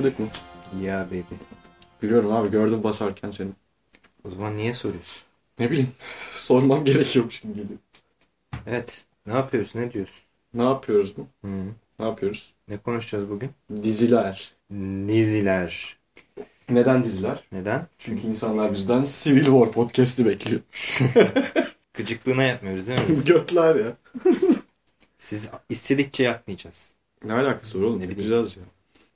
Başladık mı? Ya baby. Biliyorum abi gördüm basarken seni. O zaman niye soruyorsun? Ne bileyim sormam gerekiyormuş gibi geliyor. Evet. Ne yapıyoruz? Ne diyorsun? Ne yapıyoruz mu? Hı. Ne yapıyoruz? Ne konuşacağız bugün? Diziler. Diziler. Neden diziler? Neden? Çünkü insanlar bizden Civil War podcast'i bekliyor. Gıcıklığına yapmıyoruz değil mi biz? Götler ya. Siz istedikçe yapmayacağız. Ne alakası var oğlum? Ne. Yapacağız ya.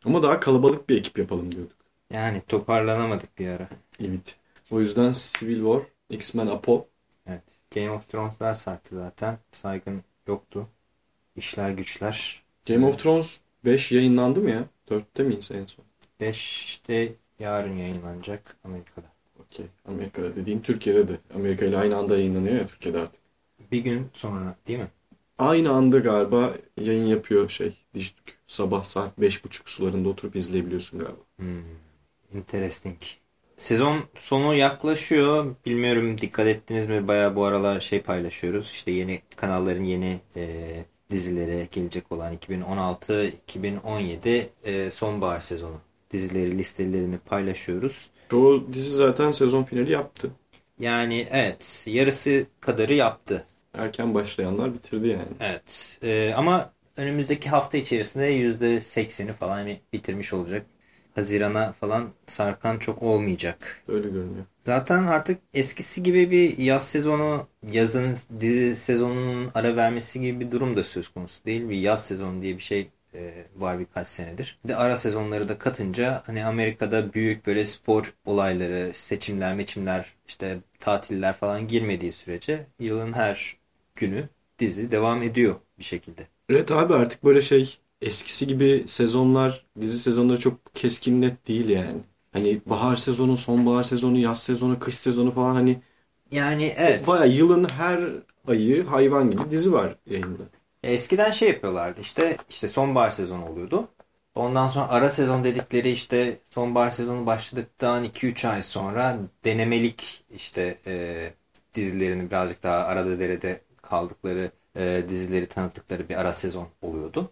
Ama daha kalabalık bir ekip yapalım diyorduk. Yani toparlanamadık bir ara. Evet. O yüzden Civil War, X-Men Apo. Evet. Game of Thrones'lar sarktı zaten. Saygın yoktu. İşler güçler. Game of Thrones 5 yayınlandı mı ya? 4'te miyiz en son? 5 işte yarın yayınlanacak Amerika'da. Okey. Amerika'da dediğim Türkiye'de de. Amerika ile aynı anda yayınlanıyor ya Türkiye'de artık. Bir gün sonra değil mi? Aynı anda galiba yayın yapıyor şey Dijitürk. Sabah saat 5.30 sularında oturup izleyebiliyorsun galiba. Hmm, interesting. Sezon sonu yaklaşıyor. Bilmiyorum dikkat ettiniz mi? Baya bu aralar şey paylaşıyoruz. İşte yeni kanalların yeni e, dizilere gelecek olan 2016-2017 e, sonbahar sezonu dizileri listelerini paylaşıyoruz. Çoğu dizi zaten sezon finali yaptı. Yani evet yarısı kadarı yaptı. Erken başlayanlar bitirdi yani. Evet E, ama önümüzdeki hafta içerisinde %80'i falan bitirmiş olacak. Hazirana falan sarkan çok olmayacak. Öyle görünüyor. Zaten artık eskisi gibi bir yaz sezonu, yazın dizi sezonunun ara vermesi gibi bir durum da söz konusu değil. Bir yaz sezonu diye bir şey e, var birkaç senedir. Bir de ara sezonları da katınca hani Amerika'da büyük böyle spor olayları, seçimler, meçimler, işte tatiller falan girmediği sürece yılın her günü dizi devam ediyor bir şekilde. Evet abi artık böyle şey eskisi gibi sezonlar, dizi sezonları çok keskin net değil yani. Hani bahar sezonu, sonbahar sezonu, yaz sezonu, kış sezonu falan hani Yani evet. baya yılın her ayı hayvan gibi dizi var yayında. Eskiden şey yapıyorlardı işte işte sonbahar sezonu oluyordu. Ondan sonra ara sezon dedikleri işte sonbahar sezonu başladıktan 2-3 ay sonra denemelik işte e, dizilerini birazcık daha arada derede kaldıkları e, dizileri tanıttıkları bir ara sezon oluyordu.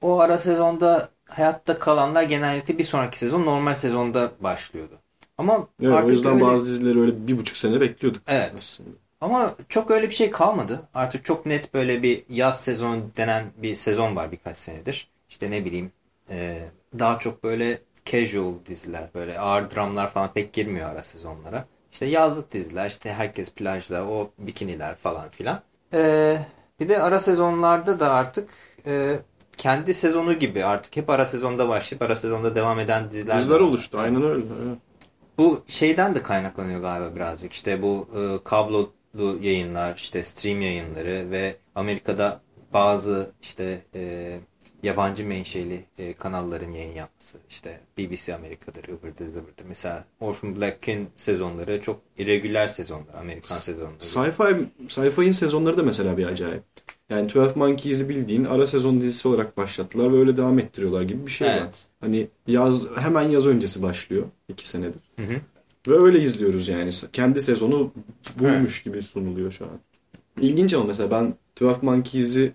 O ara sezonda hayatta kalanlar genellikle bir sonraki sezon normal sezonda başlıyordu. Ama Evet, artık o yüzden öyle... bazı dizileri öyle bir buçuk sene bekliyorduk. Evet. aslında. Ama çok öyle bir şey kalmadı. Artık çok net böyle bir yaz sezonu denen bir sezon var birkaç senedir. İşte ne bileyim e, daha çok böyle casual diziler böyle ağır dramlar falan pek girmiyor ara sezonlara. İşte yazlık diziler işte herkes plajda o bikiniler falan filan. E, bir de ara sezonlarda da artık e, kendi sezonu gibi artık hep ara sezonda başlayıp ara sezonda devam eden diziler, Diziler oluştu aynen öyle. evet. Bu şeyden de kaynaklanıyor galiba birazcık. İşte bu e, kablolu yayınlar, işte stream yayınları ve Amerika'da bazı işte e, yabancı menşeli e, kanalların yayın yapması. İşte BBC Amerika'dır, ıvırdı zıvırdı. Mesela Orphan Black'in sezonları çok irregüler sezonlar, Amerikan sezonları. Sci-fi, sci-fi'nin sezonları da mesela bir acayip. Yani 12 Monkeys'i bildiğin ara sezon dizisi olarak başlattılar ve öyle devam ettiriyorlar gibi bir şey var. Evet. Hani yaz hemen yaz öncesi başlıyor iki senedir. Hı hı. Ve öyle izliyoruz yani. Kendi sezonu buymuş gibi sunuluyor şu an. İlginç ama mesela ben 12 Monkeys'i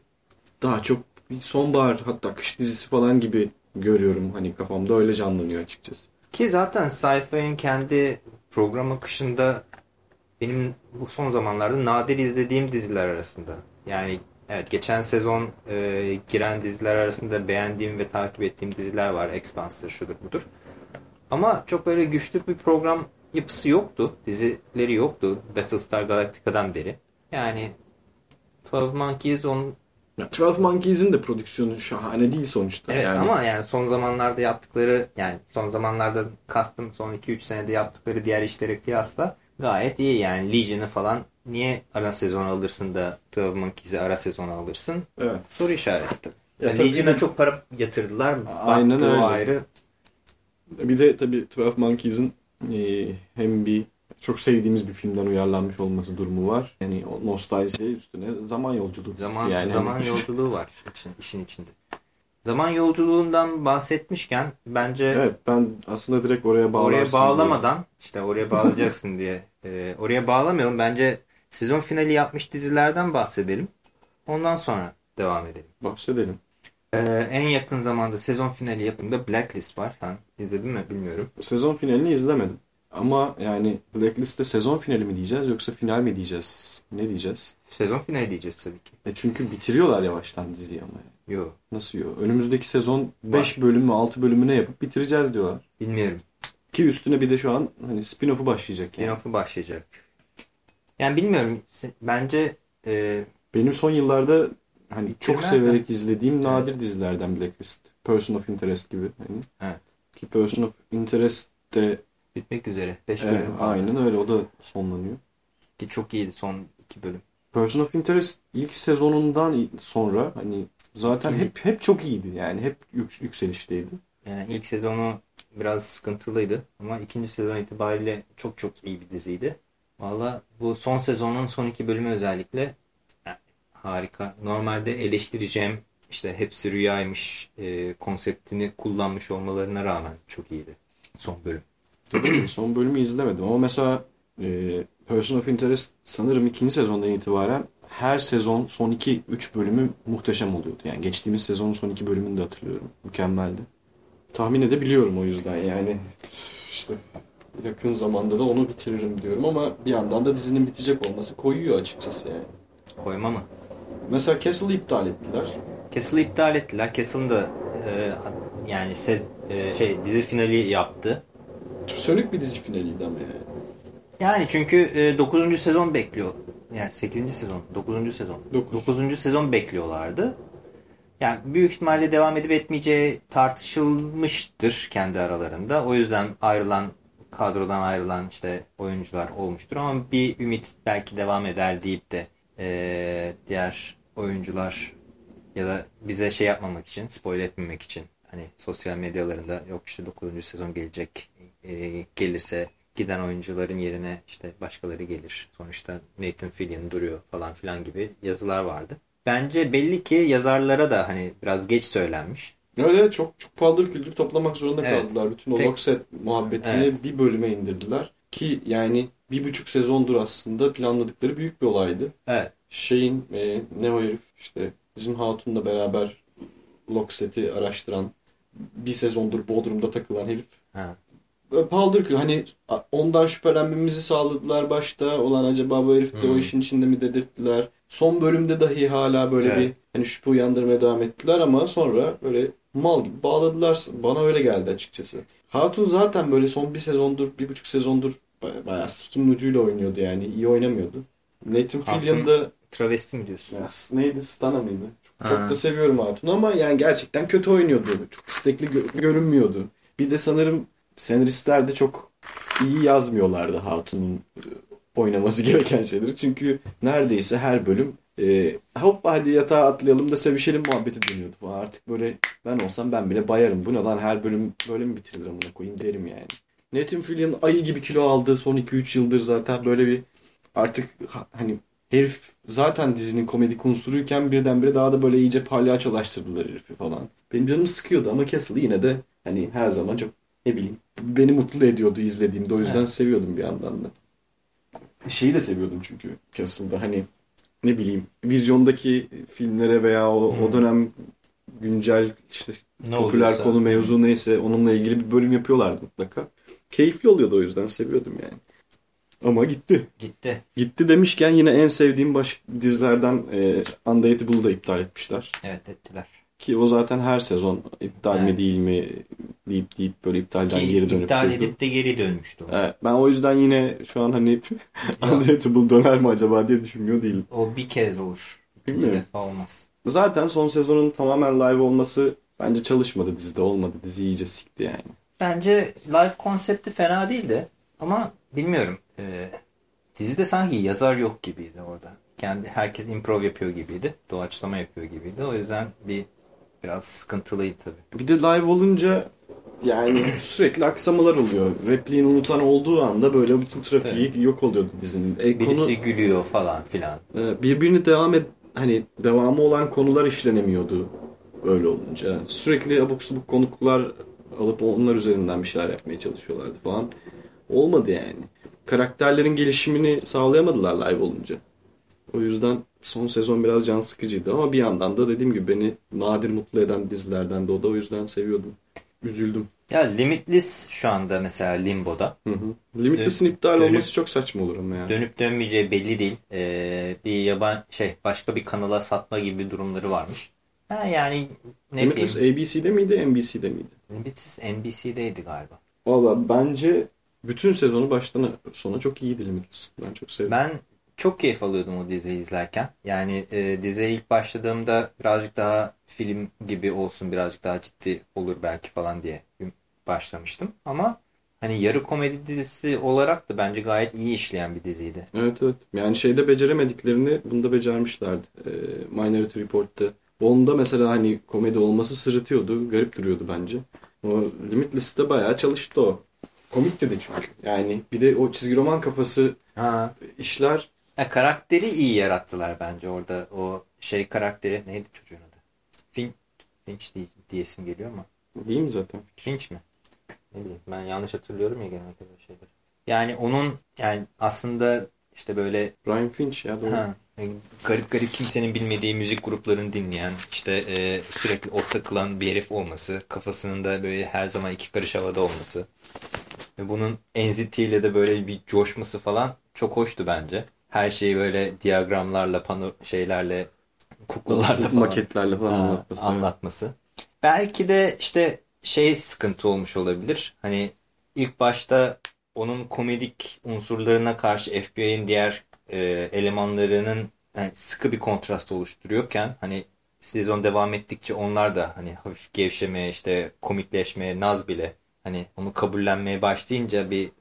daha çok bir sonbahar hatta kış dizisi falan gibi görüyorum. Hani kafamda öyle canlanıyor açıkçası. Ki zaten Sci-Fi'nin kendi program akışında benim bu son zamanlarda nadir izlediğim diziler arasında. Yani evet geçen sezon e, giren diziler arasında beğendiğim ve takip ettiğim diziler var. Expanse'dır şudur budur. Ama çok böyle güçlü bir program yapısı yoktu. Dizileri yoktu. Battlestar Galactica'dan beri. Yani 12 Monkeys onun Ya 12 Monkeys'in de prodüksiyonu şahane değil sonuçta. Evet yani, ama yani son zamanlarda yaptıkları yani son zamanlarda custom son 2-3 senede yaptıkları diğer işlere kıyasla gayet iyi yani Legion'ı falan niye ara sezon alırsın da 12 Monkeys'i ara sezon alırsın? Evet. Soru işareti. Ya Yani Legion'a çok para yatırdılar. Aynen Battı öyle. ayrı. Bir de tabii 12 Monkeys'in e, hem bir çok sevdiğimiz bir filmden uyarlanmış olması durumu var. Yani o nostalji üstüne zaman yolculuğu Zaman, yani. zaman yolculuğu var için, işin içinde. Zaman yolculuğundan bahsetmişken bence Evet ben aslında direkt oraya bağlarsın oraya diye. bağlamadan işte oraya bağlayacaksın diye e, oraya bağlamayalım. Bence sezon finali yapmış dizilerden bahsedelim. Ondan sonra devam edelim. Bahsedelim. Ee, en yakın zamanda sezon finali yapımında Blacklist var. Sen izledin mi bilmiyorum. Sezon finalini izlemedim. Ama yani Blacklist'te sezon finali mi diyeceğiz yoksa final mi diyeceğiz? Ne diyeceğiz? Sezon finali diyeceğiz tabii ki. E çünkü bitiriyorlar yavaştan diziyi ama. Yok. Nasıl yok? Önümüzdeki sezon 5 bölüm mü 6 bölümü ne yapıp bitireceğiz diyorlar. Bilmiyorum. Ki üstüne bir de şu an hani spin-off'u başlayacak Spin-off'u yani. başlayacak. Yani bilmiyorum. Bence e... benim son yıllarda hani çok severek izlediğim nadir evet. dizilerden Blacklist. Person of Interest gibi. Hani. Evet. Ki Person of Interest de bitmek üzere. 5 bölüm. Evet, aynen öyle. O da sonlanıyor. Ki çok iyiydi son 2 bölüm. Person of Interest ilk sezonundan sonra hani zaten hep hep çok iyiydi. Yani hep yük, yükselişteydi. Yani ilk sezonu biraz sıkıntılıydı ama ikinci sezon itibariyle çok çok iyi bir diziydi. Valla bu son sezonun son iki bölümü özellikle yani harika. Normalde eleştireceğim işte hepsi rüyaymış e, konseptini kullanmış olmalarına rağmen çok iyiydi son bölüm. Son bölümü izlemedim ama mesela e, Person of Interest sanırım ikinci sezondan itibaren her sezon son 2-3 bölümü muhteşem oluyordu. Yani geçtiğimiz sezonun son 2 bölümünü de hatırlıyorum. Mükemmeldi. Tahmin edebiliyorum o yüzden yani işte yakın zamanda da onu bitiririm diyorum ama bir yandan da dizinin bitecek olması koyuyor açıkçası yani. Koyma mı? Mesela Castle'ı iptal ettiler. Castle'ı iptal ettiler. Castle'ın da e, yani sez, e, şey dizi finali yaptı. Sönük bir dizi finaliydi ama yani. Yani çünkü e, 9. sezon bekliyor. Yani 8. sezon, 9. sezon. 9. 9. sezon bekliyorlardı. Yani büyük ihtimalle devam edip etmeyeceği tartışılmıştır kendi aralarında. O yüzden ayrılan kadrodan ayrılan işte oyuncular olmuştur ama bir ümit belki devam eder deyip de e, diğer oyuncular ya da bize şey yapmamak için, spoil etmemek için hani sosyal medyalarında yok işte 9. sezon gelecek e, gelirse giden oyuncuların yerine işte başkaları gelir. Sonuçta Nathan Fillion duruyor falan filan gibi yazılar vardı. Bence belli ki yazarlara da hani biraz geç söylenmiş. Evet çok çok paldır küldür toplamak zorunda evet. kaldılar. Bütün o Tek... Lockset muhabbetini evet. bir bölüme indirdiler. Ki yani bir buçuk sezondur aslında planladıkları büyük bir olaydı. Evet. Şeyin e, ne o herif işte bizim Hatun'la beraber Lockset'i araştıran bir sezondur Bodrum'da takılan herif. Ha paldır ki hani ondan şüphelenmemizi sağladılar başta. Olan acaba bu herif de hmm. o işin içinde mi dedirttiler. Son bölümde dahi hala böyle evet. bir hani şüphe uyandırmaya devam ettiler ama sonra böyle mal gibi bağladılar. Bana öyle geldi açıkçası. Hatun zaten böyle son bir sezondur, bir buçuk sezondur bayağı sikin ucuyla oynuyordu yani. iyi oynamıyordu. Nathan Fillion da travesti mi diyorsun? Ya, neydi? Stana mıydı? Çok, çok da seviyorum Hatun'u ama yani gerçekten kötü oynuyordu. Çok istekli gö- görünmüyordu. Bir de sanırım senaristler de çok iyi yazmıyorlardı Hatun'un e, oynaması gereken şeyleri. Çünkü neredeyse her bölüm e, hop hadi yatağa atlayalım da sevişelim muhabbeti dönüyordu. Artık böyle ben olsam ben bile bayarım. Bu ne lan her bölüm böyle mi bitirilir amına koyayım derim yani. Nathan Fillion ayı gibi kilo aldı son 2-3 yıldır zaten böyle bir artık hani herif zaten dizinin komedi unsuruyken birdenbire daha da böyle iyice palyaçolaştırdılar herifi falan. Benim canımı sıkıyordu ama Castle yine de hani her zaman çok ne bileyim beni mutlu ediyordu izlediğimde. O yüzden evet. seviyordum bir yandan da. Şeyi de seviyordum çünkü Castle'da hani ne bileyim vizyondaki filmlere veya o, hmm. o dönem güncel işte ne popüler konu mevzu neyse onunla ilgili bir bölüm yapıyorlardı mutlaka. Keyifli oluyordu o yüzden seviyordum yani. Ama gitti. Gitti. Gitti demişken yine en sevdiğim baş dizilerden e, Undateable'ı da iptal etmişler. Evet ettiler. Ki o zaten her sezon iptal evet. mi değil mi deyip deyip böyle iptalden Ki geri dönüp iptal edip de geri dönmüştü. Evet, ben o yüzden yine şu an hani Undateable döner mi acaba diye düşünmüyor değilim. O bir kez olur. Bir defa olmaz. Zaten son sezonun tamamen live olması bence çalışmadı dizide olmadı. Dizi iyice sikti yani. Bence live konsepti fena değildi ama bilmiyorum. E, dizide sanki yazar yok gibiydi orada. Kendi herkes improv yapıyor gibiydi. Doğaçlama yapıyor gibiydi. O yüzden bir biraz sıkıntılıydı tabii. Bir de live olunca yani sürekli aksamalar oluyor. Repliğini unutan olduğu anda böyle bütün trafiği Tabii. yok oluyordu dizinin. E, Birisi konu, gülüyor falan filan. E, birbirini devam et hani devamı olan konular işlenemiyordu öyle olunca. Sürekli abuk subuk konuklar alıp onlar üzerinden bir şeyler yapmaya çalışıyorlardı falan. Olmadı yani. Karakterlerin gelişimini sağlayamadılar live olunca. O yüzden son sezon biraz can sıkıcıydı ama bir yandan da dediğim gibi beni nadir mutlu eden dizilerden de o da o yüzden seviyordum. Üzüldüm. Ya Limitless şu anda mesela Limbo'da. Hı hı. Limitless'in iptal dönüp, olması çok saçma olur ama yani. Dönüp dönmeyeceği belli değil. Ee, bir yaban şey başka bir kanala satma gibi durumları varmış. Ha yani ne Limitless bileyim. ABC'de miydi NBC'de miydi? Limitless NBC'deydi galiba. Valla bence bütün sezonu baştan sona çok iyiydi Limitless. Ben çok sevdim. Ben çok keyif alıyordum o diziyi izlerken. Yani e, diziye ilk başladığımda birazcık daha film gibi olsun, birazcık daha ciddi olur belki falan diye başlamıştım. Ama hani yarı komedi dizisi olarak da bence gayet iyi işleyen bir diziydi. Evet evet. Yani şeyde beceremediklerini bunda becermişlerdi. E, Minority Report'ta. Onda mesela hani komedi olması sırıtıyordu. Garip duruyordu bence. O Limitless'te bayağı çalıştı o. Komikti de çünkü. Yani bir de o çizgi roman kafası ha. işler. Ya, karakteri iyi yarattılar bence orada. O şey karakteri neydi çocuğun adı? Finch, Finch diye, diyesim geliyor ama. Değil mi zaten? Finch mi? Ne bileyim ben yanlış hatırlıyorum ya genelde böyle şeyler. Yani onun yani aslında işte böyle Ryan Finch ya doğru. Ha, garip garip kimsenin bilmediği müzik gruplarını dinleyen işte e, sürekli ot takılan bir herif olması kafasının da böyle her zaman iki karış havada olması ve bunun enzitiyle de böyle bir coşması falan çok hoştu bence. Her şeyi böyle diyagramlarla pano şeylerle kuklalarla falan maketlerle falan anlatması. anlatması. Belki de işte şey sıkıntı olmuş olabilir. Hani ilk başta onun komedik unsurlarına karşı FBI'nin diğer e, elemanlarının yani sıkı bir kontrast oluşturuyorken hani sezon devam ettikçe onlar da hani hafif gevşemeye işte komikleşmeye naz bile hani onu kabullenmeye başlayınca bir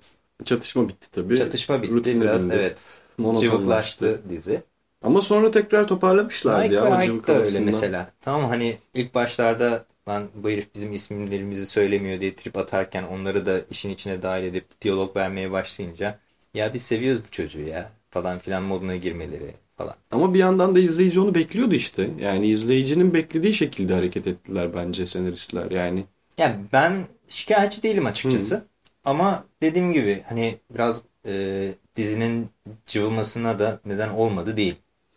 çatışma bitti tabii. Çatışma bitti Rutin biraz evet. Cıvıklaştı dizi. Ama sonra tekrar toparlamışlardı ya. Mike Wright da öyle mesela. Tamam hani ilk başlarda lan bu herif bizim isimlerimizi söylemiyor diye trip atarken onları da işin içine dahil edip diyalog vermeye başlayınca ya biz seviyoruz bu çocuğu ya falan filan moduna girmeleri falan. Ama bir yandan da izleyici onu bekliyordu işte. Yani izleyicinin beklediği şekilde hareket ettiler bence senaristler yani. Yani ben şikayetçi değilim açıkçası. Hmm. Ama dediğim gibi hani biraz e, dizinin cıvımasına da neden olmadı değil.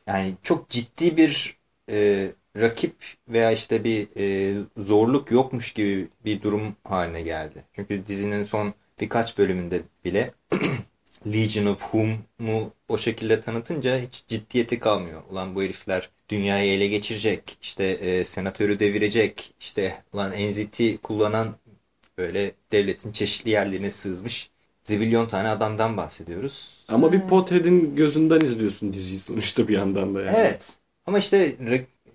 Yani çok ciddi bir e, rakip veya işte bir e, zorluk yokmuş gibi bir durum haline geldi. Çünkü dizinin son birkaç bölümünde bile Legion of Whom'u o şekilde tanıtınca hiç ciddiyeti kalmıyor. Ulan bu herifler dünyayı ele geçirecek, işte e, senatörü devirecek, işte ulan NZT kullanan böyle devletin çeşitli yerlerine sızmış zibilyon tane adamdan bahsediyoruz. Ama bir pothead'in gözünden izliyorsun diziyi sonuçta bir yandan da yani. Evet. Ama işte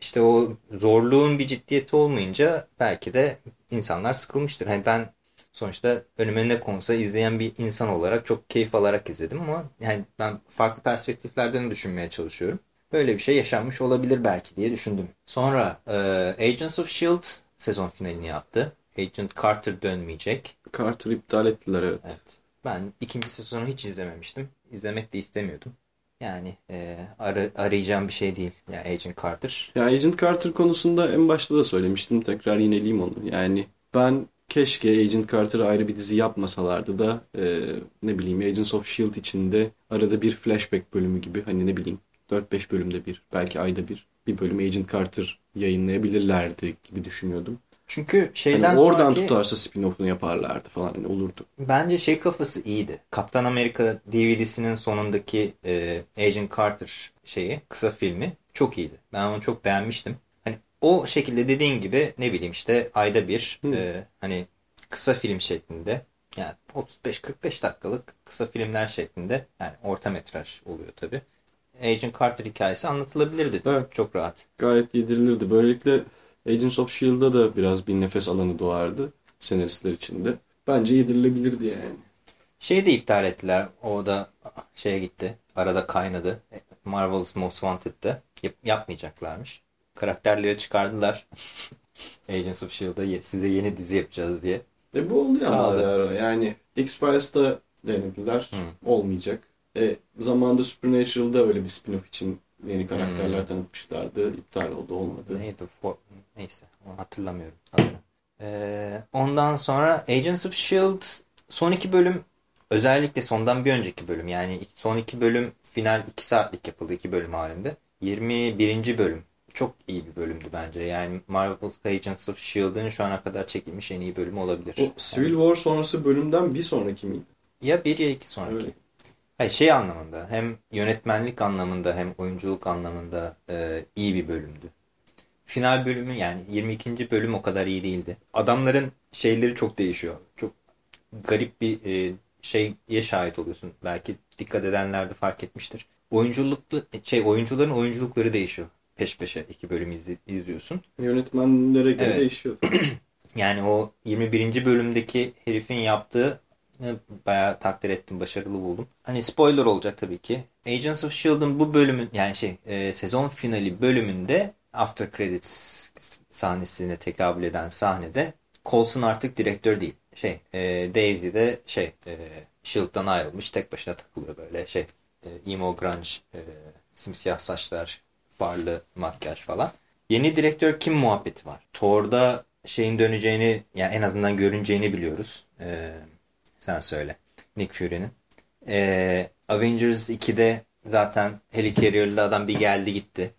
işte o zorluğun bir ciddiyeti olmayınca belki de insanlar sıkılmıştır. Hani ben sonuçta önüme ne konsa izleyen bir insan olarak çok keyif alarak izledim ama yani ben farklı perspektiflerden düşünmeye çalışıyorum. Böyle bir şey yaşanmış olabilir belki diye düşündüm. Sonra e, Agents of S.H.I.E.L.D. sezon finalini yaptı. Agent Carter dönmeyecek. Carter iptal ettiler evet. evet. Ben ikinci sezonu hiç izlememiştim. İzlemek de istemiyordum. Yani e, ar arayacağım bir şey değil. Yani Agent Carter. Ya Agent Carter konusunda en başta da söylemiştim. Tekrar yineleyeyim onu. Yani ben keşke Agent Carter'a ayrı bir dizi yapmasalardı da e, ne bileyim Agents of S.H.I.E.L.D. içinde arada bir flashback bölümü gibi hani ne bileyim 4-5 bölümde bir belki ayda bir bir bölüm Agent Carter yayınlayabilirlerdi gibi düşünüyordum. Çünkü şeyden hani oradan sonraki, tutarsa spin-off'unu yaparlardı falan hani olurdu. Bence şey kafası iyiydi. Kaptan Amerika DVD'sinin sonundaki e, Agent Carter şeyi kısa filmi çok iyiydi. Ben onu çok beğenmiştim. Hani o şekilde dediğin gibi ne bileyim işte ayda bir e, hani kısa film şeklinde yani 35-45 dakikalık kısa filmler şeklinde yani orta metraj oluyor tabi. Agent Carter hikayesi anlatılabilirdi. Evet. Çok rahat. Gayet yedirilirdi. Böylelikle Agents of S.H.I.E.L.D'da da biraz bir nefes alanı doğardı senaristler içinde. Bence yedirilebilirdi yani. Şeyi de iptal ettiler. O da şeye gitti. Arada kaynadı. Marvel's Most Wanted'de yap yapmayacaklarmış. Karakterleri çıkardılar. Agents of S.H.I.E.L.d'da size yeni dizi yapacağız diye. E bu ya ara ara. Yani X-Files'da denediler. Hmm. Olmayacak. E, zamanında Supernatural'da öyle bir spin-off için yeni karakterler hmm. tanıtmışlardı. İptal oldu olmadı. Neydi? For, neyse onu hatırlamıyorum. Ee, ondan sonra Agents of S.H.I.E.L.D. son iki bölüm özellikle sondan bir önceki bölüm yani son iki bölüm final iki saatlik yapıldı iki bölüm halinde. 21. bölüm çok iyi bir bölümdü bence. Yani Marvel Agents of S.H.I.E.L.D'ın şu ana kadar çekilmiş en iyi bölümü olabilir. O Civil War sonrası bölümden bir sonraki miydi? Ya bir ya iki sonraki. Evet. Hayır, şey anlamında hem yönetmenlik anlamında hem oyunculuk anlamında e, iyi bir bölümdü. Final bölümü yani 22. bölüm o kadar iyi değildi. Adamların şeyleri çok değişiyor. Çok garip bir e, şeye şahit oluyorsun. Belki dikkat edenler de fark etmiştir. Oyunculuklu şey oyuncuların oyunculukları değişiyor. Peş peşe iki bölüm izli, izliyorsun. Yönetmenlere göre evet. değişiyor. yani o 21. bölümdeki herifin yaptığı bayağı takdir ettim, başarılı buldum. Hani spoiler olacak tabii ki. Agents of S.H.I.E.L.D'ın bu bölümün yani şey e, sezon finali bölümünde After Credits sahnesine tekabül eden sahnede Coulson artık direktör değil. Şey e, Daisy de şey e, S.H.I.E.L.D'dan ayrılmış tek başına takılıyor böyle şey e, emo grunge e, simsiyah saçlar farlı makyaj falan. Yeni direktör kim muhabbeti var. Thor'da şeyin döneceğini yani en azından görüneceğini biliyoruz. Ee, sen söyle. Nick Fury'nin. Ee, Avengers 2'de zaten Helicarrier'lı adam bir geldi gitti.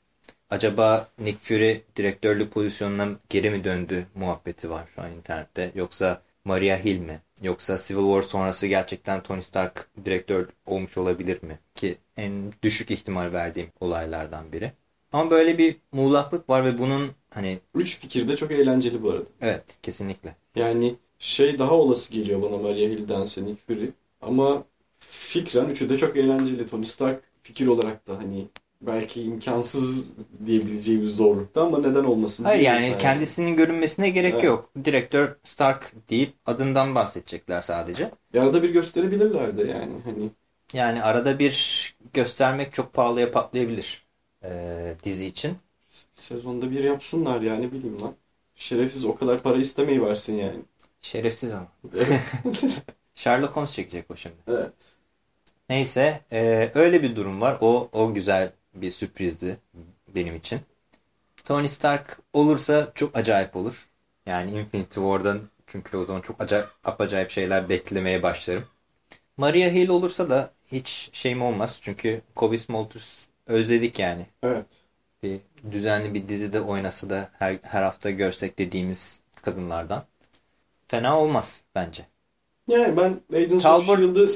Acaba Nick Fury direktörlük pozisyonuna geri mi döndü muhabbeti var şu an internette. Yoksa Maria Hill mi? Yoksa Civil War sonrası gerçekten Tony Stark direktör olmuş olabilir mi? Ki en düşük ihtimal verdiğim olaylardan biri. Ama böyle bir muğlaklık var ve bunun hani... Üç fikir de çok eğlenceli bu arada. Evet kesinlikle. Yani şey daha olası geliyor bana Maria Hill'dense Nick Fury. Ama fikren üçü de çok eğlenceli. Tony Stark fikir olarak da hani belki imkansız diyebileceğimiz zorlukta ama neden olmasın? Hayır yani vesaire. kendisinin görünmesine gerek evet. yok. Direktör Stark deyip adından bahsedecekler sadece. Arada bir gösterebilirler de yani hani. Yani arada bir göstermek çok pahalıya patlayabilir e, dizi için. Sezonda bir yapsınlar yani bileyim lan. Şerefsiz o kadar para istemeyi versin yani. Şerefsiz ama. Sherlock Holmes çekecek o şimdi. Evet. Neyse e, öyle bir durum var. O, o güzel bir sürprizdi benim için. Tony Stark olursa çok acayip olur. Yani Infinity War'dan çünkü o zaman çok acayip, acayip şeyler beklemeye başlarım. Maria Hill olursa da hiç şeyim olmaz. Çünkü Kobe Smulders özledik yani. Evet. Bir düzenli bir dizide oynasa da her, her hafta görsek dediğimiz kadınlardan. Fena olmaz bence. Yani ben of S.H.I.E.L.'ı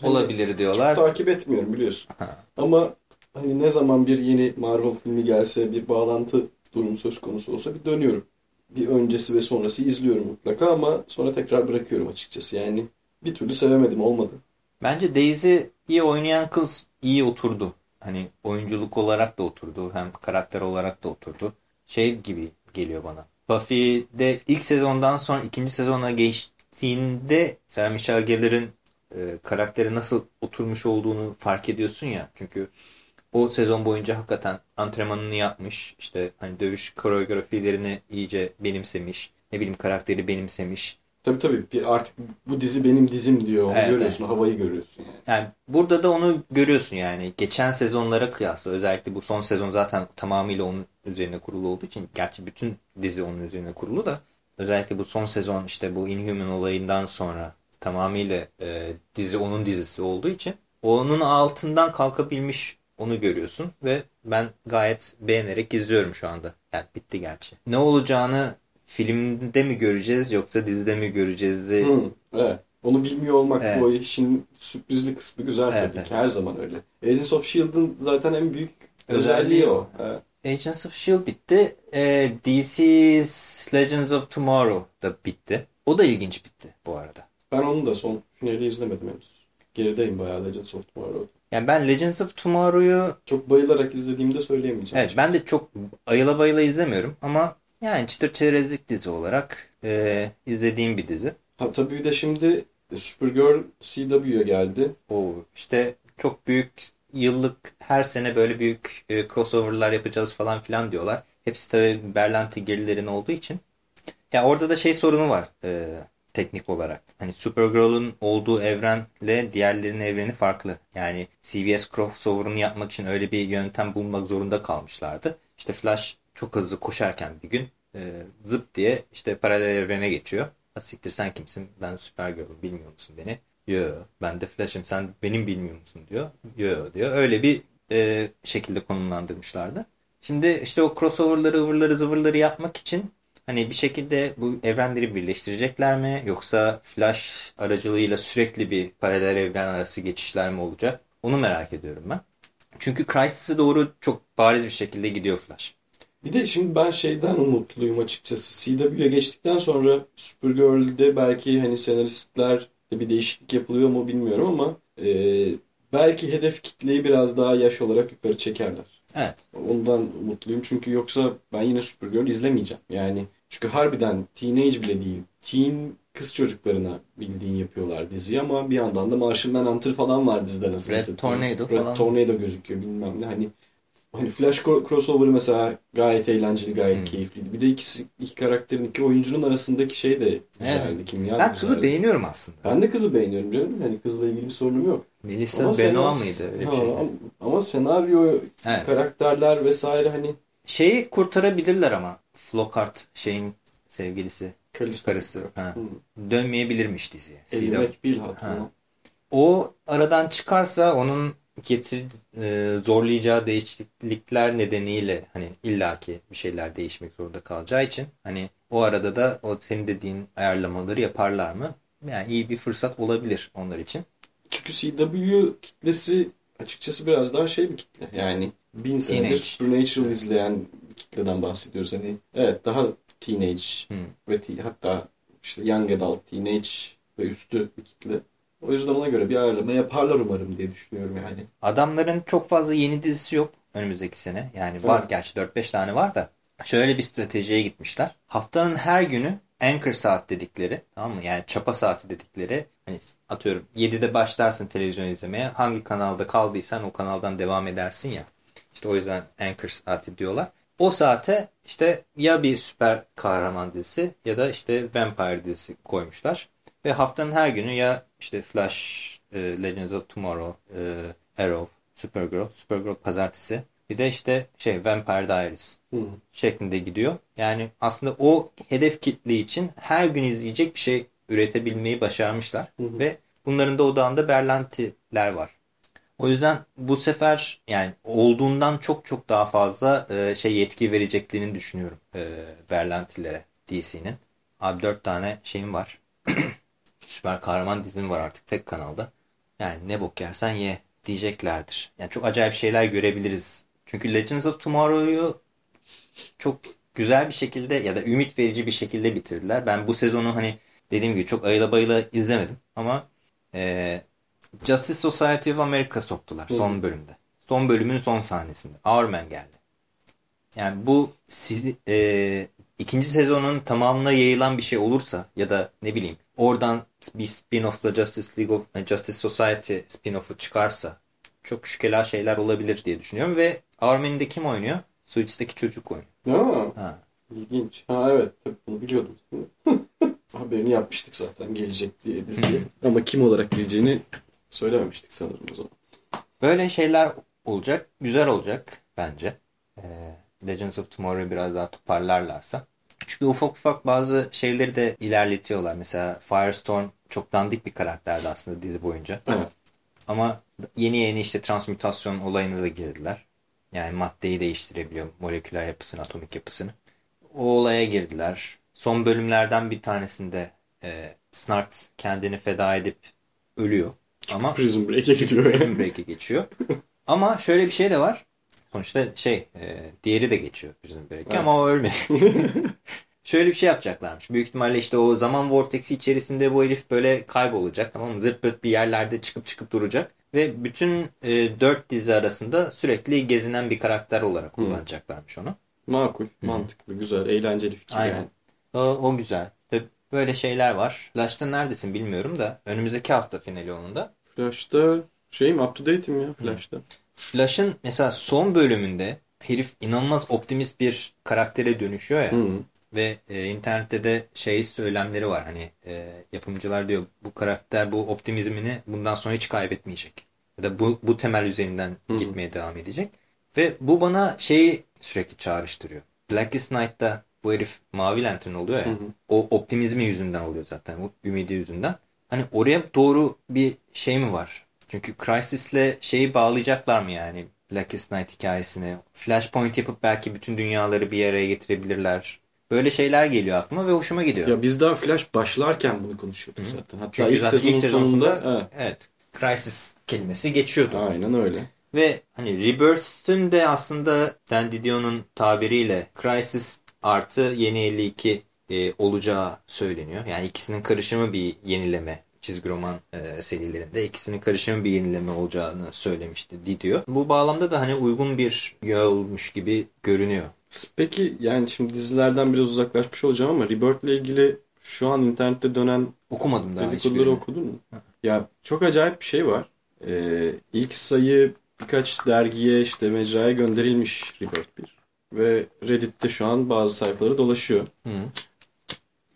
hani olabilir diyorlar. Çok takip etmiyorum biliyorsun. Ha. Ama hani ne zaman bir yeni Marvel filmi gelse bir bağlantı durumu söz konusu olsa bir dönüyorum. Bir öncesi ve sonrası izliyorum mutlaka ama sonra tekrar bırakıyorum açıkçası. Yani bir türlü sevemedim olmadı. Bence Daisy iyi oynayan kız iyi oturdu. Hani oyunculuk olarak da oturdu. Hem karakter olarak da oturdu. Şey gibi geliyor bana. Buffy'de ilk sezondan sonra ikinci sezona geçtiğinde Sarah Michelle Gellar'ın e, karakteri nasıl oturmuş olduğunu fark ediyorsun ya. Çünkü o sezon boyunca hakikaten antrenmanını yapmış. İşte hani dövüş koreografilerini iyice benimsemiş. Ne bileyim karakteri benimsemiş. Tabii tabii artık bu dizi benim dizim diyor. Onu evet, görüyorsun, evet. havayı görüyorsun yani. Yani burada da onu görüyorsun yani. Geçen sezonlara kıyasla özellikle bu son sezon zaten tamamıyla onun üzerine kurulu olduğu için. Gerçi bütün dizi onun üzerine kurulu da. Özellikle bu son sezon işte bu Inhuman olayından sonra tamamıyla e, dizi onun dizisi olduğu için onun altından kalkabilmiş onu görüyorsun ve ben gayet beğenerek izliyorum şu anda. Yani bitti gerçi. Ne olacağını filmde mi göreceğiz yoksa dizide mi göreceğiz? Hmm, evet. Onu bilmiyor olmak evet. bu işin sürprizli kısmı güzel evet, tabii evet. ki. Her zaman öyle. Agents of S.H.I.E.L.D'ın zaten en büyük özelliği, özelliği o. Evet. Agents of S.H.I.E.L.D. bitti. Ee, DC's Legends of Tomorrow da bitti. O da ilginç bitti bu arada. Ben onu da son finali izlemedim henüz. Gerideyim bayağı Legends of Tomorrow. Yani ben Legends of Tomorrow'yu çok bayılarak izlediğimde söyleyemeyeceğim. Evet ben de çok ayıla bayıla izlemiyorum ama yani çıtır çerezlik dizi olarak e, izlediğim bir dizi. Ha, tabii bir de şimdi Supergirl CW'ye geldi. O işte çok büyük yıllık her sene böyle büyük e, crossover'lar yapacağız falan filan diyorlar. Hepsi tabii Berlanti gerilerin olduğu için. Ya orada da şey sorunu var e, teknik olarak. Hani Supergirl'un olduğu evrenle diğerlerinin evreni farklı. Yani CBS crossover'ını yapmak için öyle bir yöntem bulmak zorunda kalmışlardı. İşte Flash çok hızlı koşarken bir gün e, zıp diye işte paralel evrene geçiyor. Siktir sen kimsin? Ben Supergirl'üm bilmiyor musun beni? Yo ben de Flash'ım sen benim bilmiyor musun diyor. Yo diyor. Öyle bir e, şekilde konumlandırmışlardı. Şimdi işte o crossover'ları, ıvırları, zıvırları yapmak için hani bir şekilde bu evrenleri birleştirecekler mi? Yoksa Flash aracılığıyla sürekli bir paralel evren arası geçişler mi olacak? Onu merak ediyorum ben. Çünkü Crysis'e doğru çok bariz bir şekilde gidiyor Flash. Bir de şimdi ben şeyden umutluyum açıkçası. CW'ye geçtikten sonra Supergirl'de belki hani senaristler bir değişiklik yapılıyor mu bilmiyorum ama e, belki hedef kitleyi biraz daha yaş olarak yukarı çekerler. Evet. Ondan umutluyum çünkü yoksa ben yine Supergirl izlemeyeceğim. Yani çünkü harbiden teenage bile değil. Teen kız çocuklarına bildiğin yapıyorlar diziyi ama bir yandan da Martian Manhunter falan var dizide nasıl Red Tornado Red falan. Tornado gözüküyor bilmem ne. Hani hani Flash crossover'ı mesela gayet eğlenceli, gayet Hmm. keyifliydi. Bir de ikisi iki karakterin, iki oyuncunun arasındaki şey de güzeldi. Evet. Kimya Ben kızı güzeldi. beğeniyorum aslında. Ben de kızı beğeniyorum canım. Hani kızla ilgili bir sorunum yok. Melissa Ama Benoit mıydı öyle bir Ha, şey? ama- Ama senaryo, Evet. karakterler vesaire hani Şeyi kurtarabilirler ama Flockhart şeyin sevgilisi, Kalista. karısı. Ha. Hı. Dönmeyebilirmiş diziye. Hatta. Ha. O aradan çıkarsa onun getir e, zorlayacağı değişiklikler nedeniyle hani illaki bir şeyler değişmek zorunda kalacağı için hani o arada da o senin dediğin ayarlamaları yaparlar mı? Yani iyi bir fırsat olabilir onlar için. Çünkü CW kitlesi açıkçası biraz daha şey bir kitle. Yani bin senedir. Supernatural izleyen bir kitleden bahsediyoruz. Hani evet daha teenage Hmm. ve hatta işte young adult, teenage ve üstü bir kitle. O yüzden ona göre bir ayarlama yaparlar umarım diye düşünüyorum yani. Adamların çok fazla yeni dizisi yok önümüzdeki sene. Yani var Evet. gerçi 4-5 tane var da. Şöyle bir stratejiye gitmişler. Haftanın her günü anchor saat dedikleri tamam mı? Yani çapa saati dedikleri hani atıyorum 7'de başlarsın televizyon izlemeye. Hangi kanalda kaldıysan o kanaldan devam edersin ya. İşte o yüzden anchor saati diyorlar. O saate işte ya bir süper kahraman dizisi ya da işte vampire dizisi koymuşlar. Ve haftanın her günü ya işte Flash, e, Legends of Tomorrow, e, Arrow, Supergirl, Supergirl pazartesi. Bir de işte şey Vampire Diaries Hı. şeklinde gidiyor. Yani aslında o hedef kitle için her gün izleyecek bir şey üretebilmeyi başarmışlar. Hı hı. Ve bunların da odağında Berlanti'ler var. O yüzden bu sefer yani olduğundan çok çok daha fazla e, şey yetki vereceklerini düşünüyorum e, Berlantilere DC'nin. Abi dört tane şeyim var. Süper kahraman dizim var artık tek kanalda. Yani ne bok yersen ye diyeceklerdir. Yani çok acayip şeyler görebiliriz. Çünkü Legends of Tomorrow'yu çok güzel bir şekilde ya da ümit verici bir şekilde bitirdiler. Ben bu sezonu hani dediğim gibi çok ayıla bayıla izlemedim ama e, Justice Society of America soktular son bölümde. Son bölümün son sahnesinde. Hourman geldi. Yani bu sizi, e, ikinci sezonun tamamına yayılan bir şey olursa ya da ne bileyim oradan bir spin-off'la Justice League of Justice Society spin-off'u çıkarsa çok şükela şeyler olabilir diye düşünüyorum ve Hourman'i de kim oynuyor? Suits'teki çocuk oynuyor. Ya, Ha. ilginç. Ha evet tabii bunu biliyordum. Haberini yapmıştık zaten gelecek diye diziye. Ama kim olarak geleceğini söylememiştik sanırım o zaman. Böyle şeyler olacak. Güzel olacak bence. Ee, Legends of Tomorrow'u biraz daha toparlarlarsa. Çünkü ufak ufak bazı şeyleri de ilerletiyorlar. Mesela Firestorm çok dandik bir karakterdi aslında dizi boyunca. Evet. Ama yeni yeni işte transmutasyon olayına da girdiler. Yani maddeyi değiştirebiliyor. Moleküler yapısını, atomik yapısını. O olaya girdiler. Son bölümlerden bir tanesinde e, Snart kendini feda edip ölüyor. Ama Prison Break'e gidiyor. Prison Break'e geçiyor. Ama şöyle bir şey de var. Sonuçta şey e, diğeri de geçiyor Prison Break'e Evet. ama o ölmedi. şöyle bir şey yapacaklarmış. Büyük ihtimalle işte o zaman vorteksi içerisinde bu herif böyle kaybolacak. Tamam mı? Zırt pırt bir yerlerde çıkıp çıkıp duracak. Ve bütün e, dört dizi arasında sürekli gezinen bir karakter olarak kullanacaklarmış onu. Makul, mantıklı, güzel, eğlenceli fikir Aynen. yani. O, o güzel. Böyle şeyler var. Flash'ta neredesin bilmiyorum da önümüzdeki hafta finali onun da. Flash'ta şeyim up to date'im ya Flash'ta. Flash'ın mesela son bölümünde herif inanılmaz optimist bir karaktere dönüşüyor ya. Hı. Ve e, internette de şey söylemleri var. Hani e, yapımcılar diyor bu karakter bu optimizmini bundan sonra hiç kaybetmeyecek. Ya da bu, bu temel üzerinden Hı. gitmeye devam edecek. Ve bu bana şeyi sürekli çağrıştırıyor. Blackest Night'ta bu herif Mavi Lantern oluyor ya. Hı hı. O optimizmi yüzünden oluyor zaten. O ümidi yüzünden. hani oraya doğru bir şey mi var? Çünkü Crisis'le şeyi bağlayacaklar mı yani? Blackest Night hikayesini. Flashpoint yapıp belki bütün dünyaları bir araya getirebilirler. Böyle şeyler geliyor aklıma ve hoşuma gidiyor. Ya biz daha Flash başlarken bunu konuşuyorduk Hı. zaten. Hatta Çünkü ilk zaten sezonun ilk sezonunda sonunda evet. evet, Crisis kelimesi geçiyordu. aynen öyle. Ve hani Rebirth'ün de aslında Dan Didion'un tabiriyle Crisis artı Yeni 52 e, olacağı söyleniyor. Yani ikisinin karışımı bir yenileme çizgi roman e, serilerinde ikisinin karışımı bir yenileme olacağını söylemişti Didio. Bu bağlamda da hani uygun bir yolmuş gibi görünüyor. Peki yani şimdi dizilerden biraz uzaklaşmış olacağım ama Rebirth ile ilgili şu an internette dönen Okumadım daha dedikoduları okudun mu? Ya çok acayip bir şey var. Ee, ilk sayı birkaç dergiye işte mecraya gönderilmiş Rebirth 1. Ve Reddit'te şu an bazı sayfaları dolaşıyor. Hı.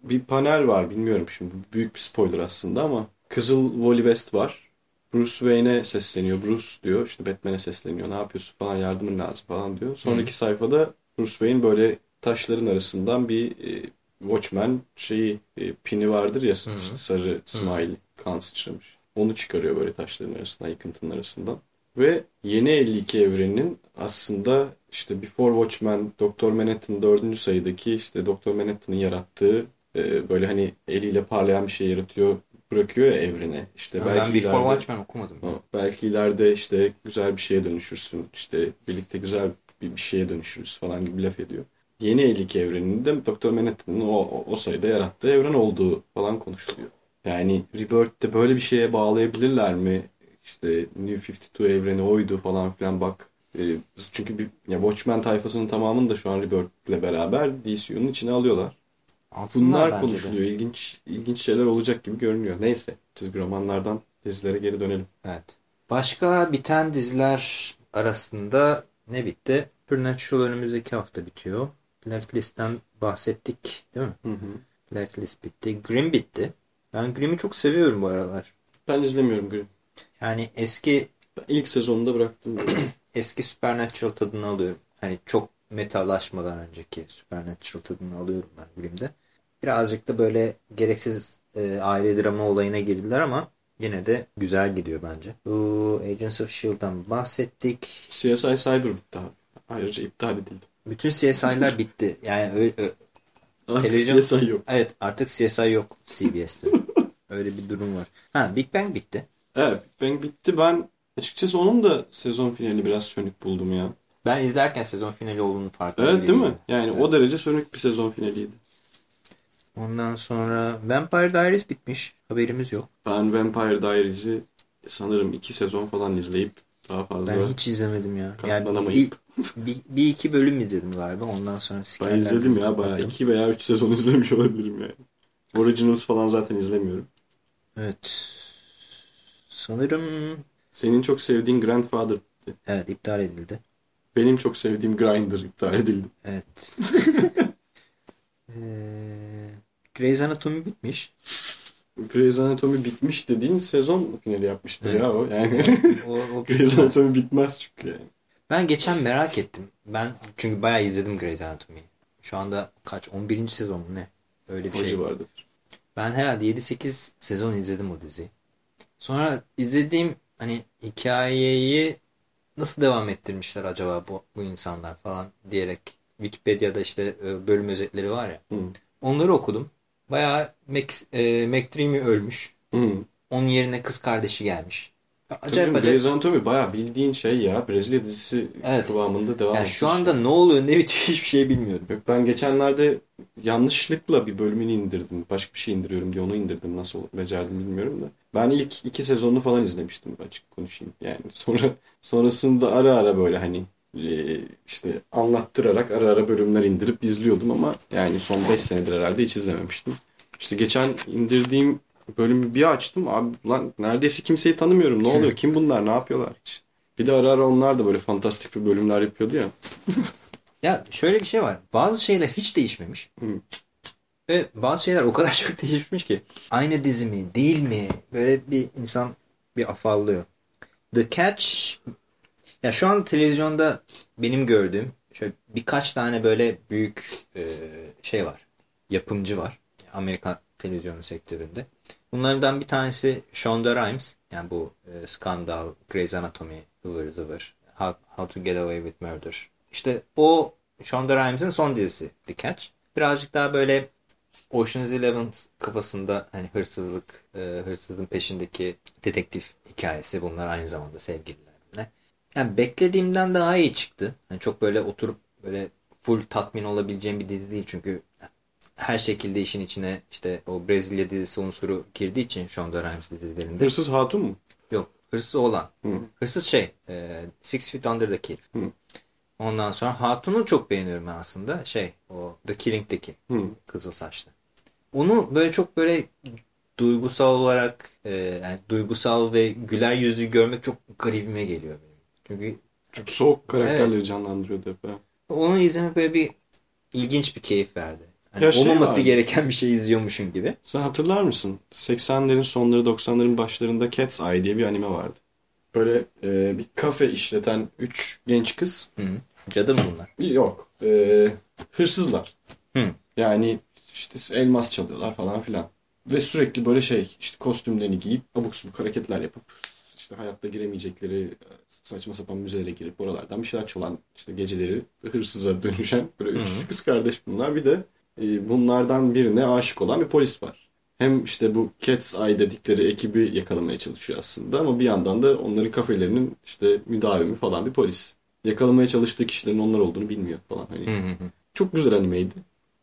Bir panel var bilmiyorum şimdi büyük bir spoiler aslında ama Kızıl West var. Bruce Wayne'e sesleniyor. Bruce diyor işte Batman'e sesleniyor. Ne yapıyorsun falan yardımın lazım falan diyor. Sonraki sayfada Bruce Wayne böyle taşların arasından bir e, Watchman şeyi e, pini vardır ya işte sarı smiley kan sıçramış. Onu çıkarıyor böyle taşların arasından yıkıntının arasından. Ve yeni 52 evreninin aslında işte Before Watchmen, Doktor Manhattan 4. sayıdaki işte Doktor Manhattan'ın yarattığı e, böyle hani eliyle parlayan bir şey yaratıyor bırakıyor ya evrene. İşte belki ben Before ileride- Watchmen okumadım. Ha, Belki ileride işte güzel bir şeye dönüşürsün. İşte birlikte güzel bir, bir şeye dönüşürüz falan gibi laf ediyor. Yeni 52 evreninde Doktor Manhattan'ın o, o, sayıda yarattığı evren olduğu falan konuşuluyor. Yani Rebirth'te böyle bir şeye bağlayabilirler mi? İşte New 52 evreni oydu falan filan bak. E, çünkü bir, ya Watchmen tayfasının tamamını da şu an Rebirth'le beraber DCU'nun içine alıyorlar. Alsınlar Bunlar bence de. konuşuluyor. İlginç ilginç şeyler olacak gibi görünüyor. Neyse çizgi romanlardan dizilere geri dönelim. Evet. Başka biten diziler arasında ne bitti? Supernatural önümüzdeki hafta bitiyor. Blacklist'ten bahsettik değil mi? Hı hı. Blacklist bitti. Grimm bitti. Ben Grimm'i çok seviyorum bu aralar. Ben izlemiyorum Grimm. Yani eski Ben ilk sezonunda bıraktım. eski Supernatural tadını alıyorum. Hani çok metalaşmadan önceki Supernatural tadını alıyorum ben Grimm'de. Birazcık da böyle gereksiz e, aile drama olayına girdiler ama yine de güzel gidiyor bence. Bu Agents of S.H.I.E.L.D'dan bahsettik. CSI Cyber bitti abi. Ayrıca iptal edildi. Bütün CSI'ler bitti. Yani öyle, Artık Televizyon- CSI yok. evet artık CSI yok CBS'te. öyle bir durum var. Ha Big Bang bitti. Evet Big Bang bitti. Ben açıkçası onun da sezon finali biraz sönük buldum ya. Ben izlerken sezon finali olduğunu farkında Evet bile değil mi? Yani Evet. o derece sönük bir sezon finaliydi. Ondan sonra Vampire Diaries bitmiş. Haberimiz yok. Ben Vampire Diaries'i sanırım iki sezon falan izleyip daha fazla Ben hiç izlemedim ya. Yani bir, bir, bir iki bölüm izledim galiba. Ondan sonra Ben izledim ya bayağı. iki veya üç sezon izlemiş olabilirim yani. Originals falan zaten izlemiyorum. Evet. Sanırım Senin çok sevdiğin Grandfather evet iptal edildi. Benim çok sevdiğim Grinder iptal edildi. Evet. ee, Grey's Anatomy bitmiş. Grey's Anatomy bitmiş dediğin sezon finali yapmıştır Evet. ya o. Yani O, o Grey's Anatomy bitmez çünkü yani. Ben geçen merak ettim. Ben çünkü bayağı izledim Grey's Anatomy'yi. Şu anda kaç? 11. sezon mu ne? Öyle bir O şey. civarda. Ben herhalde 7-8 sezon izledim o diziyi. Sonra izlediğim hani hikayeyi nasıl devam ettirmişler acaba bu, bu insanlar falan diyerek Wikipedia'da işte e, bölüm özetleri var ya. Hı. Onları okudum. Bayağı Max, e, McDreamy ölmüş. Hı. Onun yerine kız kardeşi gelmiş. Acayip Acayip. Grey's Anatomy bayağı bildiğin şey ya. Brezilya dizisi Evet. kıvamında devam Yani etmiş. şu anda ne oluyor ne bitiyor hiçbir şey bilmiyorum. Yok ben geçenlerde yanlışlıkla bir bölümünü indirdim. Başka bir şey indiriyorum diye onu indirdim. Nasıl becerdim bilmiyorum da. Ben ilk iki sezonunu falan izlemiştim açık konuşayım. Yani sonra sonrasında ara ara böyle hani işte anlattırarak ara ara bölümler indirip izliyordum ama yani son 5 senedir herhalde hiç izlememiştim. İşte geçen indirdiğim bölümü bir açtım. Abi lan neredeyse kimseyi tanımıyorum. Ne oluyor? Kim bunlar? Ne yapıyorlar? Hiç. Bir de ara ara onlar da böyle fantastik bir bölümler yapıyordu ya. Ya şöyle bir şey var. Bazı şeyler hiç değişmemiş. Hı. Ve bazı şeyler o kadar çok değişmiş ki. Aynı dizi mi değil mi? Böyle bir insan bir afallıyor. The Catch ya şu an televizyonda benim gördüğüm şöyle birkaç tane böyle büyük e, şey var. Yapımcı var. Amerikan televizyonu sektöründe. Bunlardan bir tanesi Shonda Rhimes. Yani bu e, Skandal, Grey's Anatomy, ıvır zıvır, How, How to Get Away with Murder. İşte o Shonda Rhimes'in son dizisi Catch. Birazcık daha böyle Ocean's Eleven kafasında hani hırsızlık, e, hırsızın peşindeki detektif hikayesi. Bunlar aynı zamanda sevgililer. Yani beklediğimden daha iyi çıktı. Yani çok böyle oturup böyle full tatmin olabileceğim bir dizi değil. Çünkü her şekilde işin içine işte o Brezilya dizisi unsuru girdiği için Shonda Rhimes dizilerinde. Hırsız Hatun mu? Yok. Hırsız olan. Hı. Hırsız şey. E, Six Feet Under'daki herif. Hı. Ondan sonra Hatun'u çok beğeniyorum ben aslında. Şey o The Killing'deki Hı. kızıl saçlı. Onu böyle çok böyle duygusal olarak e, yani duygusal ve güler yüzlü görmek çok garibime geliyor benim. Çünkü çok soğuk karakterleri evet. canlandırıyordu hep. Onu izlemek böyle bir ilginç bir keyif verdi. Hani ya şey olmaması şey gereken bir şey izliyormuşum gibi. Sen hatırlar mısın? 80'lerin sonları 90'ların başlarında Cat's Eye diye bir anime vardı. Böyle e, bir kafe işleten 3 genç kız. Hı. Cadı mı bunlar? Yok. E, hırsızlar. Hı. Yani işte elmas çalıyorlar falan filan. Ve sürekli böyle şey işte kostümlerini giyip abuk subuk hareketler yapıp işte hayatta giremeyecekleri saçma sapan müzelere girip oralardan bir şeyler çalan işte geceleri hırsıza dönüşen böyle üç Hı-hı. kız kardeş bunlar. Bir de e, bunlardan birine aşık olan bir polis var. Hem işte bu Cat's Eye dedikleri ekibi yakalamaya çalışıyor aslında ama bir yandan da onların kafelerinin işte müdavimi falan bir polis. Yakalamaya çalıştığı kişilerin onlar olduğunu bilmiyor falan. Hani hı hı. Çok güzel animeydi.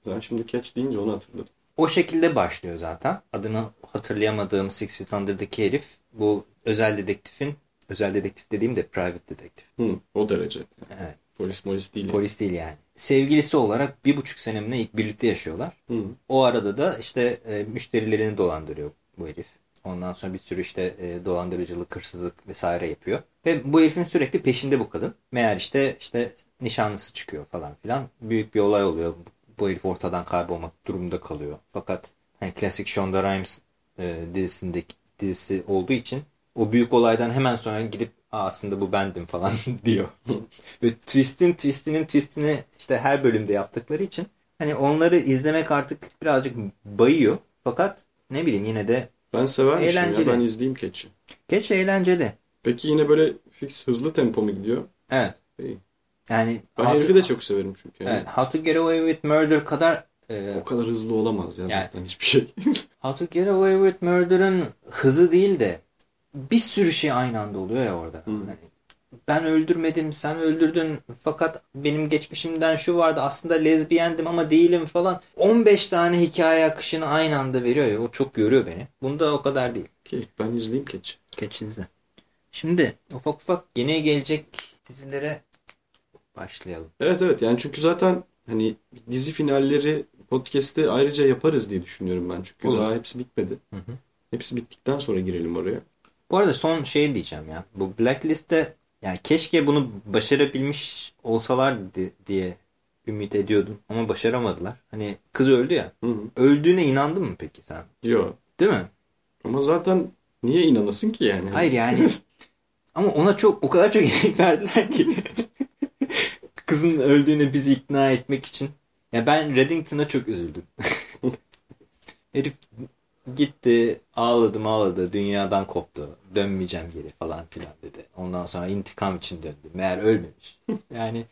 Ben şimdi Catch deyince onu hatırladım. O şekilde başlıyor zaten. Adını hatırlayamadığım Six Feet Under'daki herif bu özel dedektifin özel dedektif dediğim de private dedektif. Hı, o derece. Evet. Polis polis değil. Polis değil yani. Sevgilisi olarak bir buçuk senemle ilk birlikte yaşıyorlar. Hı. O arada da işte e, müşterilerini dolandırıyor bu herif. Ondan sonra bir sürü işte e, dolandırıcılık, hırsızlık vesaire yapıyor. Ve bu herifin sürekli peşinde bu kadın. Meğer işte işte nişanlısı çıkıyor falan filan. Büyük bir olay oluyor. Bu herif ortadan kaybolmak durumunda kalıyor. Fakat hani klasik Shonda Rhimes e, dizisindeki dizisi olduğu için o büyük olaydan hemen sonra gidip aslında bu bendim falan diyor. Ve twist'in twist'inin twist'ini işte her bölümde yaptıkları için hani onları izlemek artık birazcık bayıyor. Fakat ne bileyim yine de ben severmişim eğlenceli. ya ben izleyeyim Keçi. Keçi eğlenceli. Peki yine böyle fix hızlı tempo mu gidiyor? Evet. İyi. Yani ben herifi de çok severim çünkü. Yani. Evet, How to Get Away with Murder kadar e, o kadar hızlı olamaz ya yani, zaten hiçbir şey. How to Get Away with Murder'ın hızı değil de bir sürü şey aynı anda oluyor ya orada. Hmm. Hani ben öldürmedim, sen öldürdün fakat benim geçmişimden şu vardı aslında lezbiyendim ama değilim falan. 15 tane hikaye akışını aynı anda veriyor ya o çok yoruyor beni. Bunda o kadar değil. Ki ben izleyeyim Keç. Keç izle. Şimdi ufak ufak yeni gelecek dizilere başlayalım. Evet evet yani çünkü zaten hani dizi finalleri podcast'te ayrıca yaparız diye düşünüyorum ben. Çünkü Olur. daha hepsi bitmedi. Hı hı. Hepsi bittikten sonra girelim oraya. Bu arada son şey diyeceğim ya. Bu Blacklist'te yani keşke bunu başarabilmiş olsalar diye ümit ediyordum. Ama başaramadılar. Hani kız öldü ya. Hı hı. Öldüğüne inandın mı peki sen? Yok. Değil mi? Ama zaten niye inanasın ki yani? Hayır yani. ama ona çok o kadar çok emek verdiler ki. Kızın öldüğüne bizi ikna etmek için. Ya ben Reddington'a çok üzüldüm. Herif Gitti ağladım ağladı dünyadan koptu dönmeyeceğim geri falan filan dedi. Ondan sonra intikam için döndü. Meğer ölmemiş. yani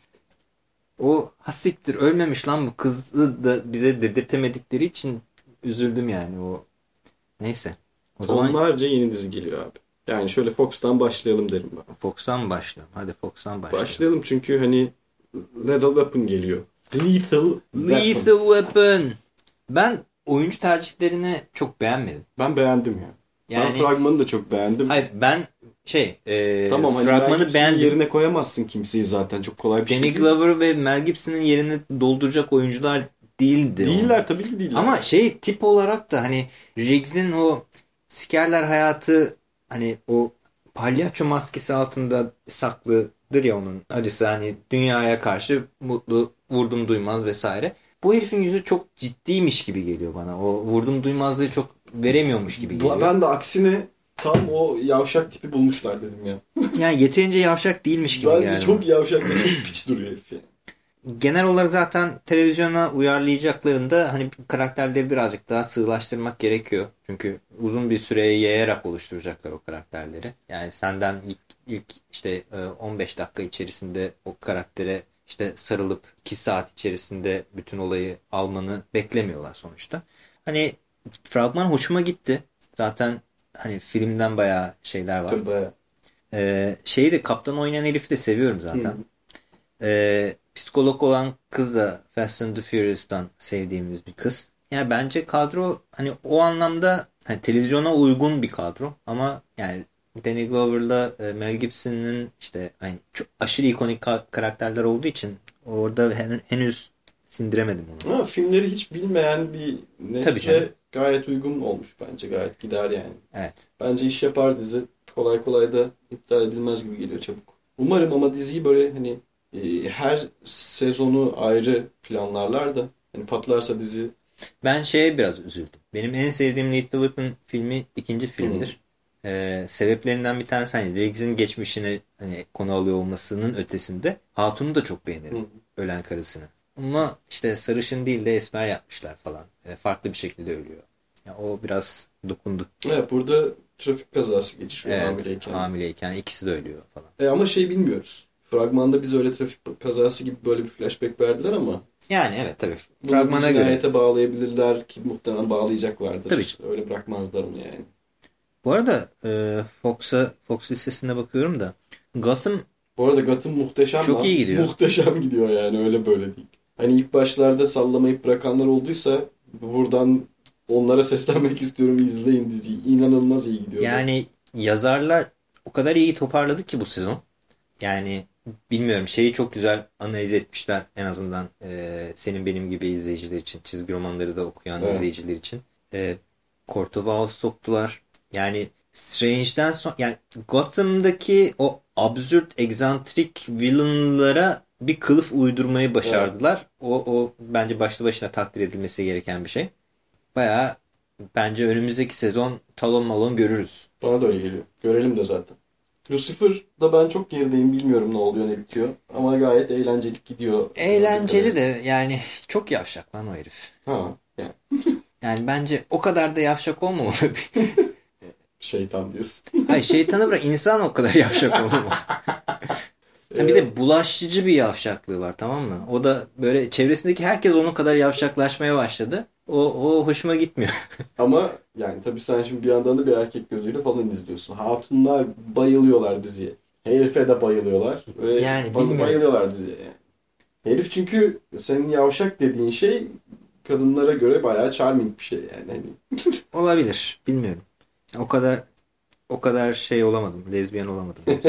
o hasiktir ölmemiş lan bu kızı da bize dedirtemedikleri için üzüldüm yani o. Neyse. O Tonlarca zaman... yeni dizi geliyor abi. Yani şöyle Fox'tan başlayalım derim ben. Fox'tan mı başlayalım? Hadi Fox'tan başlayalım. Başlayalım çünkü hani Lethal Weapon geliyor. Lethal, Lethal Weapon. Ben oyuncu tercihlerini çok beğenmedim. Ben beğendim ya. Yani, ben fragmanı da çok beğendim. Hayır ben şey e, tamam, hani fragmanı beğendim. yerine koyamazsın kimseyi zaten çok kolay bir Danny şey Danny Glover ve Mel Gibson'ın yerini dolduracak oyuncular değildi. Değiller o. tabii ki değiller. Ama şey tip olarak da hani Riggs'in o sikerler hayatı hani o palyaço maskesi altında saklıdır ya onun acısı hani dünyaya karşı mutlu vurdum duymaz vesaire bu herifin yüzü çok ciddiymiş gibi geliyor bana. O vurdum duymazlığı çok veremiyormuş gibi geliyor. Ben de aksine tam o yavşak tipi bulmuşlar dedim ya. yani yeterince yavşak değilmiş gibi Bence geldi. çok yavşak ve çok piç duruyor herif yani. genel olarak zaten televizyona uyarlayacaklarında hani karakterleri birazcık daha sığlaştırmak gerekiyor. Çünkü uzun bir süreye yayarak oluşturacaklar o karakterleri. Yani senden ilk, ilk işte 15 e, dakika içerisinde o karaktere işte sarılıp 2 saat içerisinde bütün olayı almanı beklemiyorlar sonuçta. Hani fragman hoşuma gitti. Zaten hani filmden bayağı şeyler var. Tabii bayağı. Ee, şeyi de kaptan oynayan Elif'i de seviyorum zaten. Ee, psikolog olan kız da Fast and the Furious'tan sevdiğimiz bir kız. Yani bence kadro hani o anlamda hani televizyona uygun bir kadro ama yani Danny Glover'la e, Mel Gibson'ın işte hani çok aşırı ikonik karakterler olduğu için orada henüz sindiremedim onu. Ama filmleri hiç bilmeyen bir nesle gayet uygun olmuş bence. Gayet gider yani. Evet. Bence iş yapar dizi. Kolay kolay da iptal edilmez gibi geliyor çabuk. Umarım ama diziyi böyle hani e, her sezonu ayrı planlarlar da hani patlarsa dizi. Ben şeye biraz üzüldüm. Benim en sevdiğim Lethal Weapon filmi ikinci filmdir. Ee, sebeplerinden bir tanesi hani Riggs'in geçmişini hani konu alıyor olmasının ötesinde Hatun'u da çok beğenirim. Hı. Ölen karısını. Ama işte sarışın değil de esmer yapmışlar falan. E, farklı bir şekilde ölüyor. Yani o biraz dokundu. Evet burada trafik kazası geçiriyor evet, hamileyken. Hamileyken ikisi de ölüyor falan. E, ama şey bilmiyoruz. Fragmanda biz öyle trafik kazası gibi böyle bir flashback verdiler ama. Yani evet tabii. Fragmana göre. bağlayabilirler ki muhtemelen bağlayacaklardır. Tabii. Öyle bırakmazlar onu yani. Bu arada e, Fox'a Fox listesine bakıyorum da Gotham bu arada Gotham muhteşem Çok lan. iyi gidiyor. Muhteşem gidiyor yani öyle böyle değil. Hani ilk başlarda sallamayıp bırakanlar olduysa buradan onlara seslenmek istiyorum. izleyin diziyi. İnanılmaz iyi gidiyor. Yani yazarlar o kadar iyi toparladı ki bu sezon. Yani bilmiyorum şeyi çok güzel analiz etmişler en azından e, senin benim gibi izleyiciler için çizgi romanları da okuyan evet. izleyiciler için. E, Cortova soktular. Yani Strange'den sonra yani Gotham'daki o absürt, egzantrik villainlara bir kılıf uydurmayı başardılar. Evet. O, o bence başlı başına takdir edilmesi gereken bir şey. Baya bence önümüzdeki sezon talon malon görürüz. Bana da öyle geliyor. Görelim de zaten. Lucifer'da ben çok gerideyim. Bilmiyorum ne oluyor ne bitiyor. Ama gayet eğlenceli gidiyor. Eğlenceli de yani çok yavşak lan o herif. Ha yani. yani bence o kadar da yavşak olmamalı. Şeytan diyorsun. Hayır şeytanı bırak insan o kadar yavşak olmamalı. bir de bulaşıcı bir yavşaklığı var tamam mı? O da böyle çevresindeki herkes onun kadar yavşaklaşmaya başladı. O, o hoşuma gitmiyor. Ama yani tabii sen şimdi bir yandan da bir erkek gözüyle falan izliyorsun. Hatunlar bayılıyorlar diziye. Herife de bayılıyorlar. Ve yani bayılıyorlar diziye. Herif çünkü senin yavşak dediğin şey kadınlara göre bayağı charming bir şey yani. Hani. Olabilir. Bilmiyorum. O kadar o kadar şey olamadım. Lezbiyen olamadım.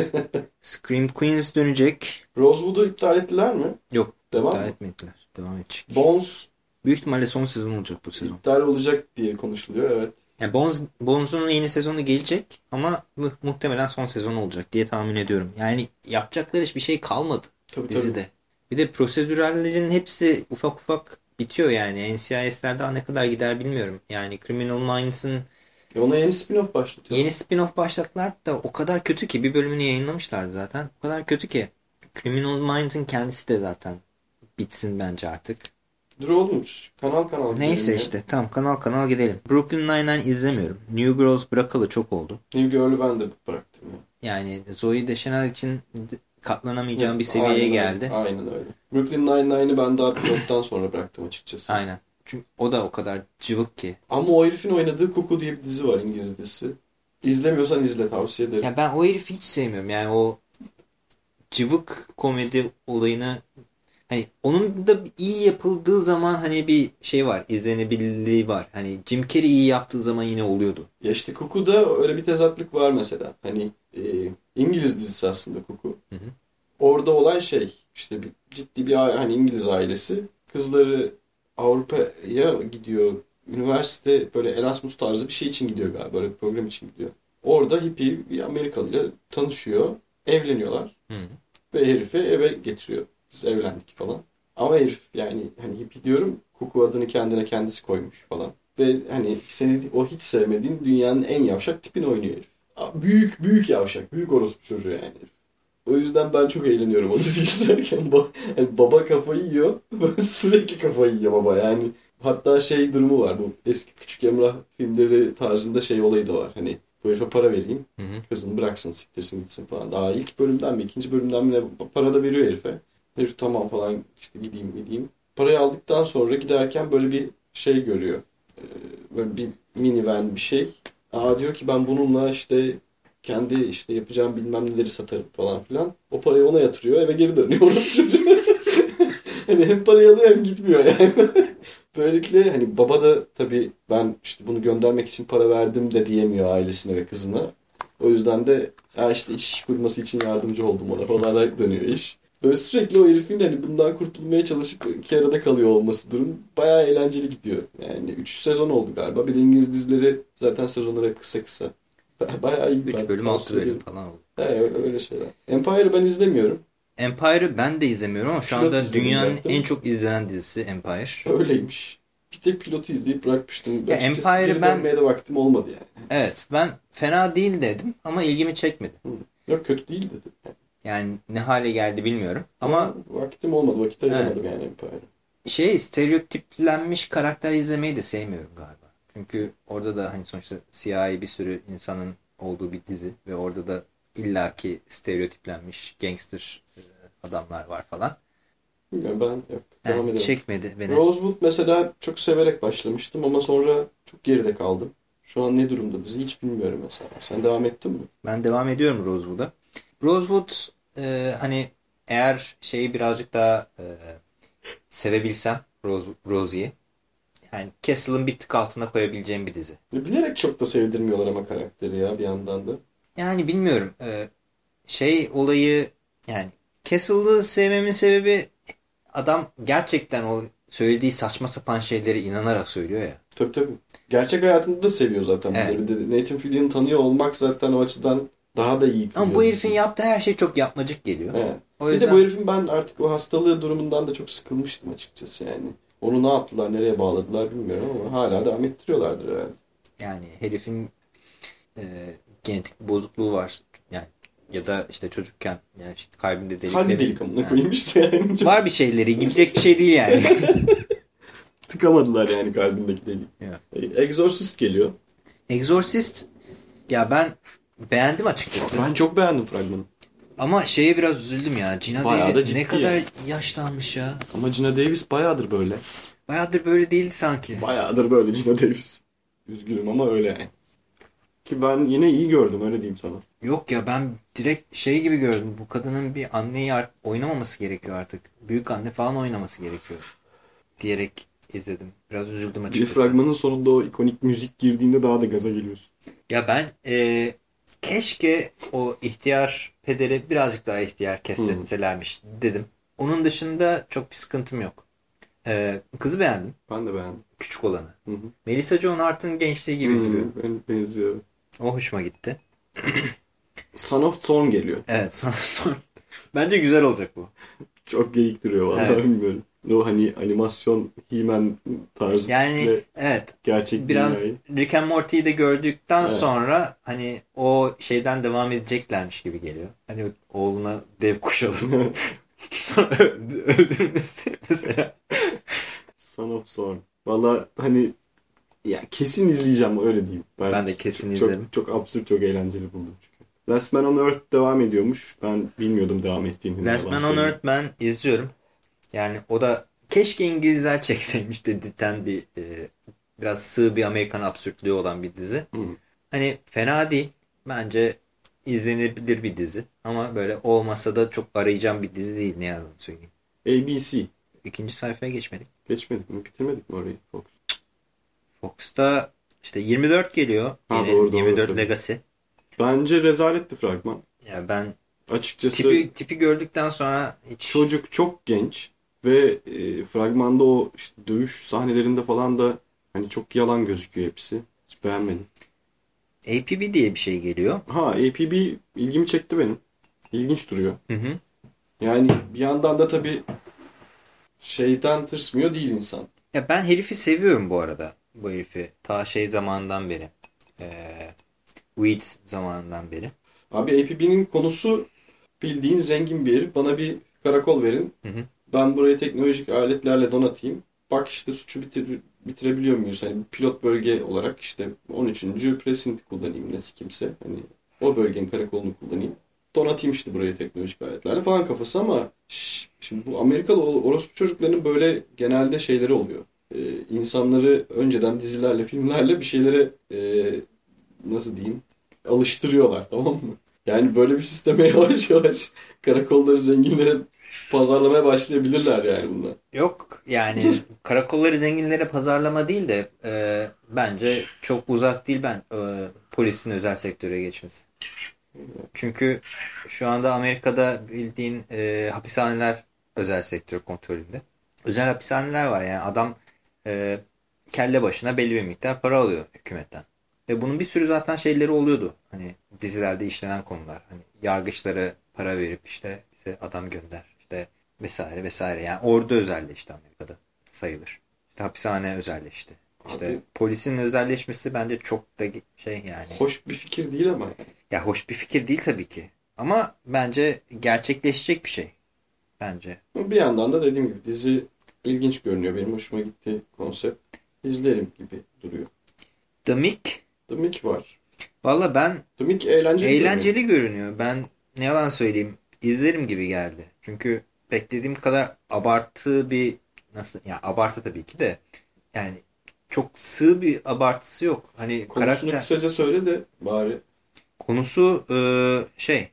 Scream Queens dönecek. Rosewood'u iptal ettiler mi? Yok. Devam iptal etmediler. Devam edecek. Bones Büyük ihtimalle son sezon olacak bu sezon. İptal olacak diye konuşuluyor evet. Yani Bones, Bones'un yeni sezonu gelecek ama mu muhtemelen son sezon olacak diye tahmin ediyorum. Yani yapacakları hiçbir şey kalmadı tabii, dizide. Tabii. Bir de prosedürallerin hepsi ufak ufak bitiyor yani. NCIS'ler daha ne kadar gider bilmiyorum. Yani Criminal Minds'ın e ona yeni spin-off başlatıyor. Yeni spin-off başlattılar da o kadar kötü ki bir bölümünü yayınlamışlardı zaten. O kadar kötü ki. Criminal Minds'ın kendisi de zaten bitsin bence artık. Dur olmuş. Kanal kanal Neyse ya. işte tamam kanal kanal gidelim. Brooklyn Nine-Nine izlemiyorum. New Girls bırakalı çok oldu. New Girl'ü ben de bıraktım ya. Yani Zoe Deschanel için katlanamayacağım Hı, bir seviyeye aynen geldi. Aynen öyle. Brooklyn Nine-Nine'ı ben daha pilottan sonra bıraktım açıkçası. Aynen. Çünkü o da o kadar cıvık ki. Ama o herifin oynadığı Kuku diye bir dizi var İngiliz dizisi. İzlemiyorsan izle tavsiye ederim. Ya ben o herifi hiç sevmiyorum. Yani o cıvık komedi olayını hani onun da iyi yapıldığı zaman hani bir şey var izlenebilirliği var. Hani Jim Carrey iyi yaptığı zaman yine oluyordu. Ya işte Kuku'da öyle bir tezatlık var mesela. Hani e, İngiliz dizisi aslında Kuku. Hı hı. Orada olay şey işte bir, ciddi bir hani İngiliz ailesi kızları Avrupa'ya gidiyor. Üniversite böyle Erasmus tarzı bir şey için gidiyor galiba. Böyle bir program için gidiyor. Orada hippie bir Amerikalı ile tanışıyor. Evleniyorlar. Hı. Ve herifi eve getiriyor. Biz evlendik falan. Ama herif yani hani hippie diyorum Kuku adını kendine kendisi koymuş falan. Ve hani seni o hiç sevmediğin dünyanın en yavşak tipini oynuyor herif. Büyük büyük yavşak. Büyük orospu çocuğu yani herif. O yüzden ben çok eğleniyorum o diziyi izlerken. Ba- yani baba kafayı yiyor. Böyle sürekli kafayı yiyor baba yani. Hatta şey durumu var bu eski Küçük Emrah filmleri tarzında şey olayı da var. Hani bu herife para vereyim. Hı hı. Kızını bıraksın siktirsin gitsin falan. Daha ilk bölümden mi ikinci bölümden mi ne para da veriyor herife. Herif tamam falan işte gideyim gideyim. Parayı aldıktan sonra giderken böyle bir şey görüyor. Ee, Böyle bir minivan bir şey. Aa diyor ki ben bununla işte kendi işte yapacağım bilmem neleri satarım falan filan. O parayı ona yatırıyor eve geri dönüyor orası çocuğu. hani hem parayı alıyor hem gitmiyor yani. Böylelikle hani baba da tabii ben işte bunu göndermek için para verdim de diyemiyor ailesine ve kızına. O yüzden de ya işte iş kurması için yardımcı oldum ona falan dönüyor iş. Böyle sürekli o herifin hani bundan kurtulmaya çalışıp iki arada kalıyor olması durum bayağı eğlenceli gidiyor. Yani 3 sezon oldu galiba. Bir de İngiliz dizileri zaten sezonları kısa kısa. Bayağı iyi. 3 Ben bölüm 6 tavsiye bölüm falan oldu. He, öyle, şeyler. Empire'ı ben izlemiyorum. Empire'ı ben de izlemiyorum ama şu Pilot anda dünyanın en çok izlenen dizisi Empire. Öyleymiş. Bir tek pilotu izleyip bırakmıştım. Ya Empire'ı ben- de vaktim olmadı yani. Evet ben fena değil dedim ama ilgimi çekmedi. Yok kötü değil dedi. Yani ne hale geldi bilmiyorum. Ama vaktim olmadı. Vakit ayıramadım yani Empire'a. şey stereotiplenmiş karakter izlemeyi de sevmiyorum galiba. Çünkü orada da hani sonuçta siyahi bir sürü insanın olduğu bir dizi ve orada da illaki stereotiplenmiş gangster e, adamlar var falan. Bilmiyorum ben yok. Devam Yani edelim. çekmedi beni. Rosewood mesela çok severek başlamıştım ama sonra çok geride kaldım. Şu an ne durumda dizi hiç bilmiyorum mesela. Sen devam ettin mi? Ben devam ediyorum Rosewood'a. Rosewood e, hani eğer şeyi birazcık daha e, sevebilsem Rose, Rosie'yi yani Castle'ın bir tık altına koyabileceğim bir dizi. Bilerek çok da sevdirmiyorlar ama karakteri ya bir yandan da. Yani bilmiyorum. e, şey olayı yani Castle'ı sevmemin sebebi adam gerçekten o söylediği saçma sapan şeyleri inanarak söylüyor ya. Tabii tabii. Gerçek hayatında da seviyor zaten. Evet. Bir de Nathan Fillion'ı tanıyor olmak zaten o açıdan daha da iyi. Ama bu herifin yaptığı her şey çok yapmacık geliyor. Evet. O Bir yüzden de bu herifin ben artık o hastalığı durumundan da çok sıkılmıştım açıkçası yani. Onu ne yaptılar, nereye bağladılar bilmiyorum ama hala devam ettiriyorlardır herhalde. yani herifin e, genetik bozukluğu var. Yani ya da işte çocukken yani işte kalbinde delikleri. Kalbi delik amına Yani koyayım işte yani. Var bir şeyleri. Gidecek bir şey değil yani. tıkamadılar yani kalbindeki. Evet. E, Exorcist geliyor. Exorcist ya ben beğendim açıkçası. Ben çok beğendim fragmanı. Ama şeye biraz üzüldüm ya. Gina Bayağı da Davis ne kadar ya. yaşlanmış ya. Ama Gina Davis bayağıdır böyle. Bayağıdır böyle değildi sanki. Bayağıdır böyle Gina Davis. Üzgünüm ama öyle. Ki ben yine iyi gördüm öyle diyeyim sana. Yok ya ben direkt şey gibi gördüm. Bu kadının bir anneyi oynamaması gerekiyor artık. Büyük anne falan oynaması gerekiyor. Diyerek izledim. Biraz üzüldüm Bir açıkçası. fragmanın sonunda o ikonik müzik girdiğinde daha da gaza geliyorsun. Ya ben e, keşke o ihtiyar pederi birazcık daha ihtiyar kesletselermiş dedim. Onun dışında çok bir sıkıntım yok. E, kızı beğendim. Ben de beğendim. Küçük olanı. Hı hı. Melissa Joan Hart'ın gençliği gibi duruyor. Hmm, ben benziyor. O hoşuma gitti. Son of Thorn geliyor. Evet sonra sonra. Bence güzel olacak bu. Çok geyik duruyor vallahi Evet. bilmiyorum. O hani animasyon He-Man tarzı Yani ve evet gerçek biraz dünyayı. Rick and Morty'yi de gördükten Evet. sonra hani o şeyden devam edeceklermiş gibi geliyor. Hani oğluna dev kuşalım. sonra öldü- öldürmesi mesela. Son of Thorn. Valla hani ya kesin izleyeceğim öyle diyeyim. Ben de kesin çok, izlerim. Çok absürt çok eğlenceli buldum çünkü. Last Man on Earth devam ediyormuş. Ben bilmiyordum devam ettiğini. Last Man on. Earth ben izliyorum. Yani o da keşke İngilizler çekseymiş dedirten bir e, biraz sığ bir Amerikan absürtlüğü olan bir dizi. Hı. Hani fena değil. Bence izlenebilir bir dizi. Ama böyle olmasa da çok arayacağım bir dizi değil ne yalan söyleyeyim. ABC. İkinci sayfaya geçmedik. Geçmedik mi? Bitirmedik mi orayı Fox? Fox'ta işte 24 geliyor. Ha, Yeni doğru, doğru, 24 tabii. Legacy. Bence rezaletti fragman. Ya ben Açıkçası tipi, tipi gördükten sonra hiç çocuk çok genç ve e, fragmanda o işte dövüş sahnelerinde falan da hani çok yalan gözüküyor hepsi. Hiç beğenmedim. APB diye bir şey geliyor. Ha APB ilgimi çekti benim. İlginç duruyor. Hı hı. Yani bir yandan da tabii şeyden tırsmıyor değil insan. Ya ben herifi seviyorum bu arada. Bu herifi. Ta şey zamanından beri. Ee, Weeds zamanından beri. Abi APB'nin konusu bildiğin zengin bir herif. Bana bir karakol verin. Hı hı. Ben burayı teknolojik aletlerle donatayım. Bak işte suçu bitir, bitirebiliyor muyuz? Hani pilot bölge olarak işte 13. presinti kullanayım ne kimse. Hani o bölgenin karakolunu kullanayım. Donatayım işte burayı teknolojik aletlerle falan kafası ama şimdi bu Amerikalı orospu çocuklarının böyle genelde şeyleri oluyor. Ee, insanları önceden dizilerle, filmlerle bir şeylere e, nasıl diyeyim alıştırıyorlar tamam mı? Yani böyle bir sisteme yavaş yavaş karakolları zenginlere pazarlamaya başlayabilirler yani bunlar. Yok yani karakolları zenginlere pazarlama değil de e, bence çok uzak değil ben e, polisin özel sektöre geçmesi. Çünkü şu anda Amerika'da bildiğin e, hapishaneler özel sektör kontrolünde. Özel hapishaneler var yani adam e, kelle başına belli bir miktar para alıyor hükümetten. Ve bunun bir sürü zaten şeyleri oluyordu. Hani dizilerde işlenen konular. Hani yargıçlara para verip işte bize adam gönder. Vesaire vesaire. Yani ordu özelleşti Amerika'da sayılır. İşte hapishane özelleşti. İşte Abi, polisin özelleşmesi bence çok da şey yani. Hoş bir fikir değil ama. Ya hoş bir fikir değil tabii ki. Ama bence gerçekleşecek bir şey. Bence. Bir yandan da dediğim gibi dizi ilginç görünüyor. Benim hoşuma gitti konsept. İzlerim gibi duruyor. The Mick. The Mick var. Valla ben The Mick eğlenceli, eğlenceli görünüyor. görünüyor. Ben ne yalan söyleyeyim izlerim gibi geldi. Çünkü beklediğim kadar abartı bir nasıl ya abartı tabii ki de yani çok sığ bir abartısı yok. Hani Konusunu karakter... kısaca söyle de bari. Konusu e, şey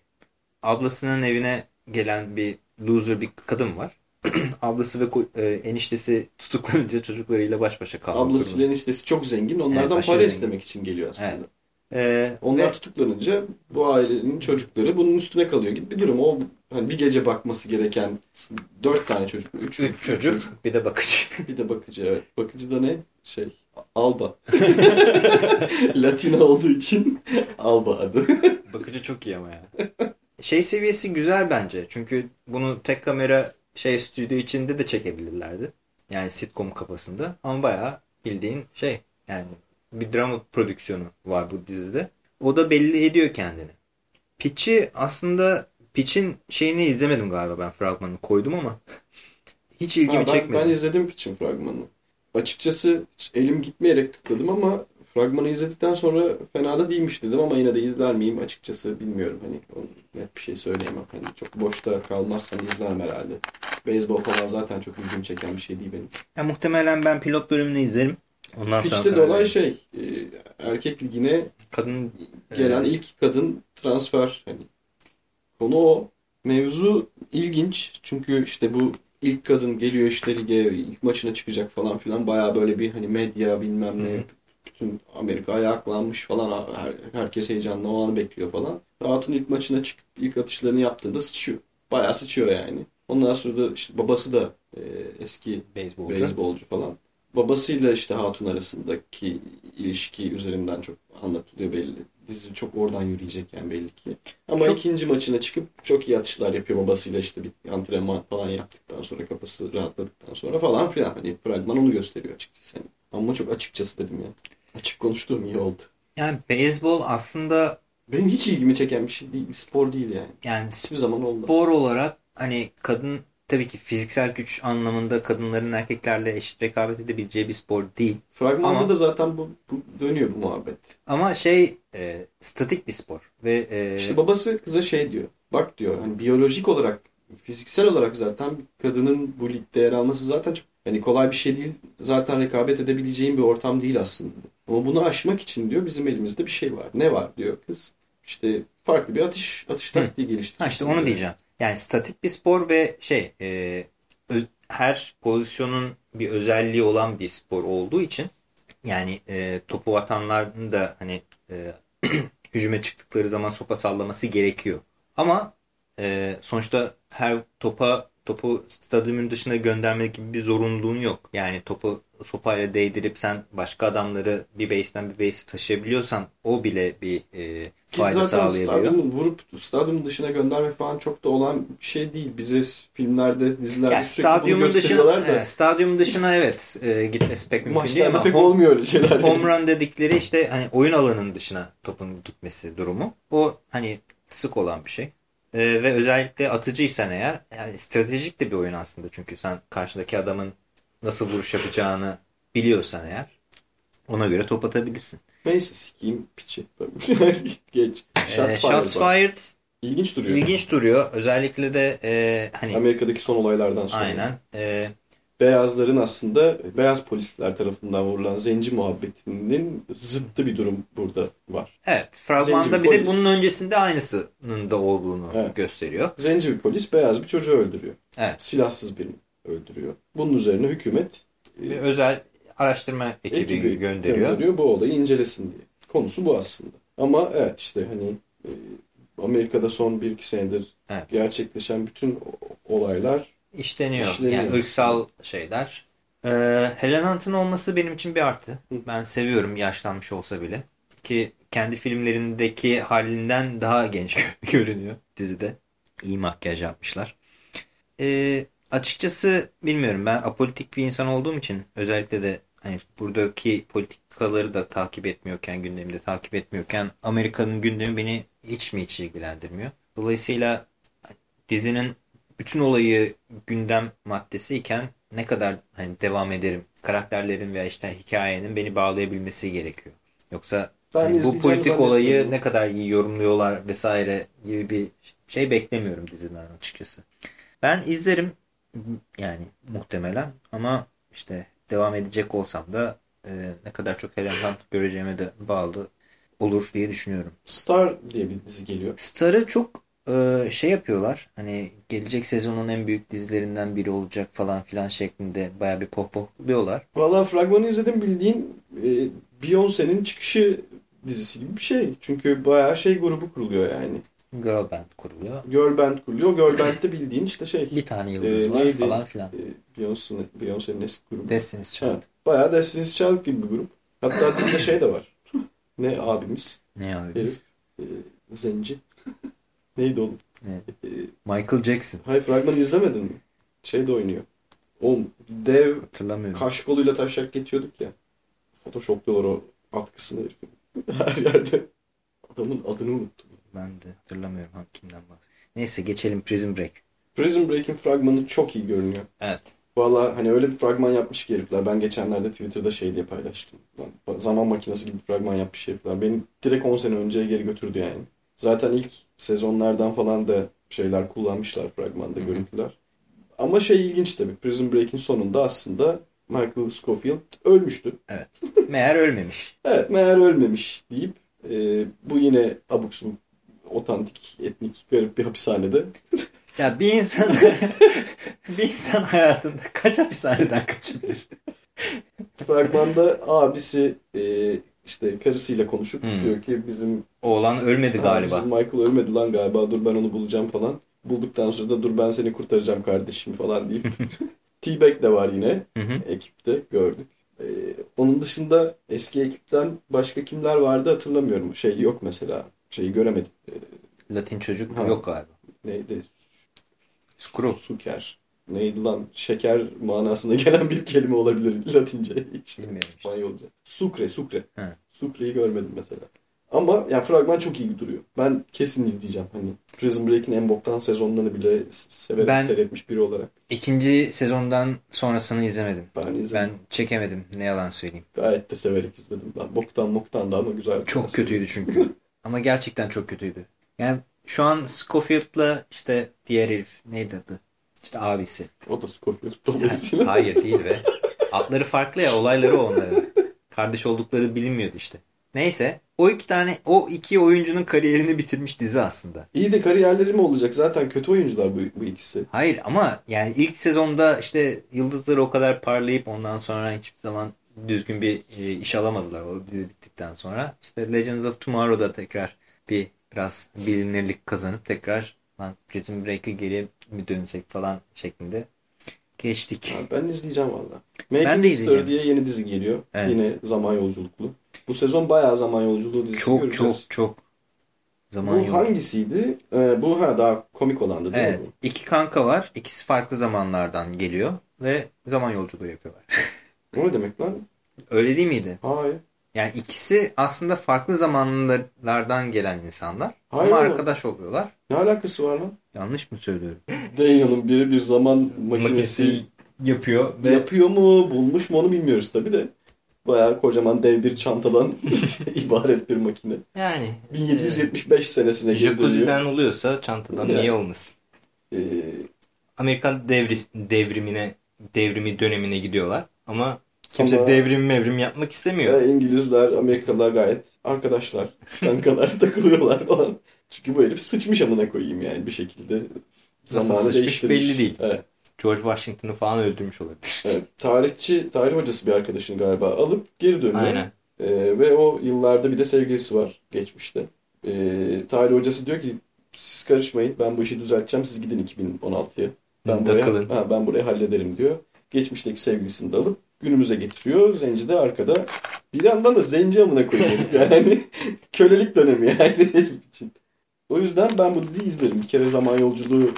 ablasının evine gelen bir loser bir kadın var. Ablası ve e, eniştesi tutuklanınca çocuklarıyla baş başa kalmak Ablası ile eniştesi çok zengin. Onlardan evet, para zengin. istemek için geliyor aslında. Evet. Ee, Onlar ve... tutuklanınca bu ailenin çocukları bunun üstüne kalıyor gibi bir durum. O hani bir gece bakması gereken dört tane çocuk. Üç, üç çocuk, çocuk, bir de bakıcı. bir de bakıcı evet. Bakıcı da ne? Şey Alba. Latina olduğu için Alba adı. bakıcı çok iyi ama ya. Şey seviyesi güzel bence. Çünkü bunu tek kamera şey stüdyo içinde de çekebilirlerdi. Yani sitcom kafasında. Ama bayağı bildiğin şey yani bir drama prodüksiyonu var bu dizide. O da belli ediyor kendini. Pitch'i aslında Pitch'in şeyini izlemedim galiba ben fragmanını koydum ama hiç ilgimi ha, ben, çekmedi. Ben izledim Pitch'in fragmanını. Açıkçası elim gitmeyerek tıkladım ama fragmanı izledikten sonra fena da değilmiş dedim ama yine de izler miyim açıkçası bilmiyorum. Hani net bir şey söyleyemem. Hani çok boşta kalmazsam izlerim herhalde. Beyzbol falan zaten çok ilgimi çeken bir şey değil benim. Ya, muhtemelen ben pilot bölümünü izlerim. Ondan Pitch'te de olay şey e, erkek ligine kadın gelen e... ilk kadın transfer hani konu o. Mevzu ilginç çünkü işte bu ilk kadın geliyor işte lige ilk maçına çıkacak falan filan baya böyle bir hani medya bilmem ne Hı. bütün Amerika ayaklanmış falan her, herkes heyecanla o anı bekliyor falan. Hatun ilk maçına çıkıp ilk atışlarını yaptığında sıçıyor. Baya sıçıyor yani. Ondan sonra da işte babası da e, eski beyzbolcu. beyzbolcu falan babasıyla işte Hatun arasındaki ilişki üzerinden çok anlatılıyor belli. Dizi çok oradan yürüyecek yani belli ki. Ama çok... ikinci maçına çıkıp çok iyi atışlar yapıyor babasıyla işte bir antrenman falan yaptıktan sonra kafası rahatladıktan sonra falan filan. Hani fragman onu gösteriyor açıkçası. Yani. Ama çok açıkçası dedim ya. Açık konuştuğum iyi oldu. Yani beyzbol aslında benim hiç ilgimi çeken bir şey değil. Bir spor değil yani. Yani hiçbir zaman oldu. Spor olarak hani kadın tabii ki fiziksel güç anlamında kadınların erkeklerle eşit rekabet edebileceği bir spor değil. Fragmanda ama, da zaten bu, bu dönüyor bu muhabbet. Ama şey e, statik bir spor. ve e, İşte babası kıza şey diyor. Bak diyor hani biyolojik olarak fiziksel olarak zaten kadının bu ligde yer alması zaten çok yani kolay bir şey değil. Zaten rekabet edebileceğin bir ortam değil aslında. Ama bunu aşmak için diyor bizim elimizde bir şey var. Ne var diyor kız. İşte farklı bir atış atış taktiği geliştirdi. işte onu diyeceğim. Yani statik bir spor ve şey e, her pozisyonun bir özelliği olan bir spor olduğu için yani e, topu atanların da hani e, hücuma çıktıkları zaman sopa sallaması gerekiyor. Ama e, sonuçta her topa topu stadyumun dışına göndermek gibi bir zorunluluğun yok. Yani topu sopayla değdirip sen başka adamları bir base'den bir base'e taşıyabiliyorsan o bile bir e, fayda sağlayabiliyor. Stadyumun vurup stadyumun dışına göndermek falan çok da olan bir şey değil. Bize filmlerde, dizilerde ya, gösteriyorlar dışına, da. E, stadyumun dışına evet e, gitmesi pek mümkün değil ama pek home, olmuyor öyle şeyler. Home run dedikleri işte hani oyun alanının dışına topun gitmesi durumu. O hani sık olan bir şey. Ee, ve özellikle atıcıysan eğer yani stratejik de bir oyun aslında. Çünkü sen karşındaki adamın nasıl vuruş yapacağını biliyorsan eğer ona göre top atabilirsin. Neyse sikeyim piçi. Geç. Shots, Shots ee, fired. Shots fired İlginç duruyor. ilginç duruyor. Özellikle de e, hani Amerika'daki son olaylardan sonra. aynen e, Beyazların aslında beyaz polisler tarafından vurulan zenci muhabbetinin zıttı bir durum burada var. evet fragmanda Zenci bir de bunun öncesinde aynısının da olduğunu Evet. gösteriyor. Zenci bir polis beyaz bir çocuğu öldürüyor. Evet. Silahsız birini öldürüyor. Bunun üzerine hükümet e, Bir özel araştırma ekibi, ekibi gönderiyor. Bu olayı incelesin diye. Konusu bu aslında. Ama evet işte hani e, Amerika'da son bir iki senedir Evet. gerçekleşen bütün olaylar İşleniyor. İşleniyor. Yani ırksal şeyler. Ee, Helen Hunt'ın olması benim için bir artı. Ben seviyorum yaşlanmış olsa bile. Ki kendi filmlerindeki halinden daha genç görünüyor dizide. İyi makyaj yapmışlar. Ee, açıkçası bilmiyorum ben apolitik bir insan olduğum için özellikle de hani buradaki politikaları da takip etmiyorken gündemde takip etmiyorken Amerika'nın gündemi beni hiç mi hiç ilgilendirmiyor. Dolayısıyla dizinin bütün olayı gündem maddesi iken ne kadar hani devam ederim karakterlerin veya işte hikayenin beni bağlayabilmesi gerekiyor. Yoksa Ben hani bu politik olayı ne kadar iyi yorumluyorlar vesaire gibi bir şey beklemiyorum diziden açıkçası. Ben izlerim yani muhtemelen ama işte devam edecek olsam da e, ne kadar çok Helen Hunt göreceğime de bağlı olur diye düşünüyorum. Star diye bir dizi geliyor. Star'ı çok e, şey yapıyorlar. Hani gelecek sezonun en büyük dizilerinden biri olacak falan filan şeklinde baya bir pohpohluyorlar. Valla fragmanı izledim bildiğin e, Beyoncé'nin çıkışı dizisi gibi bir şey. Çünkü bayağı şey grubu kuruluyor yani. Girl Band kuruluyor. Girl band kuruluyor. Girl band'de bildiğin işte şey. Bir tane yıldız Ee, var neydi? falan filan. e, Beyoncé'nin Beyoncé'nin eski grubu. Destiny's Child. Evet. Bayağı Destiny's Child gibi bir grup. Hatta dizide şey de var. ne abimiz? Ne abi? Herif. E, zenci. Neydi oğlum? Ne? E, Michael Jackson. hayır fragmanı izlemedin mi? Şey de oynuyor. Oğlum dev kaş koluyla taşak geçiyorduk ya. Photoshopluyorlar o atkısını herifin. Her yerde. Adamın adını unuttum. Ben de hatırlamıyorum ha, kimden bahsediyor. Neyse geçelim Prison Break. Prison Break'in fragmanı çok iyi görünüyor. Evet. Valla hani öyle bir fragman yapmış ki herifler. Ben geçenlerde Twitter'da şey diye paylaştım. Lan, zaman makinesi gibi bir fragman yapmış herifler. Beni direkt 10 sene önceye geri götürdü yani. Zaten ilk sezonlardan falan da şeyler kullanmışlar fragmanda Hı hı. görüntüler. Ama şey ilginç tabii. Prison Break'in sonunda aslında Michael Scofield ölmüştü. Meğer ölmemiş. Evet meğer ölmemiş deyip e, bu yine abuk subuk otantik, etnik, garip bir hapishanede Ya bir insan bir insan hayatında kaç hapishaneden kaçabilir? fragmanda abisi e, işte karısıyla konuşup Hmm. diyor ki bizim Oğlan ölmedi "Aa, galiba. bizim Michael ölmedi lan galiba dur ben onu bulacağım falan. Bulduktan sonra da dur ben seni kurtaracağım kardeşim falan deyip T-Bag de var yine ekipte gördük. E, onun dışında eski ekipten başka kimler vardı hatırlamıyorum. Şey yok mesela. Şeyi göremedim. E, Latin çocuk Ha. yok galiba. neydi? Screw. Suker. Neydi lan? Şeker manasına gelen bir kelime olabilir Latince. Hiç Bilmiyorum işte. İspanyolca. Sukre, sukre. He. Sukre'yi görmedim mesela. Ama yani fragman çok iyi duruyor. Ben kesin izleyeceğim. Hani Prison Break'in en boktan sezonlarını bile severek Ben- seyretmiş biri olarak. İkinci sezondan sonrasını izlemedim. Ben izledim. Ben çekemedim. Ne yalan söyleyeyim. Gayet de severek izledim. Ben boktan moktan da ama güzel. Çok kötüydü çünkü. Ama gerçekten çok kötüydü. Yani şu an Scofield'la işte diğer herif neydi adı? İşte abisi. O da Scorpion dolayısıyla. Hayır değil be. Adları farklı ya olayları onların. Kardeş oldukları bilinmiyordu işte. Neyse o iki tane o iki oyuncunun kariyerini bitirmiş dizi aslında. İyi de kariyerleri mi olacak? Zaten kötü oyuncular bu, bu ikisi. Hayır ama yani ilk sezonda işte yıldızları o kadar parlayıp ondan sonra hiçbir zaman düzgün bir e, iş alamadılar o dizi bittikten sonra. İşte Legends of Tomorrow'da tekrar bir biraz bilinirlik kazanıp tekrar lan Prison Break'e geri mi dönsek falan şeklinde geçtik. Ha, ben izleyeceğim valla. Ben de izleyeceğim. diye yeni dizi geliyor. Evet. Yine zaman yolculuklu. Bu sezon bayağı zaman yolculuğu dizisi Çok göreceğiz. çok çok zaman Bu yok. hangisiydi? Ee, bu ha daha komik olandı değil Evet. mi? iki kanka var. İkisi farklı zamanlardan geliyor ve zaman yolculuğu yapıyorlar. O ne demek lan? Öyle değil miydi? Hayır. Yani ikisi aslında farklı zamanlardan gelen insanlar. Hayır ama ama- arkadaş oluyorlar. Ne alakası var lan? Yanlış mı söylüyorum? Daniel'ın biri bir zaman makinesi yapıyor ve yapıyor mu, bulmuş mu onu bilmiyoruz tabi de. Bayağı kocaman dev bir çantadan ibaret bir makine. yani 1775 senesine e, geri dönüyor. Jacuzzi'den oluyorsa çantadan Yani. niye olmasın? Ee, Amerikan devri, devrimine devrimi dönemine gidiyorlar ama kimse Ama- devrim mevrim yapmak istemiyor. İngilizler, Amerikalılar gayet arkadaşlar. Kankalar takılıyorlar falan. Çünkü bu herif sıçmış amına koyayım yani bir şekilde. Zamanı sıçmış belli değil. Evet, George Washington'ı falan öldürmüş olabilir. evet. Tarihçi, tarih hocası bir arkadaşın galiba alıp geri dönüyor. Aynen. Ee, ve o yıllarda bir de sevgilisi var geçmişte. Ee, tarih hocası diyor ki siz karışmayın ben bu işi düzelteceğim siz gidin 2016'ya. Ben buraya, ha, ben burayı hallederim diyor. Geçmişteki sevgilisini de alıp günümüze getiriyor. Zenci de arkada. Bir yandan da zenci amına koyuyor yani. Kölelik dönemi yani için. O yüzden ben bu diziyi izlerim. Bir kere zaman yolculuğu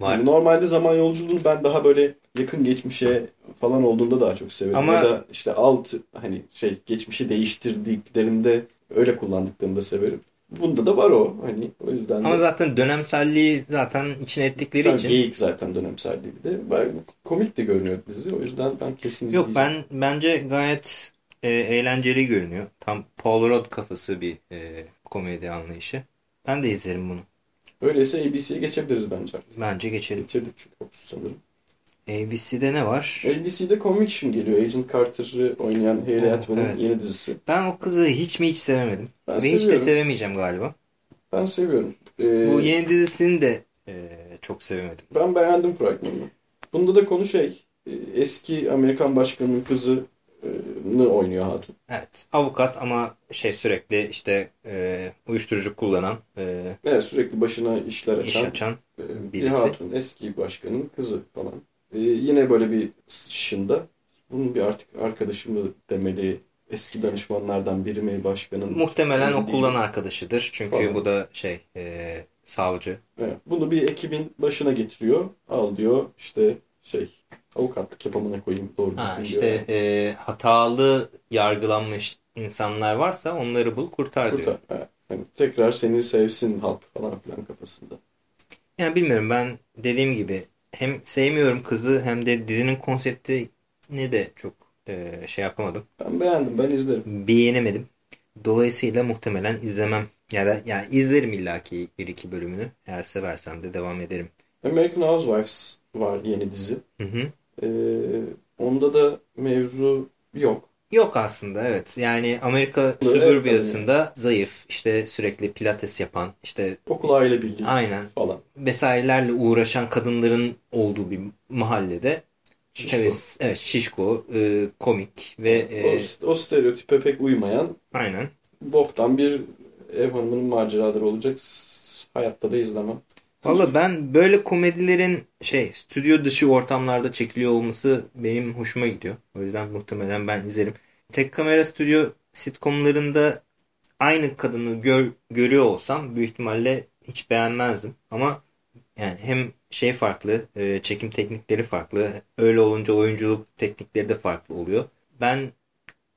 Var. yani normalde zaman yolculuğunu ben daha böyle yakın geçmişe falan olduğunda daha çok severim. Ama- Ya da işte alt hani şey geçmişi değiştirdiklerinde öyle kullandıklarını da severim. Bunda da var o hani o yüzden de. Ama zaten dönemselliği zaten içine ettikleri Tabii için. geyik zaten dönemselliği bir de. Komik de görünüyor dizi. O yüzden ben kesin. Yok ben bence gayet e, eğlenceli görünüyor. Tam Paul Rudd kafası bir e, komedi anlayışı. Ben de izlerim bunu. Öyleyse ABC'ye geçebiliriz bence. Bence geçelim. Geçirdik çünkü 30 sanırım. ABC'de ne var? ABC'de Conviction geliyor. Agent Carter'ı oynayan Hayley Oh, Atwell'ın evet. yeni dizisi. Ben o kızı hiç mi hiç sevemedim. Ben Ve hiç de seviyorum. sevemeyeceğim galiba. Ben seviyorum. Ee, Bu yeni dizisini de e, çok sevemedim. Ben beğendim fragmanını. Bunda da konu şey, e, eski Amerikan başkanının kızını oynuyor Hatun. Evet. Avukat ama şey sürekli işte e, uyuşturucu kullanan, e, Evet sürekli başına işler iş açan açan. e, bir birisi. hatun. Eski başkanın kızı falan. E, yine böyle bir sıçışında bunun bir artık arkadaşı mı demeli, eski danışmanlardan biri mi başkanın? Muhtemelen okuldan arkadaşıdır. Çünkü Falan. bu da şey e, savcı. Evet, bunu bir ekibin başına getiriyor. Al diyor işte şey avukatlık yapamına koyayım doğru Ha, diyor. işte e, hatalı yargılanmış insanlar varsa onları bul kurtar diyor. Kurtar. Evet. Yani tekrar seni sevsin halk falan filan kafasında. Yani bilmiyorum ben dediğim gibi hem sevmiyorum kızı hem de dizinin konsepti ne de çok e, şey yapamadım. Ben beğendim. Ben izlerim. Beğenemedim. Dolayısıyla muhtemelen izlemem. Ya da yani izlerim illaki bir iki bölümünü. Eğer seversem de devam ederim. American Housewives var yeni dizi. Hı hı. Ee, onda da mevzu yok. Yok aslında evet. Yani Amerika Evet, suburbiyasında zayıf, işte sürekli pilates yapan, işte Okul aile birliği aynen falan. vesairelerle uğraşan kadınların olduğu bir mahallede Şişko. evet, evet şişko, e, komik ve e, O, o stereotipe pek uymayan aynen. boktan bir ev hanımının maceraları olacak. Hayatta da izlemem. Valla ben böyle komedilerin şey stüdyo dışı ortamlarda çekiliyor olması benim hoşuma gidiyor. O yüzden muhtemelen ben izlerim. Tek kamera stüdyo sitcomlarında aynı kadını gör, görüyor olsam büyük ihtimalle hiç beğenmezdim. Ama yani hem şey farklı, e, çekim teknikleri farklı. Öyle olunca oyunculuk teknikleri de farklı oluyor. Ben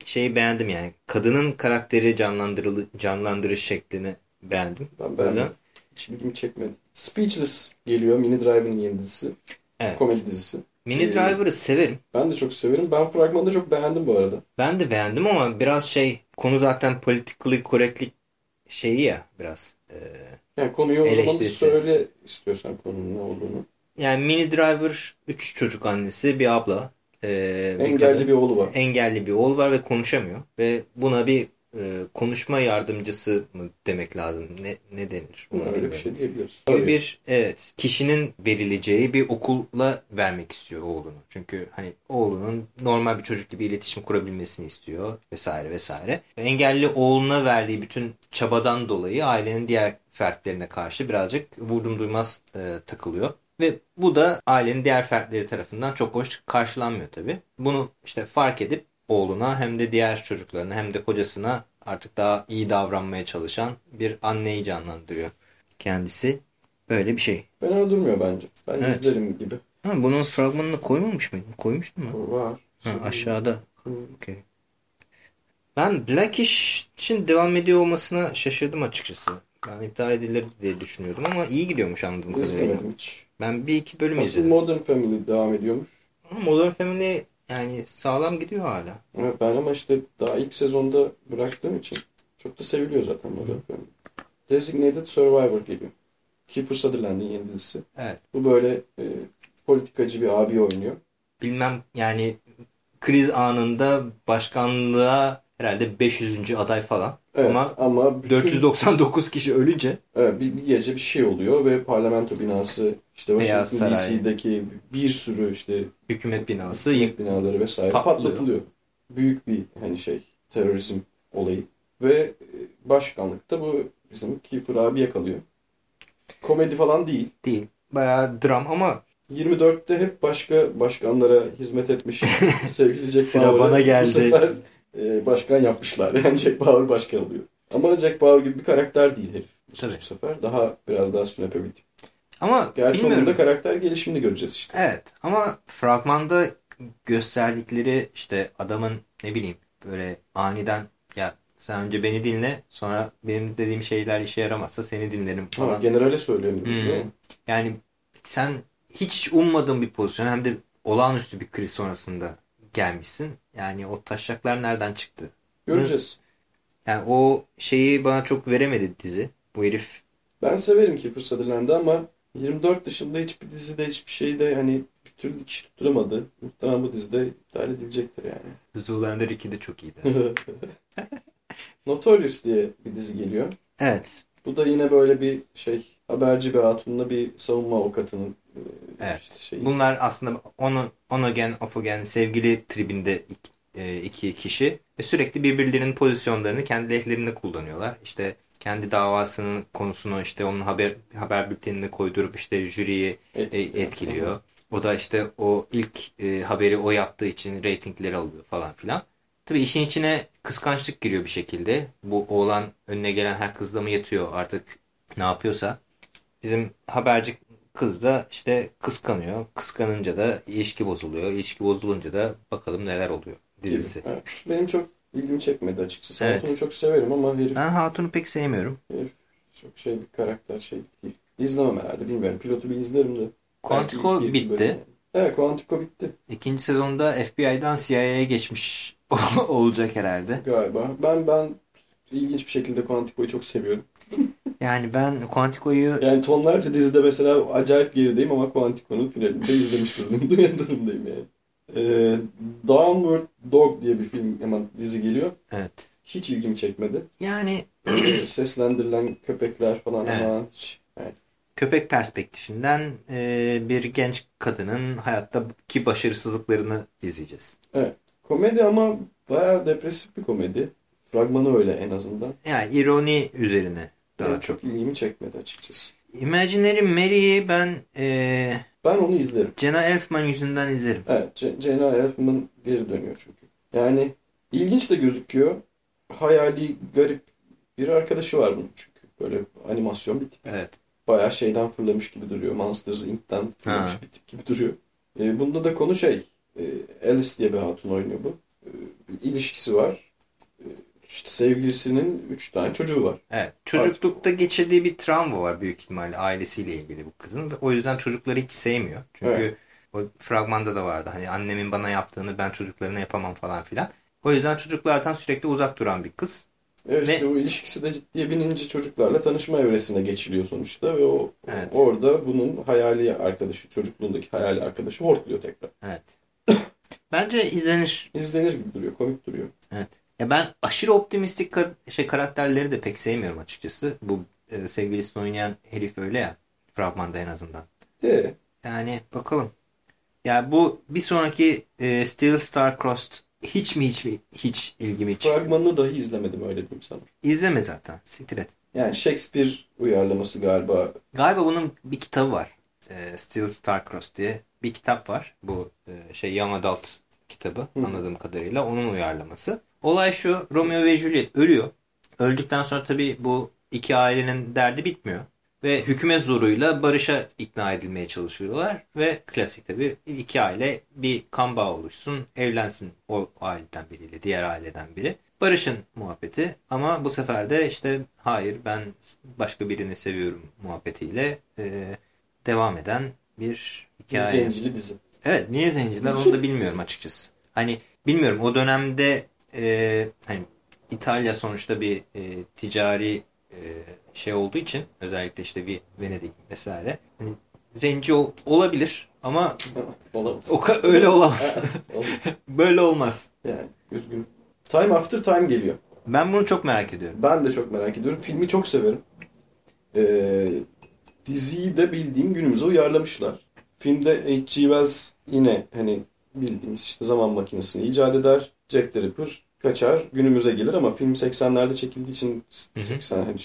şeyi beğendim yani. Kadının karakteri canlandırılı, canlandırış şeklini beğendim. Ben beğendim. Hiç ilgimi çekmedi. Speechless geliyor. Mini Drive'ın yeni dizisi. Evet. Komedi dizisi. Mini Ee, Driver'ı severim. Ben de çok severim. Ben fragmanı da çok beğendim bu arada. Ben de beğendim ama biraz şey konu zaten politically correctlik şeyi ya biraz. Ee, Yani konuyu o zaman Eleştirisi. söyle istiyorsan konunun ne olduğunu. yani Mini Driver 3 çocuk annesi bir abla. bir Engelli kadın. bir oğlu var. engelli bir oğul var ve konuşamıyor. Ve buna bir e, konuşma yardımcısı mı demek lazım? Ne, ne denir? Ona Öyle bir şey diyebiliriz. gibi Tabii. bir evet kişinin verileceği bir okula vermek istiyor oğlunu. Çünkü hani oğlunun normal bir çocuk gibi iletişim kurabilmesini istiyor vesaire vesaire. Engelli oğluna verdiği bütün çabadan dolayı ailenin diğer fertlerine karşı birazcık vurdum duymaz e, takılıyor. Ve bu da ailenin diğer fertleri tarafından çok hoş karşılanmıyor tabii. Bunu işte fark edip oğluna hem de diğer çocuklarına hem de kocasına artık daha iyi davranmaya çalışan bir anneyi canlandırıyor kendisi. Böyle bir şey. Fena durmuyor bence. Ben Evet. izlerim gibi. Ha, bunun fragmanını koymamış mıydın? Koymuştun mu? Var. Ha, aşağıda. Okey. Ben Blackish'in devam ediyor olmasına şaşırdım açıkçası. Ben iptal edilir diye düşünüyordum ama iyi gidiyormuş anladığım kadarıyla. İzlemedim hiç. Ben bir iki bölüm Asıl izledim. Modern Family devam ediyormuş. Modern Family yani sağlam gidiyor hala. Evet, ben ama işte daha ilk sezonda bıraktığım için çok da seviliyor zaten Modern Family. Designated Survivor geliyor. Kiefer Sutherland'in yeni dizisi. Evet. Bu böyle e, politikacı bir abi oynuyor. Bilmem yani kriz anında başkanlığa herhalde 500. aday falan. Evet, Ama ama bütün, 499 kişi ölünce evet, bir, bir gece bir şey oluyor ve parlamento binası işte Washington. DC'deki bir sürü işte hükümet binası hükümet binaları vesaire Patlıyor. patlatılıyor. Büyük bir hani şey terörizm olayı ve e, başkanlıkta bu bizim Kiefer abi yakalıyor. Komedi falan değil. değil. Bayağı dram ama 24'te hep başka başkanlara hizmet etmiş sevgili Jack Sıra bana geldi. Bu sefer e, başkan yapmışlar. Yani Jack Bauer başkan oluyor. Ama Jack Bauer gibi bir karakter değil herif. Bu Tabii. sefer daha biraz daha sünepebilik. ama Gerçi bilmiyorum. onun da karakter gelişimini göreceğiz işte. Evet ama fragmanda gösterdikleri işte adamın ne bileyim böyle aniden ya sen önce beni dinle sonra benim dediğim şeyler işe yaramazsa seni dinlerim Ama falan. generale söylüyorum. Hmm. Yani sen hiç ummadığın bir pozisyon hem de olağanüstü bir kriz sonrasında gelmişsin. Yani o taşaklar nereden çıktı? Göreceğiz. Yani o şeyi bana çok veremedi dizi. Bu herif Ben severim Kiefer Sutherland'ı ama 24 dışında hiçbir dizide hiçbir şeyde hani bir türlü dikiş tutturamadı. Muhtemelen bu dizide iptal edilecektir yani. Zoolander 2'de çok iyiydi. Notorious diye bir dizi geliyor. evet. Bu da yine böyle bir şey haberci bir hatunla bir savunma avukatının Evet. işte şeyi. Bunlar aslında on, on again off again sevgili tribinde iki, e, iki kişi ve sürekli birbirlerinin pozisyonlarını kendi lehlerinde kullanıyorlar. İşte kendi davasının konusunu işte onun haber haber bültenine koydurup işte jüriyi e, etkiliyor. etkiliyor. O da işte o ilk e, haberi o yaptığı için reytingleri alıyor falan filan. Tabii işin içine kıskançlık giriyor bir şekilde. Bu oğlan önüne gelen her kızla mı yatıyor artık ne yapıyorsa. Bizim haberci kız da işte kıskanıyor. Kıskanınca da ilişki bozuluyor. İlişki bozulunca da bakalım neler oluyor dizisi. Evet. Benim çok ilgimi çekmedi açıkçası. Evet. Hatun'u çok severim ama herif, Ben Hatun'u pek sevmiyorum. herif çok şey bir karakter şey değil. İzlemem herhalde bilmiyorum. Pilotu bir izlerim de. Quantico Belki bitti. bölüm. Evet Quantico bitti İkinci sezonda FBI'dan CIA'ya geçmiş olacak herhalde. galiba. Ben ben ilginç bir şekilde Quantico'yu çok seviyorum. Yani ben Quantico'yu Yani tonlarca dizide mesela acayip gerideyim ama Quantico'nun finalinde izlemiş durumdayım, durumdayım yani. Ee, Downward Dog diye bir film hemen dizi geliyor. evet. Hiç ilgimi çekmedi. Yani Böyle seslendirilen köpekler falan Evet. ama hiç. Yani köpek perspektifinden e, bir genç kadının hayattaki başarısızlıklarını izleyeceğiz. komedi ama bayağı depresif bir komedi. Fragmanı öyle en azından. Yani ironi üzerine daha çok. ilgimi çekmedi açıkçası. Imaginary Mary'i ben e, Ben onu izlerim. Jenna Elfman yüzünden izlerim. Evet, C- Jenna Elfman geri dönüyor çünkü. Yani ilginç de gözüküyor. Hayali, garip bir arkadaşı var bunun çünkü. Böyle animasyon bir tip. Evet. Bayağı şeyden fırlamış gibi duruyor. Monsters Inc.'ten fırlamış Ha. bir tip gibi duruyor. E, bunda da konu şey. E, Alice diye bir hatun oynuyor bu. E, ilişkisi var. İşte sevgilisinin üç tane çocuğu var. Evet. Çocuklukta geçirdiği bir travma var büyük ihtimalle ailesiyle ilgili bu kızın. Ve o yüzden çocukları hiç sevmiyor. Çünkü Evet. o fragmanda da vardı. Hani annemin bana yaptığını ben çocuklarına yapamam falan filan. O yüzden çocuklardan sürekli uzak duran bir kız. Evet Ve- işte o ilişkisi de ciddiye binince çocuklarla tanışma evresine geçiliyor sonuçta ve o Evet. orada bunun hayali arkadaşı, çocukluğundaki hayali arkadaşı hortluyor tekrar. Evet. Bence izlenir. İzlenir gibi duruyor, komik duruyor. Evet. Ya ben aşırı optimistik kar- şey karakterleri de pek sevmiyorum açıkçası. Bu e, sevgilisini oynayan herif öyle ya. Fragmanda en azından. De Yani bakalım. Ya bu bir sonraki e, Steel Star Crossed hiç mi hiç mi hiç ilgimi çekmiyor. fragmanını dahi izlemedim öyle diyeyim sana. İzleme zaten. Siktir et. Yani Shakespeare uyarlaması galiba. Galiba bunun bir kitabı var. E, Steel Star Crossed diye bir kitap var. Bu e, şey Young Adult kitabı Hı. anladığım kadarıyla onun uyarlaması. Olay şu Romeo ve Juliet ölüyor. Öldükten sonra tabii bu iki ailenin derdi bitmiyor. Ve hükümet zoruyla barışa ikna edilmeye çalışıyorlar. Ve klasik tabii iki aile bir kan bağı oluşsun, evlensin o aileden biriyle, diğer aileden biri. barışın muhabbeti ama bu sefer de işte hayır ben başka birini seviyorum muhabbetiyle e, devam eden bir hikaye. Zencili dizi. Evet niye zenciler onu da bilmiyorum açıkçası. Hani bilmiyorum o dönemde e, hani İtalya sonuçta bir e, ticari e, şey olduğu için özellikle işte bir Venedik vesaire hani zenci ol, olabilir ama Olamaz. o öyle olamaz. Böyle olmaz. Yani üzgünüm. Time After Time geliyor. Ben bunu çok merak ediyorum. Ben de çok merak ediyorum. Filmi çok severim. Ee, diziyi de bildiğim günümüze uyarlamışlar. Filmde H.G. Wells yine hani bildiğimiz işte zaman makinesini icat eder. Jack the Ripper kaçar günümüze gelir ama film 80'lerde çekildiği için 80 hani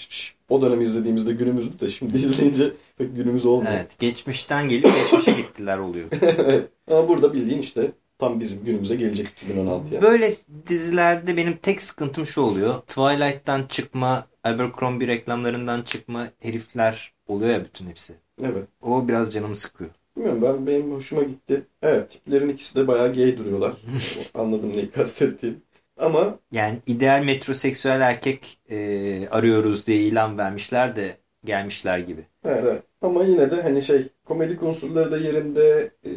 o dönem izlediğimizde günümüzdü de şimdi izleyince pek günümüz olmuyor. Evet geçmişten gelip geçmişe gittiler oluyor. ama burada bildiğin işte tam bizim günümüze gelecek 2016'ya. Böyle dizilerde benim tek sıkıntım şu oluyor. Twilight'tan çıkma, Abercrombie reklamlarından çıkma herifler oluyor ya bütün hepsi. Evet. O biraz canımı sıkıyor. Bilmiyorum ben benim hoşuma gitti. Evet tiplerin ikisi de bayağı gay duruyorlar. Anladım neyi kastettiğim. Ama yani ideal metroseksüel erkek e, arıyoruz diye ilan vermişler de gelmişler gibi. Evet, evet. Ama yine de hani şey komedi unsurları da yerinde e,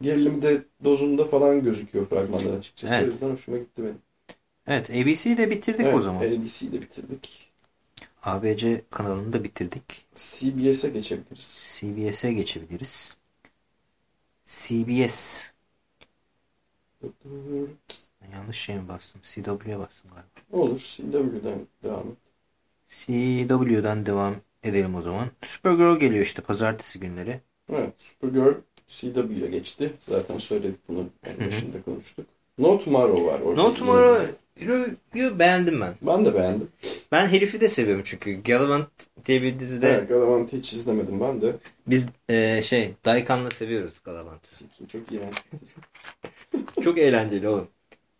gerilim de dozunda falan gözüküyor fragmanlar açıkçası. Evet. O yüzden hoşuma gitti benim. Evet ABC'yi de bitirdik evet, o zaman. ABC'yi de bitirdik. ABC kanalını da bitirdik. CBS'e geçebiliriz. CBS'e geçebiliriz. CBS. Yanlış şey mi bastım? CW'ye bastım galiba. Olur. CW'den devam et. CW'dan devam edelim o zaman. Supergirl geliyor işte pazartesi günleri. Evet. Supergirl CW'ye geçti. Zaten söyledik bunu. En başında konuştuk. No Tomorrow var. Orada No Tomorrow'u beğendim ben. Ben de beğendim. Ben herifi de seviyorum çünkü. Gallivant diye bir dizide Evet, Galavant'ı hiç izlemedim ben de. biz e, şey Daikan'la seviyoruz Gallivant'ı. Çok iğrenç. Çok eğlenceli oğlum.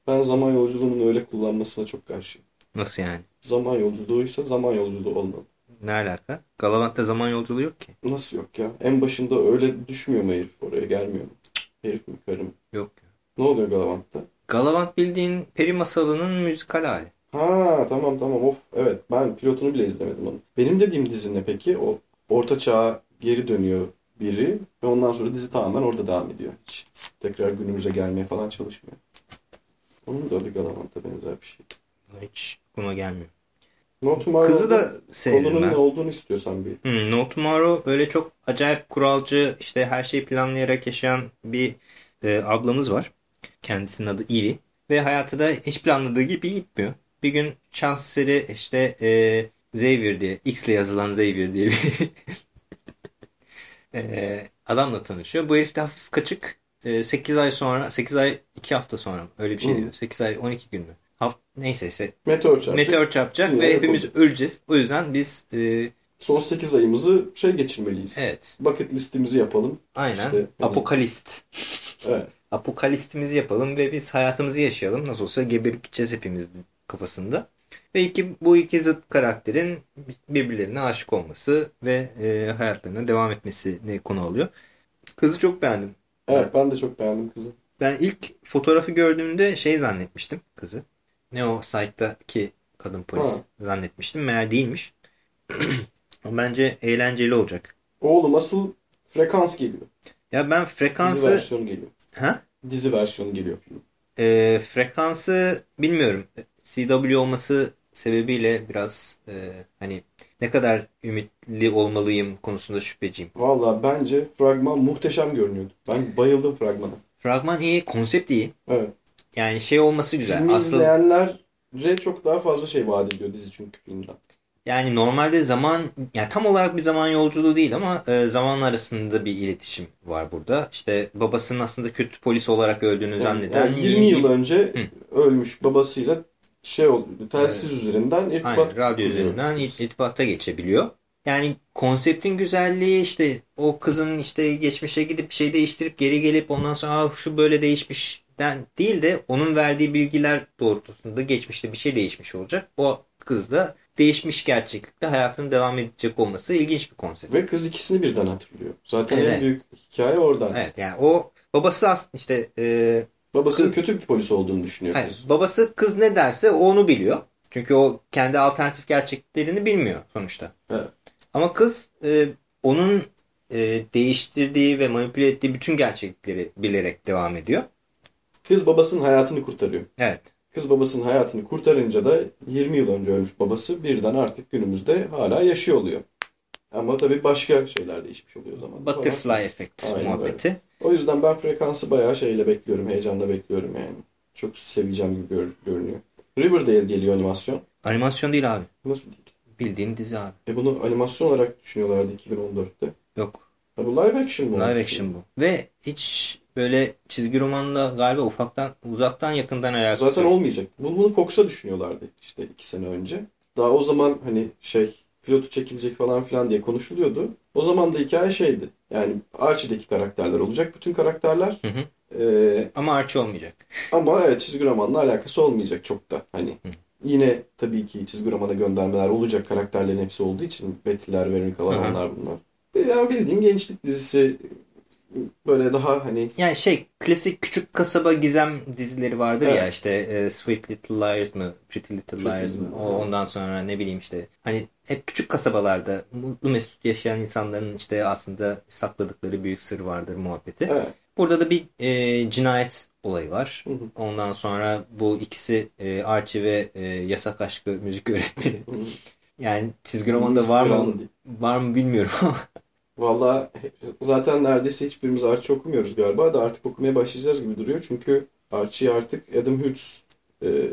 Ben zaman yolculuğunun öyle kullanmasına çok karşıyım. Nasıl yani? Zaman yolculuğuysa zaman yolculuğu olmalı. Ne alaka? Galavant'ta zaman yolculuğu yok ki. Nasıl yok ya? En başında öyle düşmüyor mu herif oraya gelmiyor mu? Herif mi karı mı? Yok. Ne oluyor Galavant'ta? Galavant bildiğin peri masalının müzikal hali. Ha tamam tamam of evet ben pilotunu bile izlemedim onu. Benim dediğim dizi ne peki? O orta çağa geri dönüyor biri ve ondan sonra dizi tamamen orada devam ediyor. Hiç tekrar günümüze gelmeye falan çalışmıyor. Onun da adı Galavant'a benzer bir şey. Hiç aklıma gelmiyor. No Kızı da konunun ben. ne olduğunu istiyorsan bir. Hmm, No Tomorrow böyle çok acayip kuralcı işte her şeyi planlayarak yaşayan bir e, ablamız var. Kendisinin adı Evie. Ve hayatı da hiç planladığı gibi gitmiyor. Bir gün şans eseri işte e, Xavier diye X ile yazılan Xavier diye bir e, adamla tanışıyor. Bu herif de hafif kaçık. E, 8 ay sonra 8 ay 2 hafta sonra öyle bir şey Hı. diyor. 8 ay 12 gün mü? Haft neyse ise Meteor çarpacak. meteor çarpacak ve hepimiz oldu. öleceğiz. O yüzden biz e, Son 8 ayımızı şey geçirmeliyiz. evet Bucket listimizi yapalım. aynen İşte, apokalist. Evet. apokalistimizi yapalım ve biz hayatımızı yaşayalım. Nasıl olsa geberip gideceğiz hepimiz kafasında. Ve iki, bu iki zıt karakterin birbirlerine aşık olması ve e, hayatlarına devam etmesini konu alıyor. Kızı çok beğendim. Evet ben de çok beğendim kızı. Ben ilk fotoğrafı gördüğümde şey zannetmiştim kızı. Ne o site'daki kadın polis Ha. zannetmiştim. Meğer değilmiş. Bence eğlenceli olacak. Oğlum asıl frekans geliyor. Ya ben Dizi frekansı... versiyonu geliyor. Ha? Dizi versiyonu geliyor film. E, frekansı bilmiyorum. CW olması sebebiyle biraz e, hani ne kadar ümitli olmalıyım konusunda şüpheciyim. Valla bence fragman muhteşem görünüyordu. Ben bayıldım fragmana. Fragman iyi, konsept iyi. Evet. Yani şey olması güzel. Filmi Asıl izleyenlere çok daha fazla şey vaat ediyor dizi çünkü filmden. yani normalde zaman yani tam olarak bir zaman yolculuğu değil ama e, zaman arasında bir iletişim var burada. İşte babasının aslında kötü polis olarak öldüğünü zanneden Yani 20 yıl önce ölmüş babasıyla şey oldu. Telsiz üzerinden irtibat Aynen, radyo kuruyor. üzerinden irtibata geçebiliyor. Yani konseptin güzelliği işte o kızın işte geçmişe gidip bir şey değiştirip geri gelip ondan sonra "Aa, şu böyle değişmişten değil de onun verdiği bilgiler doğrultusunda geçmişte bir şey değişmiş olacak. O kız da değişmiş gerçeklikte hayatının devam edecek olması ilginç bir konsept. Ve kız ikisini birden hatırlıyor. Zaten Evet. en büyük hikaye oradan. Evet yani o babası aslında işte e, Babasının Kız- kötü bir polis olduğunu düşünüyor Hayır, kız. babası kız ne derse onu biliyor. Çünkü o kendi alternatif gerçeklerini bilmiyor sonuçta. Evet. Ama kız e, onun e, değiştirdiği ve manipüle ettiği bütün gerçekleri bilerek devam ediyor. Kız babasının hayatını kurtarıyor. Evet. Kız babasının hayatını kurtarınca da 20 yıl önce ölmüş babası birden artık günümüzde hala yaşıyor oluyor. Ama tabii başka şeyler değişmiş oluyor o zaman. Butterfly Effect Aynen muhabbeti. O yüzden ben frekansı bayağı şeyle bekliyorum, heyecanla bekliyorum yani. Çok seveceğim gibi gör- görünüyor. Riverdale geliyor animasyon. Animasyon değil abi. Nasıl değil? Bildiğin dizi abi. E bunu animasyon olarak düşünüyorlardı 2014'te. Yok. Ha bu live action mı? Live action bu. Ve hiç böyle çizgi romanla galiba ufaktan uzaktan yakından alakası Zaten olmayacak. Bunu, bunu Fox'a düşünüyorlardı işte iki sene önce. Daha o zaman hani şey pilotu çekilecek falan filan diye konuşuluyordu. O zaman da hikaye şeydi. Yani Archie'deki karakterler olacak. Bütün karakterler. Hı hı. Ee, Ama Archie olmayacak. ama evet çizgi romanla alakası olmayacak çok da. Hani yine tabii ki çizgi romana göndermeler olacak karakterlerin hepsi olduğu için. Betty'ler, Veronica'lar Hı hı. onlar bunlar. Yani bildiğin gençlik dizisi böyle daha hani Yani şey klasik küçük kasaba gizem dizileri vardır Evet. ya işte e, Sweet Little Liars mı Pretty Little Pretty Liars mı o, ondan sonra ne bileyim işte hani hep küçük kasabalarda mutlu mesut yaşayan insanların işte aslında sakladıkları büyük sır vardır muhabbeti. evet. Burada da bir e, cinayet olayı var. Hı hı. Ondan sonra bu ikisi e, Archie ve e, yasak aşkı müzik öğretmeni. Hı hı. Yani çizgi romanda var mı var mı bilmiyorum ama Valla zaten neredeyse hiçbirimiz Archie okumuyoruz galiba da artık okumaya başlayacağız gibi duruyor. Çünkü Archie'yi artık Adam Hughes e,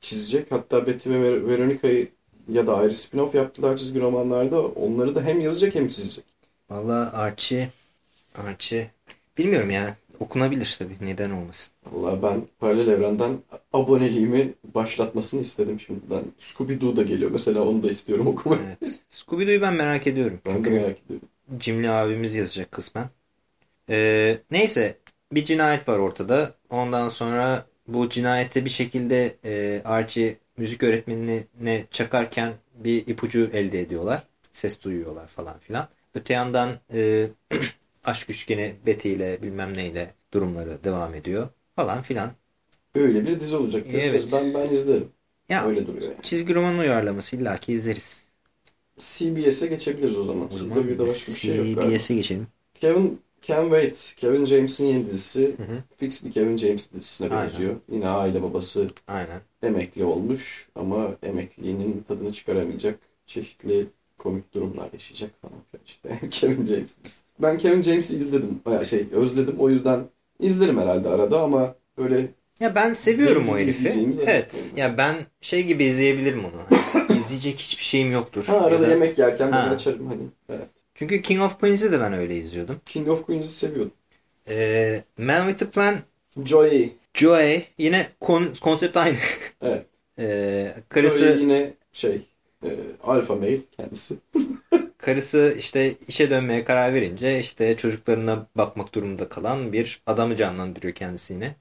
çizecek. Hatta Betty ve Ver- Veronica'yı ya da ayrı spin-off yaptılar çizgi romanlarda. Onları da hem yazacak hem çizecek. Valla Archie Archie bilmiyorum ya okunabilir tabii neden olmasın. Valla ben paralel evrenden aboneliğimi başlatmasını istedim şimdiden. Scooby-Doo da geliyor mesela onu da istiyorum okumayı. Evet. Scooby-Doo'yu ben merak ediyorum. Ben de Çünkü merak ediyorum. Cimli abimiz yazacak kısmen. Ee, neyse bir cinayet var ortada. Ondan sonra bu cinayette bir şekilde e, Archie müzik öğretmenine çakarken bir ipucu elde ediyorlar. Ses duyuyorlar falan filan. Öte yandan e, aşk üçgeni Betty ile bilmem neyle durumları devam ediyor falan filan. Öyle bir dizi olacak. Evet. Ben, ben izlerim. Ya Öyle duruyor yani. çizgi roman uyarlaması illaki izleriz. CBS'e geçebiliriz o zaman. O zaman CW'de başka bir şey yok. CBS'e geçelim. Kevin Can Wait, Kevin James'in yeni dizisi. Hı hı. Fix bir Kevin James dizisine Aynen. benziyor. Yine aile babası Aynen. emekli olmuş ama emekliliğinin tadını çıkaramayacak çeşitli komik durumlar yaşayacak falan işte. Kevin James dizisi. Ben Kevin James'i izledim. Bayağı şey özledim. O yüzden izlerim herhalde arada ama böyle Ya ben seviyorum o herifi. Evet. evet. Ya ben şey gibi izleyebilirim onu. İzleyecek hiçbir şeyim yoktur. ha, arada Ya da- yemek yerken ben açarım hani. Evet. Çünkü King of Queens'i de ben öyle izliyordum. King of Queens'i seviyordum. Ee, Man with a Plan, Joey. Joey yine kon- konsept aynı. Evet. Ee, karısı Joey yine şey e, alfa male kendisi. karısı işte işe dönmeye karar verince işte çocuklarına bakmak durumunda kalan bir adamı canlandırıyor kendisi yine.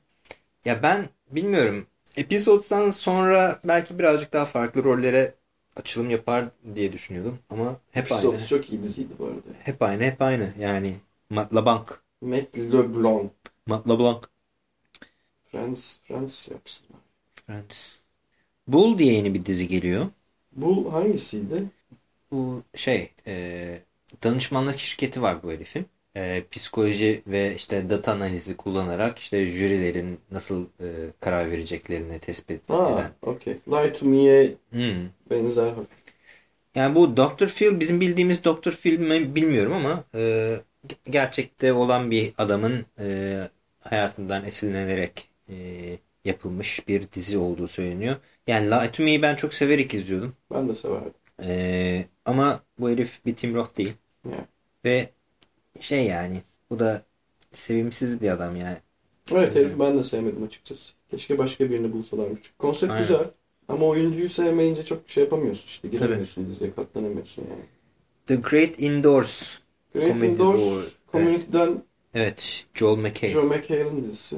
Ya ben bilmiyorum. Episode'dan sonra belki birazcık daha farklı rollere açılım yapar diye düşünüyordum ama hep aynı. Episodes çok iyi diziydi bu arada. Hep aynı, hep aynı. Yani Matt LeBlanc. Matt LeBlanc. Matt LeBlanc. Friends, Friends yapsınlar. Friends. Bull diye yeni bir dizi geliyor. Bu hangisiydi? Bu şey, e, danışmanlık şirketi var bu herifin. E, psikoloji ve işte data analizi kullanarak işte jürilerin nasıl e, karar vereceklerini tespit Ha, eden. okey. Lie to Me'ye Hmm. benzer. Yani bu Dr. Phil bizim bildiğimiz Dr. Phil mi bilmiyorum ama e, gerçekte olan bir adamın e, hayatından esinlenerek e, yapılmış bir dizi olduğu söyleniyor. Yani Lie to Me'yi ben çok severek izliyordum. Ben de severdim. E, ama bu herif bir Tim Roth değil. Ya. Ve şey yani bu da sevimsiz bir adam yani. Evet herifi ben de sevmedim açıkçası. Keşke başka birini bulsalarmış. Konsept Aynen. güzel. Ama oyuncuyu sevmeyince çok şey yapamıyorsun işte. Giremiyorsun diziye katlanamıyorsun yani. The Great Indoors. Great Comedy Indoors War. Community'den Evet, Joel McHale. Joe McHale'ın dizisi.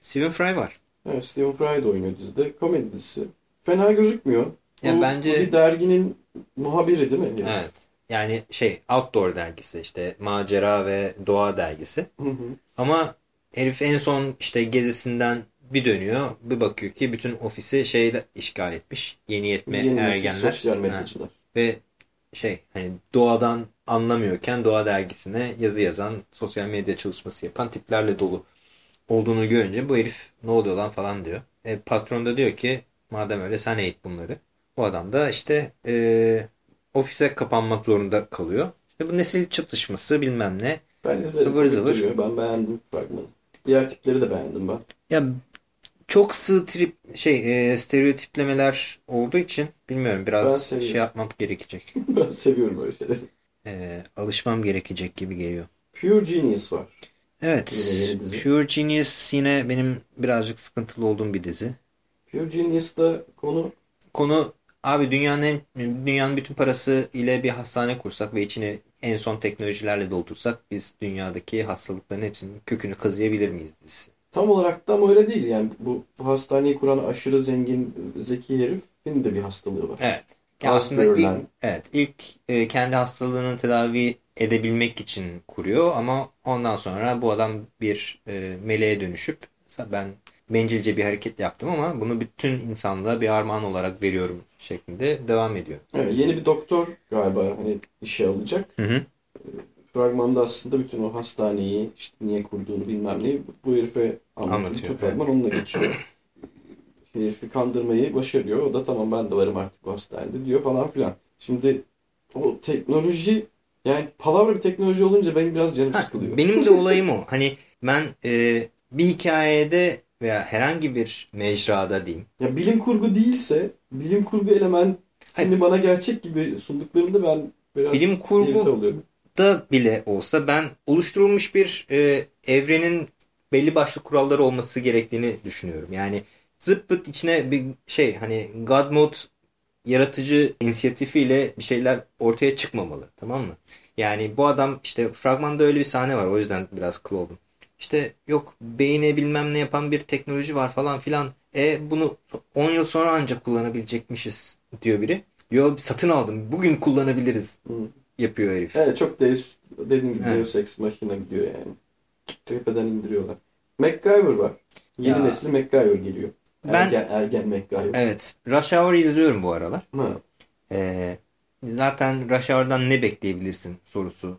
Stephen Fry var. Evet, Stephen Fry de oynuyor dizide. Komedi dizisi. Fena gözükmüyor. Ya bu, bence- bu bir derginin muhabiri değil mi? herif? Evet. Yani şey Outdoor dergisi işte macera ve doğa dergisi. Hı hı. Ama herif en son işte gezisinden bir dönüyor. Bir bakıyor ki bütün ofisi şeyle işgal etmiş. Yeni yetme Yeni nesil ergenler. sosyal medyacılar. Ve şey hani doğadan anlamıyorken doğa dergisine yazı yazan sosyal medya çalışması yapan tiplerle dolu olduğunu görünce bu herif ne oluyor lan falan diyor. E, patron da diyor ki madem öyle sen eğit bunları. O adam da işte e, ofise kapanmak zorunda kalıyor. İşte bu nesil çatışması bilmem ne. Ben izledim. Zıvır zıvır. Ben beğendim fragmanı. Diğer tipleri de beğendim ben. Ya çok sığ trip şey e, stereotiplemeler olduğu için bilmiyorum biraz şey yapmam gerekecek. ben seviyorum öyle şeyleri. E, alışmam gerekecek gibi geliyor. Pure Genius var. Evet. Pure Genius yine benim birazcık sıkıntılı olduğum bir dizi. Pure Genius'ta konu Konu abi dünyanın en, dünyanın bütün parası ile bir hastane kursak ve içini en son teknolojilerle doldursak biz dünyadaki hastalıkların hepsinin kökünü kazıyabilir miyiz dizisi. tam olarak da ama öyle değil. Yani bu, bu hastaneyi kuran aşırı zengin, zeki herifin de bir hastalığı var. Evet. Ya Az aslında ilk, evet, ilk e, kendi hastalığını tedavi edebilmek için kuruyor ama ondan sonra bu adam bir e, meleğe dönüşüp ben bencilce bir hareket yaptım ama bunu bütün insanlığa bir armağan olarak veriyorum şeklinde devam ediyor. Evet, yeni bir doktor galiba hani işe alacak. Hı hı. Fragmanda aslında bütün o hastaneyi işte niye kurduğunu bilmem neyi bu herife anlatıyor. Anlatıyor, fragman onunla geçiyor. Herifi kandırmayı başarıyor. O da tamam ben de varım artık bu hastanede diyor falan filan. Şimdi o teknoloji yani palavra bir teknoloji olunca benim biraz canım Ha, sıkılıyor. benim de olayım o. Hani ben e, bir hikayede veya herhangi bir mecrada diyeyim. Ya bilim kurgu değilse bilim kurgu elementini bana gerçek gibi sunduklarında ben biraz Bilim kurgu-. Da bile olsa ben oluşturulmuş bir e, evrenin belli başlı kuralları olması gerektiğini düşünüyorum. Yani zıp pıt içine bir şey hani God Mode yaratıcı inisiyatifiyle bir şeyler ortaya çıkmamalı. Tamam mı? Yani bu adam işte fragmanda öyle bir sahne var. O yüzden biraz kıl oldum. İşte yok beyine bilmem ne yapan bir teknoloji var falan filan. E bunu 10 yıl sonra ancak kullanabilecekmişiz diyor biri. Yo satın aldım. Bugün kullanabiliriz Hı. yapıyor herif. Evet çok Deus, dediğim gibi Evet. Deus Ex Machina gidiyor yani. Tepeden indiriyorlar. MacGyver var. Yeni Ya. nesil MacGyver geliyor. Ben- Ergen, ergen MacGyver. Evet. Rush Hour izliyorum bu aralar. Ha. Ee, zaten Rush Hour'dan ne bekleyebilirsin sorusunu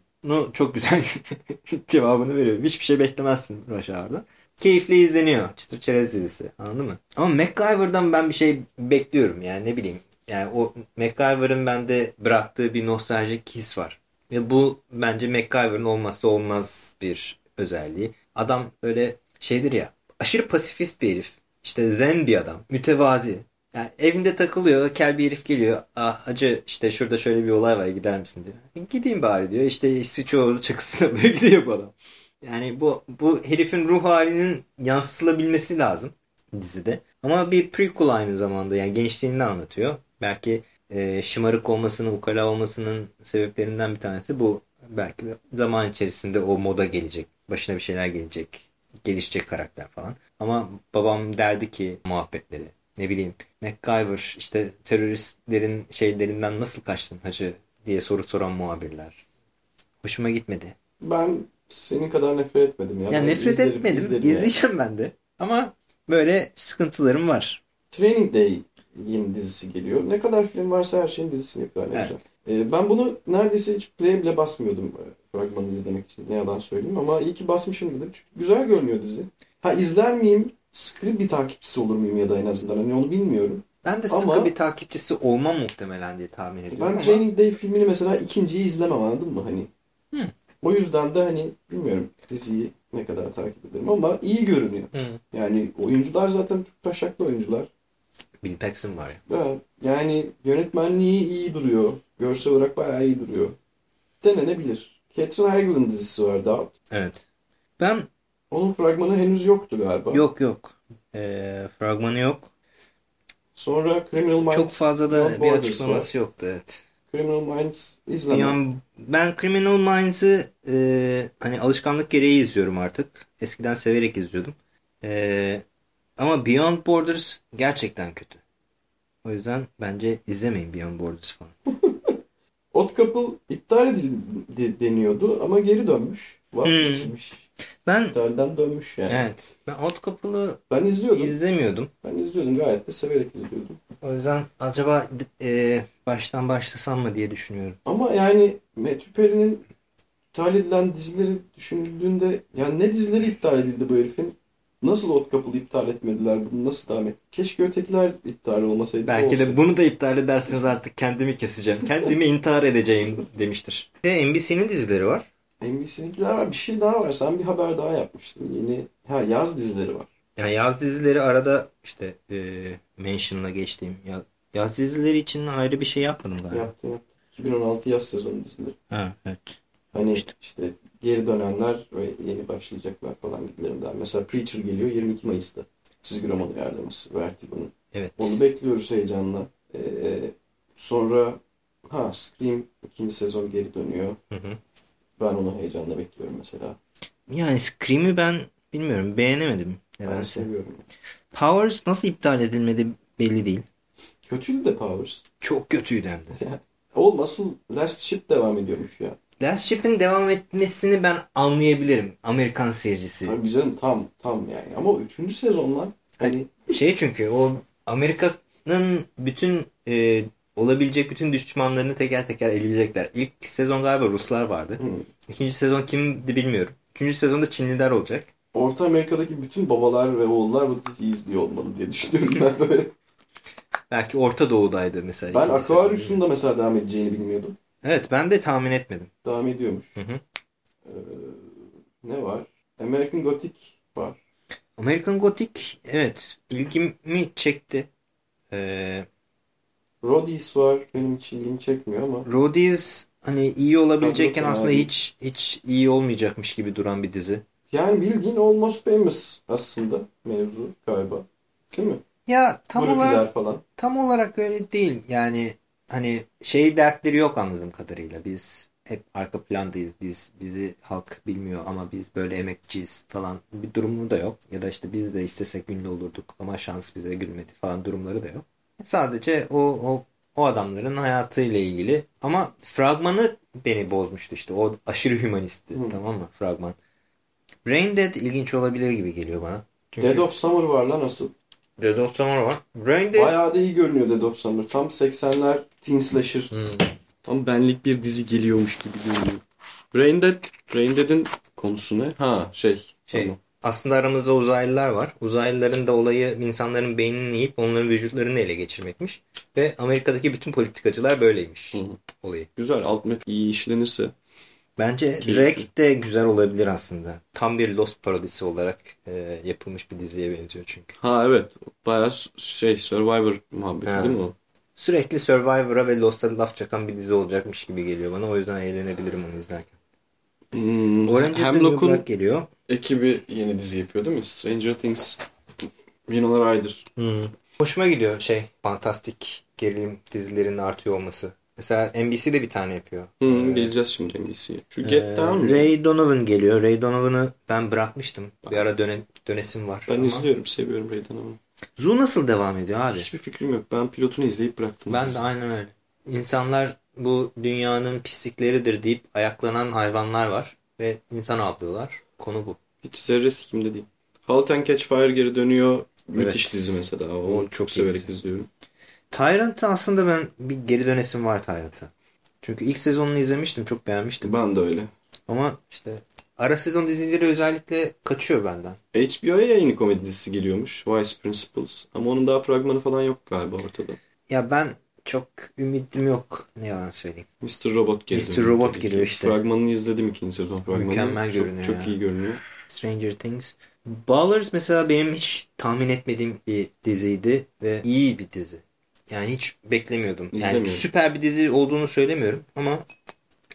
çok güzel cevabını veriyor. Hiçbir şey beklemezsin Hour'da. Keyifli izleniyor. Çıtır çerez dizisi. Anladın mı? Ama MacGyver'dan ben bir şey bekliyorum. Yani ne bileyim. Yani o MacGyver'ın bende bıraktığı bir nostaljik his var. Ve bu bence MacGyver'ın olmazsa olmaz bir özelliği. Adam böyle şeydir ya aşırı pasifist bir herif. İşte zen bir adam. Mütevazi. Yani evinde takılıyor. Kel bir herif geliyor. Ah hacı işte şurada şöyle bir olay var gider misin diyor. Gideyim bari diyor. İşte İsviçoğlu çakısına alıyor gidiyor bu adam. Yani bu, bu herifin ruh halinin yansıtılabilmesi lazım dizide. Ama bir prequel aynı zamanda yani gençliğini anlatıyor. Belki e, şımarık olmasının, ukala olmasının sebeplerinden bir tanesi bu. Belki zaman içerisinde o moda gelecek. Başına bir şeyler gelecek. Gelişecek karakter falan. Ama babam derdi ki muhabbetleri. Ne bileyim MacGyver işte teröristlerin şeylerinden nasıl kaçtın hacı diye soru soran muhabirler. Hoşuma gitmedi. Ben senin kadar nefret etmedim ya. Ya nefret izlerim, etmedim. izlerim. İzleyeceğim ben de. Ama böyle sıkıntılarım var. Training Day yeni dizisi geliyor. Ne kadar film varsa her şeyin dizisini yapıyorlar. Evet. Ee, ben bunu neredeyse hiç play bile basmıyordum e, fragmanı izlemek için. Ne yalan söyleyeyim ama iyi ki basmışım dedim. Çünkü güzel görünüyor dizi. Ha izler miyim? Sıkı bir takipçisi olur muyum ya da en azından hani onu bilmiyorum. Ben de sıkı Ama- bir takipçisi olmam muhtemelen diye tahmin ediyorum Ben ama Training Day filmini mesela ikinciyi izlemem anladın mı hani? Hı. O yüzden de hani bilmiyorum diziyi ne kadar takip ederim ama iyi görünüyor. Hı. Yani oyuncular zaten çok taşaklı oyuncular. Bill Paxton var ya. Ya, yani yönetmenliği iyi duruyor. Görsel olarak bayağı iyi duruyor. Denenebilir. Catherine Hagland dizisi var daha. Evet. Ben Onun fragmanı henüz yoktu galiba. yok yok. Ee, fragmanı yok. Sonra Criminal Minds. Çok fazla Beyond da bir Borders açıklaması yoktu evet. var. Criminal Minds izlemem. Yani ben Criminal Minds'ı e, hani alışkanlık gereği izliyorum artık. Eskiden severek izliyordum. E, ama Beyond Borders gerçekten kötü. O yüzden bence izlemeyin Beyond Borders falan. Odd Couple iptal edildi deniyordu ama geri dönmüş. Vazgeçilmiş. Hmm. Ben İptalden dönmüş yani. evet ben Odd Couple'ı Ben izliyordum. izlemiyordum. Ben izliyordum. Gayet de severek izliyordum. O yüzden acaba e, baştan başlasam mı diye düşünüyorum. Ama yani Matthew Perry'nin iptal edilen dizileri düşünüldüğünde yani ne dizileri iptal edildi bu herifin? Nasıl Odd Couple'ı iptal etmediler? Bunu nasıl devam et? Keşke ötekiler iptal olmasaydı. Belki de bunu da iptal edersiniz artık kendimi keseceğim. Kendimi intihar edeceğim demiştir. NBC'nin dizileri var. NBC'ninkiler var. Bir şey daha var. Sen bir haber daha yapmıştın. Yeni ha, yaz dizileri var. Yani yaz dizileri arada işte e, Mansion'la geçtiğim yaz, yaz dizileri için ayrı bir şey yapmadım galiba. Yaptı yaptı. 2016 yaz sezonu dizileri. Ha, evet. Hani işte geri dönenler ve yeni başlayacaklar falan gibilerinden. Mesela Preacher geliyor 22 Mayıs'ta. Çizgi roman uyarlaması Vertigo'nun. Evet. Onu bekliyoruz heyecanla. Ee, sonra ha Scream ikinci sezon geri dönüyor. Hı hı. Ben onu heyecanla bekliyorum mesela. Yani Scream'i ben bilmiyorum beğenemedim Ben nedense. seviyorum. Powers nasıl iptal edilmedi belli değil. Kötüydü de Powers. Çok kötüydü hem de. O nasıl Last Ship devam ediyormuş ya. Last Ship'in devam etmesini ben anlayabilirim. Amerikan seyircisi. Tabii canım tam tam yani. Ama üçüncü sezonlar hani Şey çünkü o Amerika'nın bütün e, olabilecek bütün düşmanlarını teker teker eleyecekler. İlk sezon galiba Ruslar vardı. hı, İkinci sezon kimdi bilmiyorum. Üçüncü sezonda Çinliler olacak. Orta Amerika'daki bütün babalar ve oğullar bu diziyi izliyor olmalı diye düşünüyorum ben böyle. Belki Orta Doğu'daydı mesela. Ben. Aquarius'un da mesela devam edeceğini bilmiyordum. Evet ben de tahmin etmedim. Devam ediyormuş. Hı hı. Ee, ne var? American Gothic var. American Gothic evet ilgimi çekti. Ee, Rodies var. Benim hiç ilgimi çekmiyor ama. Rhodes hani iyi olabilecekken aslında hiç hiç iyi olmayacakmış gibi duran bir dizi. Yani bildiğin Almost Famous aslında mevzu galiba. Değil mi? Ya tam Brooklyn'ler olarak falan. tam olarak öyle değil. Yani hani şey dertleri yok anladığım kadarıyla. Biz hep arka plandayız. Biz bizi halk bilmiyor ama biz böyle emekçiyiz falan bir durumu da yok. Ya da işte biz de istesek ünlü olurduk ama şans bize gülmedi falan durumları da yok. Sadece o o o adamların hayatıyla ilgili ama fragmanı beni bozmuştu işte. O aşırı hümanisti Hı. tamam mı fragman. Brain Dead ilginç olabilir gibi geliyor bana. Çünkü Dead of Summer var lan asıl. Dead of Summer var. Brain Dead Bayağı da iyi görünüyor Dead of Summer. Tam 80'ler teen slasher. Hmm. Tam benlik bir dizi geliyormuş gibi görünüyor. Brain Dead, Brain Dead'in konusu ne? Ha şey. Şey, tamam. Aslında aramızda uzaylılar var. Uzaylıların da olayı insanların beynini yiyip onların vücutlarını ele geçirmekmiş. Ve Amerika'daki bütün politikacılar böyleymiş Hı hı. olayı. Güzel. Alt met iyi işlenirse. Bence. Rek de güzel olabilir aslında. Tam bir Lost parodisi olarak e, yapılmış bir diziye benziyor çünkü. Ha evet. Bayağı şey Survivor muhabbeti Ha. değil mi o? Sürekli Survivor'a ve Lost'a laf çakan bir dizi olacakmış gibi geliyor bana. O yüzden eğlenebilirim onu izlerken. Hmm, Orange is the New Black geliyor. Ekibi yeni dizi yapıyor değil mi? Stranger Things. Winona Ryder. Hoşuma gidiyor şey fantastik gerilim dizilerinin artıyor olması. Mesela NBC de bir tane yapıyor. Hı, Ee, geleceğiz şimdi NBC'ye. Şu Ee, Get Down. Ray Donovan geliyor. Ray Donovan'ı ben bırakmıştım. Bir ara döne, dönesim var. Ben ama- izliyorum, seviyorum Ray Donovan'ı. Zoo nasıl devam ediyor abi? Hiçbir fikrim yok. Ben pilotunu izleyip bıraktım. Ben de aynen öyle. İnsanlar bu dünyanın pislikleridir deyip ayaklanan hayvanlar var. Ve insan avlıyorlar. Konu bu. Hiç zerresi kimde değil. Halt and Catch Fire geri dönüyor. Müthiş Evet. dizi mesela. O O çok severek dizi. izliyorum. Tyrant'ı aslında ben bir geri dönesim var Tyrant'a. Çünkü ilk sezonunu izlemiştim. Çok beğenmiştim. Ben de öyle. Ama işte ara sezon dizileri özellikle kaçıyor benden. HBO'ya yayını komedi dizisi geliyormuş. Vice Principals. Ama onun daha fragmanı falan yok galiba ortada. Ya ben çok ümidim yok. Ne yalan söyleyeyim. Mr. Robot geliyor. Mr. Robot geliyor işte. Fragmanını izledim ikinci sezon fragmanını. Mükemmel çok, görünüyor Çok ya. iyi görünüyor. Stranger Things. Ballers mesela benim hiç tahmin etmediğim bir diziydi ve iyi bir dizi. Yani hiç beklemiyordum. Yani süper bir dizi olduğunu söylemiyorum ama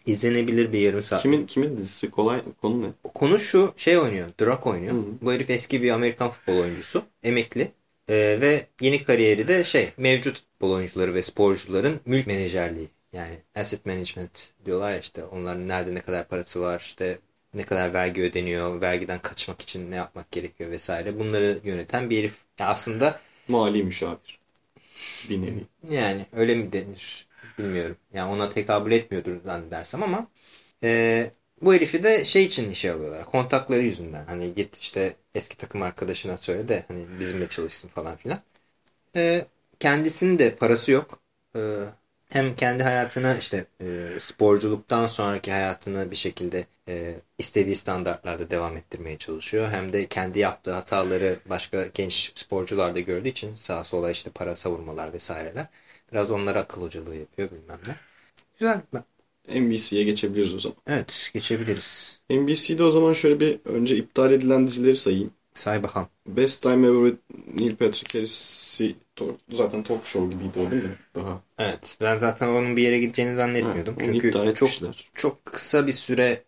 izlenebilir bir yarım saat. Kimin kimin dizisi? Kolay konu ne? Konu şu şey oynuyor. Drak oynuyor. Hı. Bu herif eski bir Amerikan futbol oyuncusu. Emekli. Ee, ve yeni kariyeri de şey mevcut futbol oyuncuları ve sporcuların mülk menajerliği. Yani asset management diyorlar ya işte onların nerede ne kadar parası var işte ne kadar vergi ödeniyor, vergiden kaçmak için ne yapmak gerekiyor vesaire. Bunları yöneten bir herif. Aslında Mali müşavir. Bir nevi. yani öyle mi denir bilmiyorum. Yani ona tekabül etmiyordur zannedersem ama e, bu herifi de şey için işe alıyorlar. Kontakları yüzünden. Hani git işte eski takım arkadaşına söyle de hani bizimle çalışsın falan filan. Ee, kendisinin de parası yok. Ee, hem kendi hayatını işte e, sporculuktan sonraki hayatını bir şekilde e, istediği standartlarda devam ettirmeye çalışıyor. Hem de kendi yaptığı hataları başka genç sporcular da gördüğü için sağa sola işte para savurmalar vesaireler. Biraz onlara akıl hocalığı yapıyor bilmem ne. Güzel. NBC'ye geçebiliriz o zaman. Evet geçebiliriz. NBC'de o zaman şöyle bir önce iptal edilen dizileri sayayım. Say bakalım. Best Time Ever with Neil Patrick Harris'i zaten talk show gibiydi o değil mi? Daha. Evet. Ben zaten onun bir yere gideceğini zannetmiyordum. Ha, Çünkü çok, çok kısa bir süre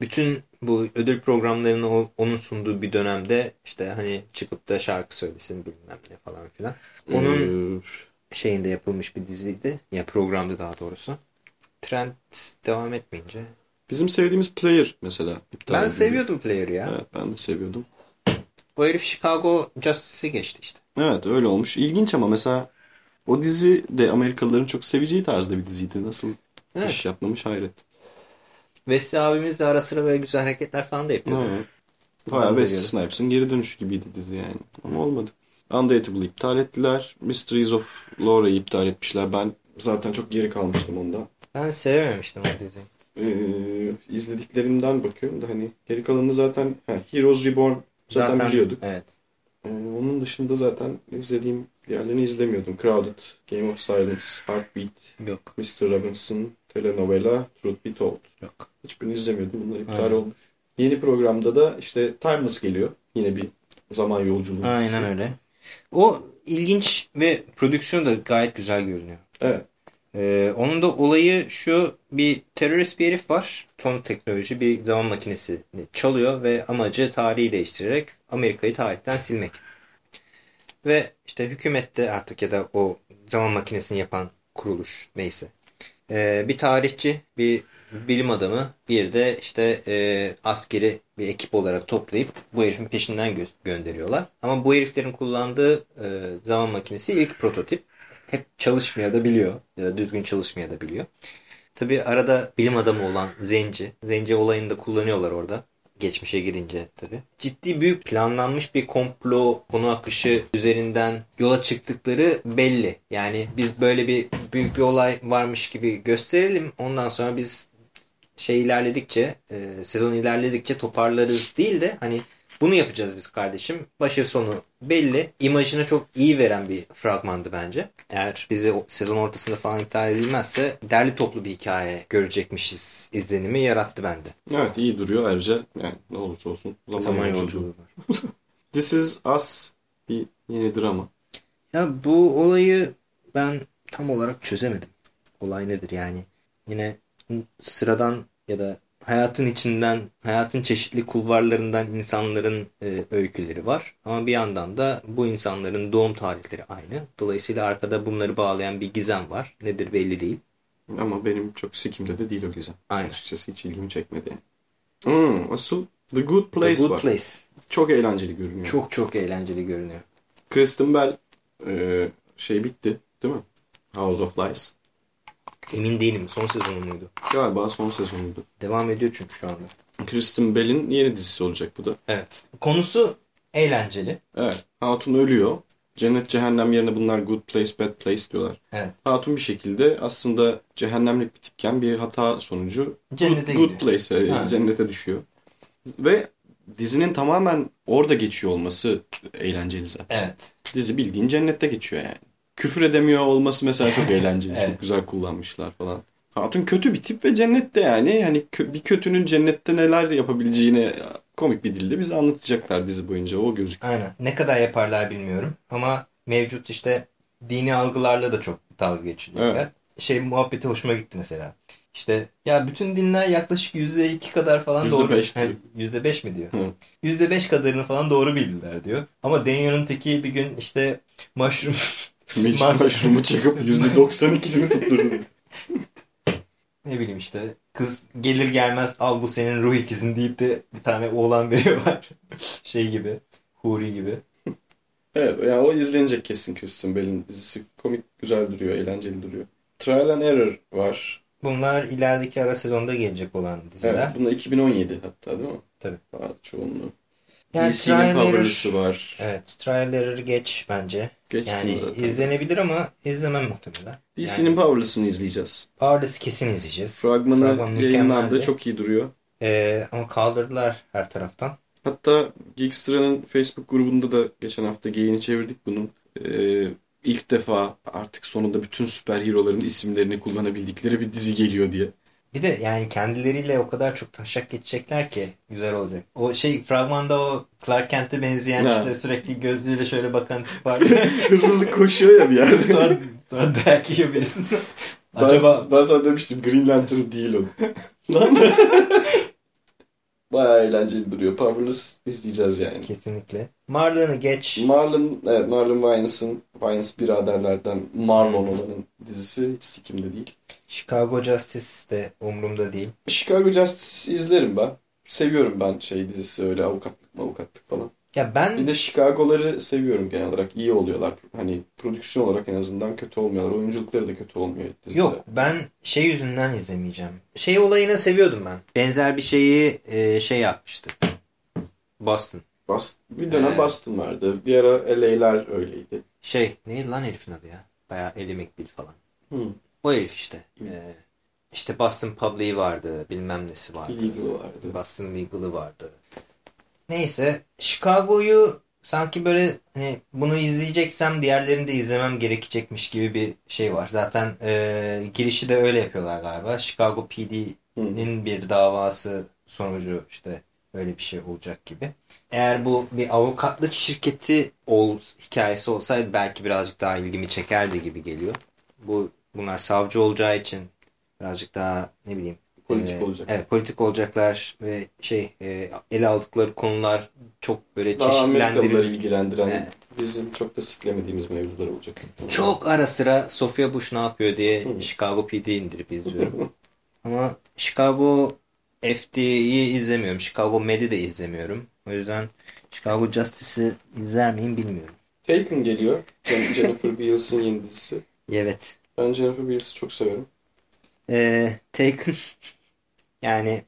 bütün bu ödül programlarını onun sunduğu bir dönemde işte hani çıkıp da şarkı söylesin bilmem ne falan filan. Onun ee... şeyinde yapılmış bir diziydi. Ya programdı daha doğrusu. Trend devam etmeyince. Bizim sevdiğimiz Player mesela. ben edildi. seviyordum Player'ı ya. Evet ben de seviyordum. O herif Chicago Justice'i geçti işte. Evet öyle olmuş. İlginç ama mesela o dizi de Amerikalıların çok seveceği tarzda bir diziydi. Nasıl evet. iş yapmamış hayret. Wesley abimiz de ara sıra böyle güzel hareketler falan da yapıyordu. Evet. Bayağı Wesley Snipes'ın geri dönüşü gibiydi dizi yani. Ama olmadı. Undateable'ı iptal ettiler. Mysteries of Laura'yı iptal etmişler. Ben zaten çok geri kalmıştım onda. Ben sevememiştim o diziyi. Ee, izlediklerimden bakıyorum da hani geri kalanını zaten ha, Heroes Reborn zaten, zaten biliyorduk. Evet. Ee, onun dışında zaten izlediğim diğerlerini izlemiyordum. Crowded, Game of Silence, Heartbeat, Yok. Mr. Robinson, Telenovela, Truth Be Told. Yok. Hiçbirini izlemiyordum. Bunlar iptal Aynen. olmuş. Yeni programda da işte Timeless geliyor. Yine bir zaman yolculuğu. Aynen öyle. O ilginç ve prodüksiyon da gayet güzel görünüyor. Evet. Ee, onun da olayı şu bir terörist bir herif var. Ton teknoloji bir zaman makinesini çalıyor ve amacı tarihi değiştirerek Amerika'yı tarihten silmek. Ve işte hükümette artık ya da o zaman makinesini yapan kuruluş neyse. Ee, bir tarihçi, bir bilim adamı, bir de işte e, askeri bir ekip olarak toplayıp bu herifin peşinden gö gönderiyorlar. Ama bu heriflerin kullandığı e, zaman makinesi ilk prototip hep çalışmaya da biliyor ya da düzgün çalışmaya da biliyor. Tabi arada bilim adamı olan Zenci. Zenci olayını da kullanıyorlar orada. Geçmişe gidince tabi. Ciddi büyük planlanmış bir komplo konu akışı üzerinden yola çıktıkları belli. Yani biz böyle bir büyük bir olay varmış gibi gösterelim. Ondan sonra biz şey ilerledikçe, e, sezon ilerledikçe toparlarız değil de hani bunu yapacağız biz kardeşim. Başı sonu belli. İmajını çok iyi veren bir fragmandı bence. Eğer dizi sezon ortasında falan iptal edilmezse derli toplu bir hikaye görecekmişiz izlenimi yarattı bende. Evet iyi duruyor ayrıca yani ne olursa olsun zaman, zaman yolculuğu var. This is Us bir yeni drama. Ya bu olayı ben tam olarak çözemedim. Olay nedir yani? Yine sıradan ya da hayatın içinden, hayatın çeşitli kulvarlarından insanların e, öyküleri var. Ama bir yandan da bu insanların doğum tarihleri aynı. Dolayısıyla arkada bunları bağlayan bir gizem var. Nedir belli değil. Ama benim çok sikimde de değil o gizem. Aynen. Açıkçası hiç ilgimi çekmedi. Hmm, asıl The Good Place The Good var. Place. Çok eğlenceli görünüyor. Çok çok eğlenceli görünüyor. Kristen Bell e, şey bitti değil mi? House of Lies. Emin değilim. Son sezonu muydu? Galiba son sezonuydu. Devam ediyor çünkü şu anda. Kristen Bell'in yeni dizisi olacak bu da. Evet. Konusu eğlenceli. Evet. Hatun ölüyor. Cennet cehennem yerine bunlar good place bad place diyorlar. Evet. Hatun bir şekilde aslında cehennemlik bir tikken bir hata sonucu Cennete good, good place ha. cennete düşüyor. Ve dizinin tamamen orada geçiyor olması eğlenceli zaten. Evet. Dizi bildiğin cennette geçiyor yani küfür edemiyor olması mesela çok eğlenceli. evet. Çok güzel kullanmışlar falan. Hatun kötü bir tip ve cennette yani. Hani bir kötünün cennette neler yapabileceğini komik bir dilde bize anlatacaklar dizi boyunca. O gözüküyor. Aynen. Ne kadar yaparlar bilmiyorum. Ama mevcut işte dini algılarla da çok dalga geçiliyorlar. Evet. Şey muhabbeti hoşuma gitti mesela. İşte ya bütün dinler yaklaşık yüzde iki kadar falan yüzde doğru. Beş yüzde beş mi diyor? Yüzde beş kadarını falan doğru bildiler diyor. Ama Daniel'ın teki bir gün işte mushroom Magic Mushroom'u çakıp %92'sini tutturdu. ne bileyim işte kız gelir gelmez al bu senin ruh ikizin deyip de bir tane oğlan veriyorlar. şey gibi. Huri gibi. Evet yani o izlenecek kesin Kristen Bell'in dizisi. Komik güzel duruyor, eğlenceli duruyor. Trial and Error var. Bunlar ilerideki ara sezonda gelecek olan diziler. Evet, bunlar 2017 hatta değil mi? Tabii. Var çoğunluğu. Yani DC'nin Power'lısı var. Evet. Trial Error geç bence. Geçtim yani zaten. izlenebilir ama izlemem muhtemelen. DC'nin Yani Power'lısını izleyeceğiz. Powerless kesin izleyeceğiz. Fragmanı Fragman yayınlandı. Çok iyi duruyor. Ee, ama kaldırdılar her taraftan. Hatta Geekstra'nın Facebook grubunda da geçen hafta yayını çevirdik bunun. Ee, ilk defa artık sonunda bütün süper hero'ların isimlerini kullanabildikleri bir dizi geliyor diye. Bir de yani kendileriyle o kadar çok taşak geçecekler ki güzel olacak. O şey fragmanda o Clark Kent'e benzeyen Ha. işte sürekli gözlüğüyle şöyle bakan tip var. hızlı hızlı koşuyor ya bir yerde. sonra, sonra dayak yiyor birisinden. Ben, Acaba ben sana demiştim Green Lantern değil o. Lan. Bayağı eğlenceli duruyor. Powerless izleyeceğiz yani. kesinlikle. Marlon'ı geç. Marlon, evet Marlon Waynes'ın Waynes biraderlerden Marlon olanın dizisi hiç sikimde değil. Chicago Justice de umurumda değil. Chicago Justice izlerim ben. Seviyorum ben şey dizisi öyle avukatlık avukatlık falan. Ya ben Bir de Chicago'ları seviyorum genel olarak. İyi oluyorlar. Hani prodüksiyon olarak en azından kötü olmuyorlar. Oyunculukları da kötü olmuyor dizide. Yok ben şey yüzünden izlemeyeceğim. Şey olayını seviyordum ben. Benzer bir şeyi e, şey yapmıştı. Boston. Bast bir dönem Ee. Boston vardı. Bir ara LA'ler öyleydi. Şey neydi lan herifin adı ya? Bayağı Ellie McBeal falan. Hı. O herif işte. Ee, işte Boston Public'i vardı. Bilmem nesi vardı. Illegal vardı. Boston Legal'ı vardı. Neyse Chicago'yu sanki böyle hani bunu izleyeceksem diğerlerini de izlemem gerekecekmiş gibi bir şey var. Zaten e, girişi de öyle yapıyorlar galiba. Chicago PD'nin bir davası sonucu işte öyle bir şey olacak gibi. Eğer bu bir avukatlık şirketi ol, hikayesi olsaydı belki birazcık daha ilgimi çekerdi gibi geliyor. Bu bunlar savcı olacağı için birazcık daha ne bileyim Politik e, olacak. Evet politik olacaklar ve şey e, ele aldıkları konular çok böyle Daha çeşitlendirilmiş. ilgilendiren Evet. bizim çok da siklemediğimiz mevzular olacak. Çok ara sıra Sofia Bush ne yapıyor diye Hı. Chicago PD indirip izliyorum. Ama Chicago FD'yi izlemiyorum. Chicago Med'i de izlemiyorum. O yüzden Chicago Justice'i izler miyim bilmiyorum. Taken geliyor. Jen- Jennifer Beals'ın yeni dizisi. Evet. Ben Jennifer Beals'ı çok severim. Ee, Taken yani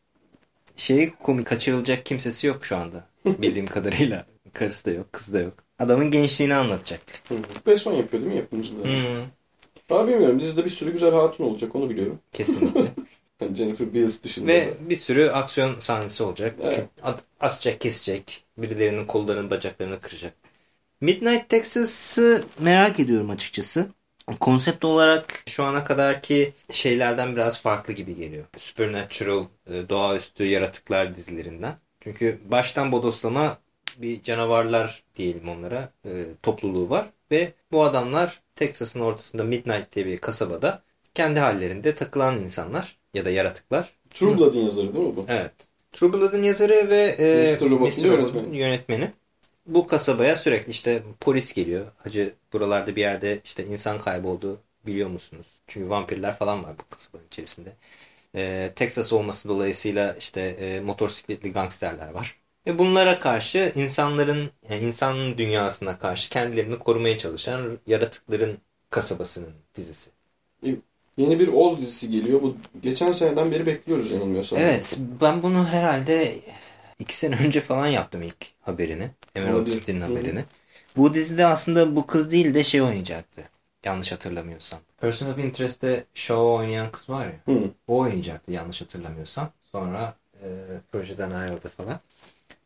şey komik kaçırılacak kimsesi yok şu anda. Bildiğim kadarıyla. Karısı da yok, kızı da yok. Adamın gençliğini anlatacak. Hı. Besson yapıyor değil mi yapımcılığı? Hmm, Daha bilmiyorum. Dizide bir sürü güzel hatun olacak onu biliyorum. kesinlikle. Yani Jennifer Beals dışında Ve da. bir sürü aksiyon sahnesi olacak. Evet. Asacak, kesecek. Birilerinin kollarını, bacaklarını kıracak. Midnight Texas'ı merak ediyorum açıkçası. Konsept olarak şu ana kadarki şeylerden biraz farklı gibi geliyor. Supernatural, e, doğaüstü yaratıklar dizilerinden. Çünkü baştan bodoslama bir canavarlar diyelim onlara e, topluluğu var. Ve bu adamlar Texas'ın ortasında Midnight diye bir kasabada kendi hallerinde takılan insanlar ya da yaratıklar. True Blood'ın yazarı değil mi bu? Evet. True Blood'ın yazarı ve e, Mr. Robot'un Mr. Robot'un yönetmeni. yönetmeni. Bu kasabaya sürekli işte polis geliyor. Hacı buralarda bir yerde işte insan kayboldu biliyor musunuz? Çünkü vampirler falan var bu kasabanın içerisinde. E, Texas olması dolayısıyla işte e, motosikletli gangsterler var. Ve bunlara karşı insanların, yani insanın dünyasına karşı kendilerini korumaya çalışan yaratıkların kasabasının dizisi. Yeni bir Oz dizisi geliyor. Bu geçen seneden beri bekliyoruz yanılmıyorsam. Evet ben bunu herhalde iki sene önce falan yaptım ilk haberini. Emerald. City'nin Hı hı. Bu dizide aslında bu kız değil de şey oynayacaktı. Yanlış hatırlamıyorsam. Person of Interest'te Shaw oynayan kız var ya. Hı. O oynayacaktı yanlış hatırlamıyorsam. Sonra e, projeden ayrıldı falan.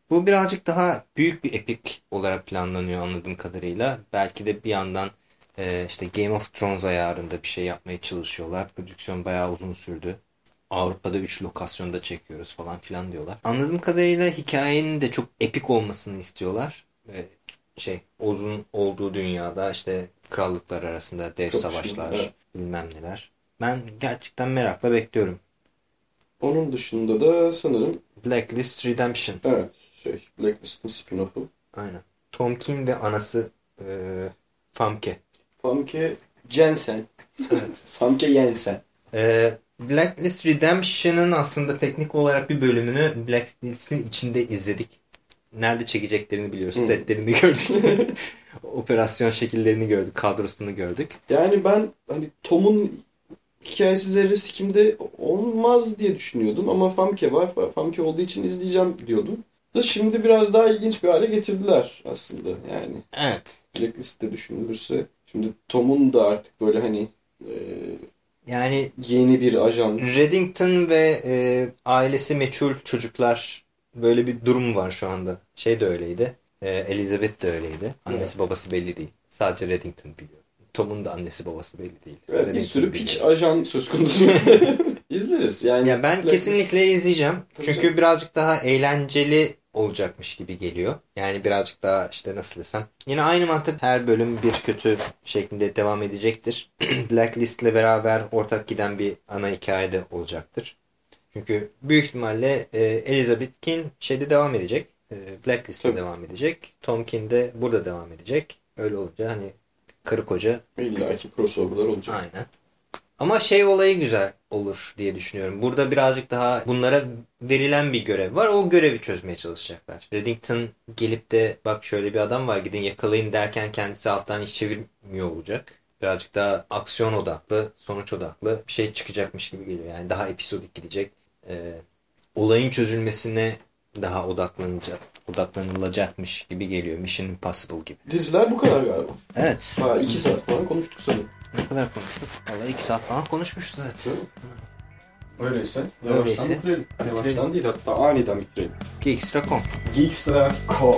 Bu birazcık daha büyük bir epik olarak planlanıyor anladığım kadarıyla. Belki de bir yandan e, işte Game of Thrones ayarında bir şey yapmaya çalışıyorlar. Prodüksiyon bayağı uzun sürdü. Avrupa'da 3 lokasyonda çekiyoruz falan filan diyorlar. Anladığım kadarıyla hikayenin de çok epik olmasını istiyorlar. Ve şey Oz'un olduğu dünyada işte krallıklar arasında dev Kapışmalar, savaşlar evet. bilmem neler. Ben gerçekten merakla bekliyorum. Onun dışında da sanırım Blacklist Redemption. evet şey Blacklist'in spin-off'u. Aynen. Tom King ve anası e, Famke. Famke Jensen. Evet. Famke Jensen. E, Blacklist Redemption'ın aslında teknik olarak bir bölümünü Blacklist'in içinde izledik. Nerede çekeceklerini biliyoruz. Hı. Setlerini gördük. Operasyon şekillerini gördük. Kadrosunu gördük. Yani ben hani Tom'un hikayesi zerresi kimde olmaz diye düşünüyordum ama Famke var. Famke olduğu için izleyeceğim diyordum. Da şimdi biraz daha ilginç bir hale getirdiler aslında yani. Evet. Blacklist'te düşünülürse. Şimdi Tom'un da artık böyle hani e, Yani yeni bir ajan. Reddington ve e, ailesi meçhul çocuklar böyle bir durum var şu anda. Şey de öyleydi. E, Elizabeth de öyleydi. Annesi babası belli değil. Sadece Reddington biliyor. Tom'un da annesi babası belli değil. Evet, bir sürü piç biliyor. ajan söz konusu. İzleriz yani. Ya ben kesinlikle izleyeceğim. Tabii Çünkü canım. birazcık daha eğlenceli olacakmış gibi geliyor. Yani birazcık daha işte nasıl desem. Yine aynı mantık her bölüm bir kötü şeklinde devam edecektir. Blacklist ile beraber ortak giden bir ana hikaye de olacaktır. Çünkü büyük ihtimalle e, Elizabeth King şeyde devam edecek. E, Blacklist'te Tabii. devam edecek. Tom King de burada devam edecek. Öyle olunca hani karı koca İlla ki crossover'lar olacak. Aynen. Ama şey olayı güzel olur diye düşünüyorum. Burada birazcık daha bunlara verilen bir görev var. O görevi çözmeye çalışacaklar. Reddington gelip de bak şöyle bir adam var gidin yakalayın derken kendisi alttan iş çevirmiyor olacak. Birazcık daha aksiyon odaklı, sonuç odaklı bir şey çıkacakmış gibi geliyor. Yani daha episodik gidecek. Ee, olayın çözülmesine daha odaklanacak, odaklanılacakmış gibi geliyor. Mission Impossible gibi. Diziler bu kadar galiba. Evet. Ha, iki saat falan konuştuk sanırım. Ne kadar konuştuk? Valla iki saat falan konuşmuşuz zaten. Öyleyse Öyleyse. yavaştan bitirelim. Yavaştan değil hatta aniden bitirelim. Geekstra.com Geekstra.com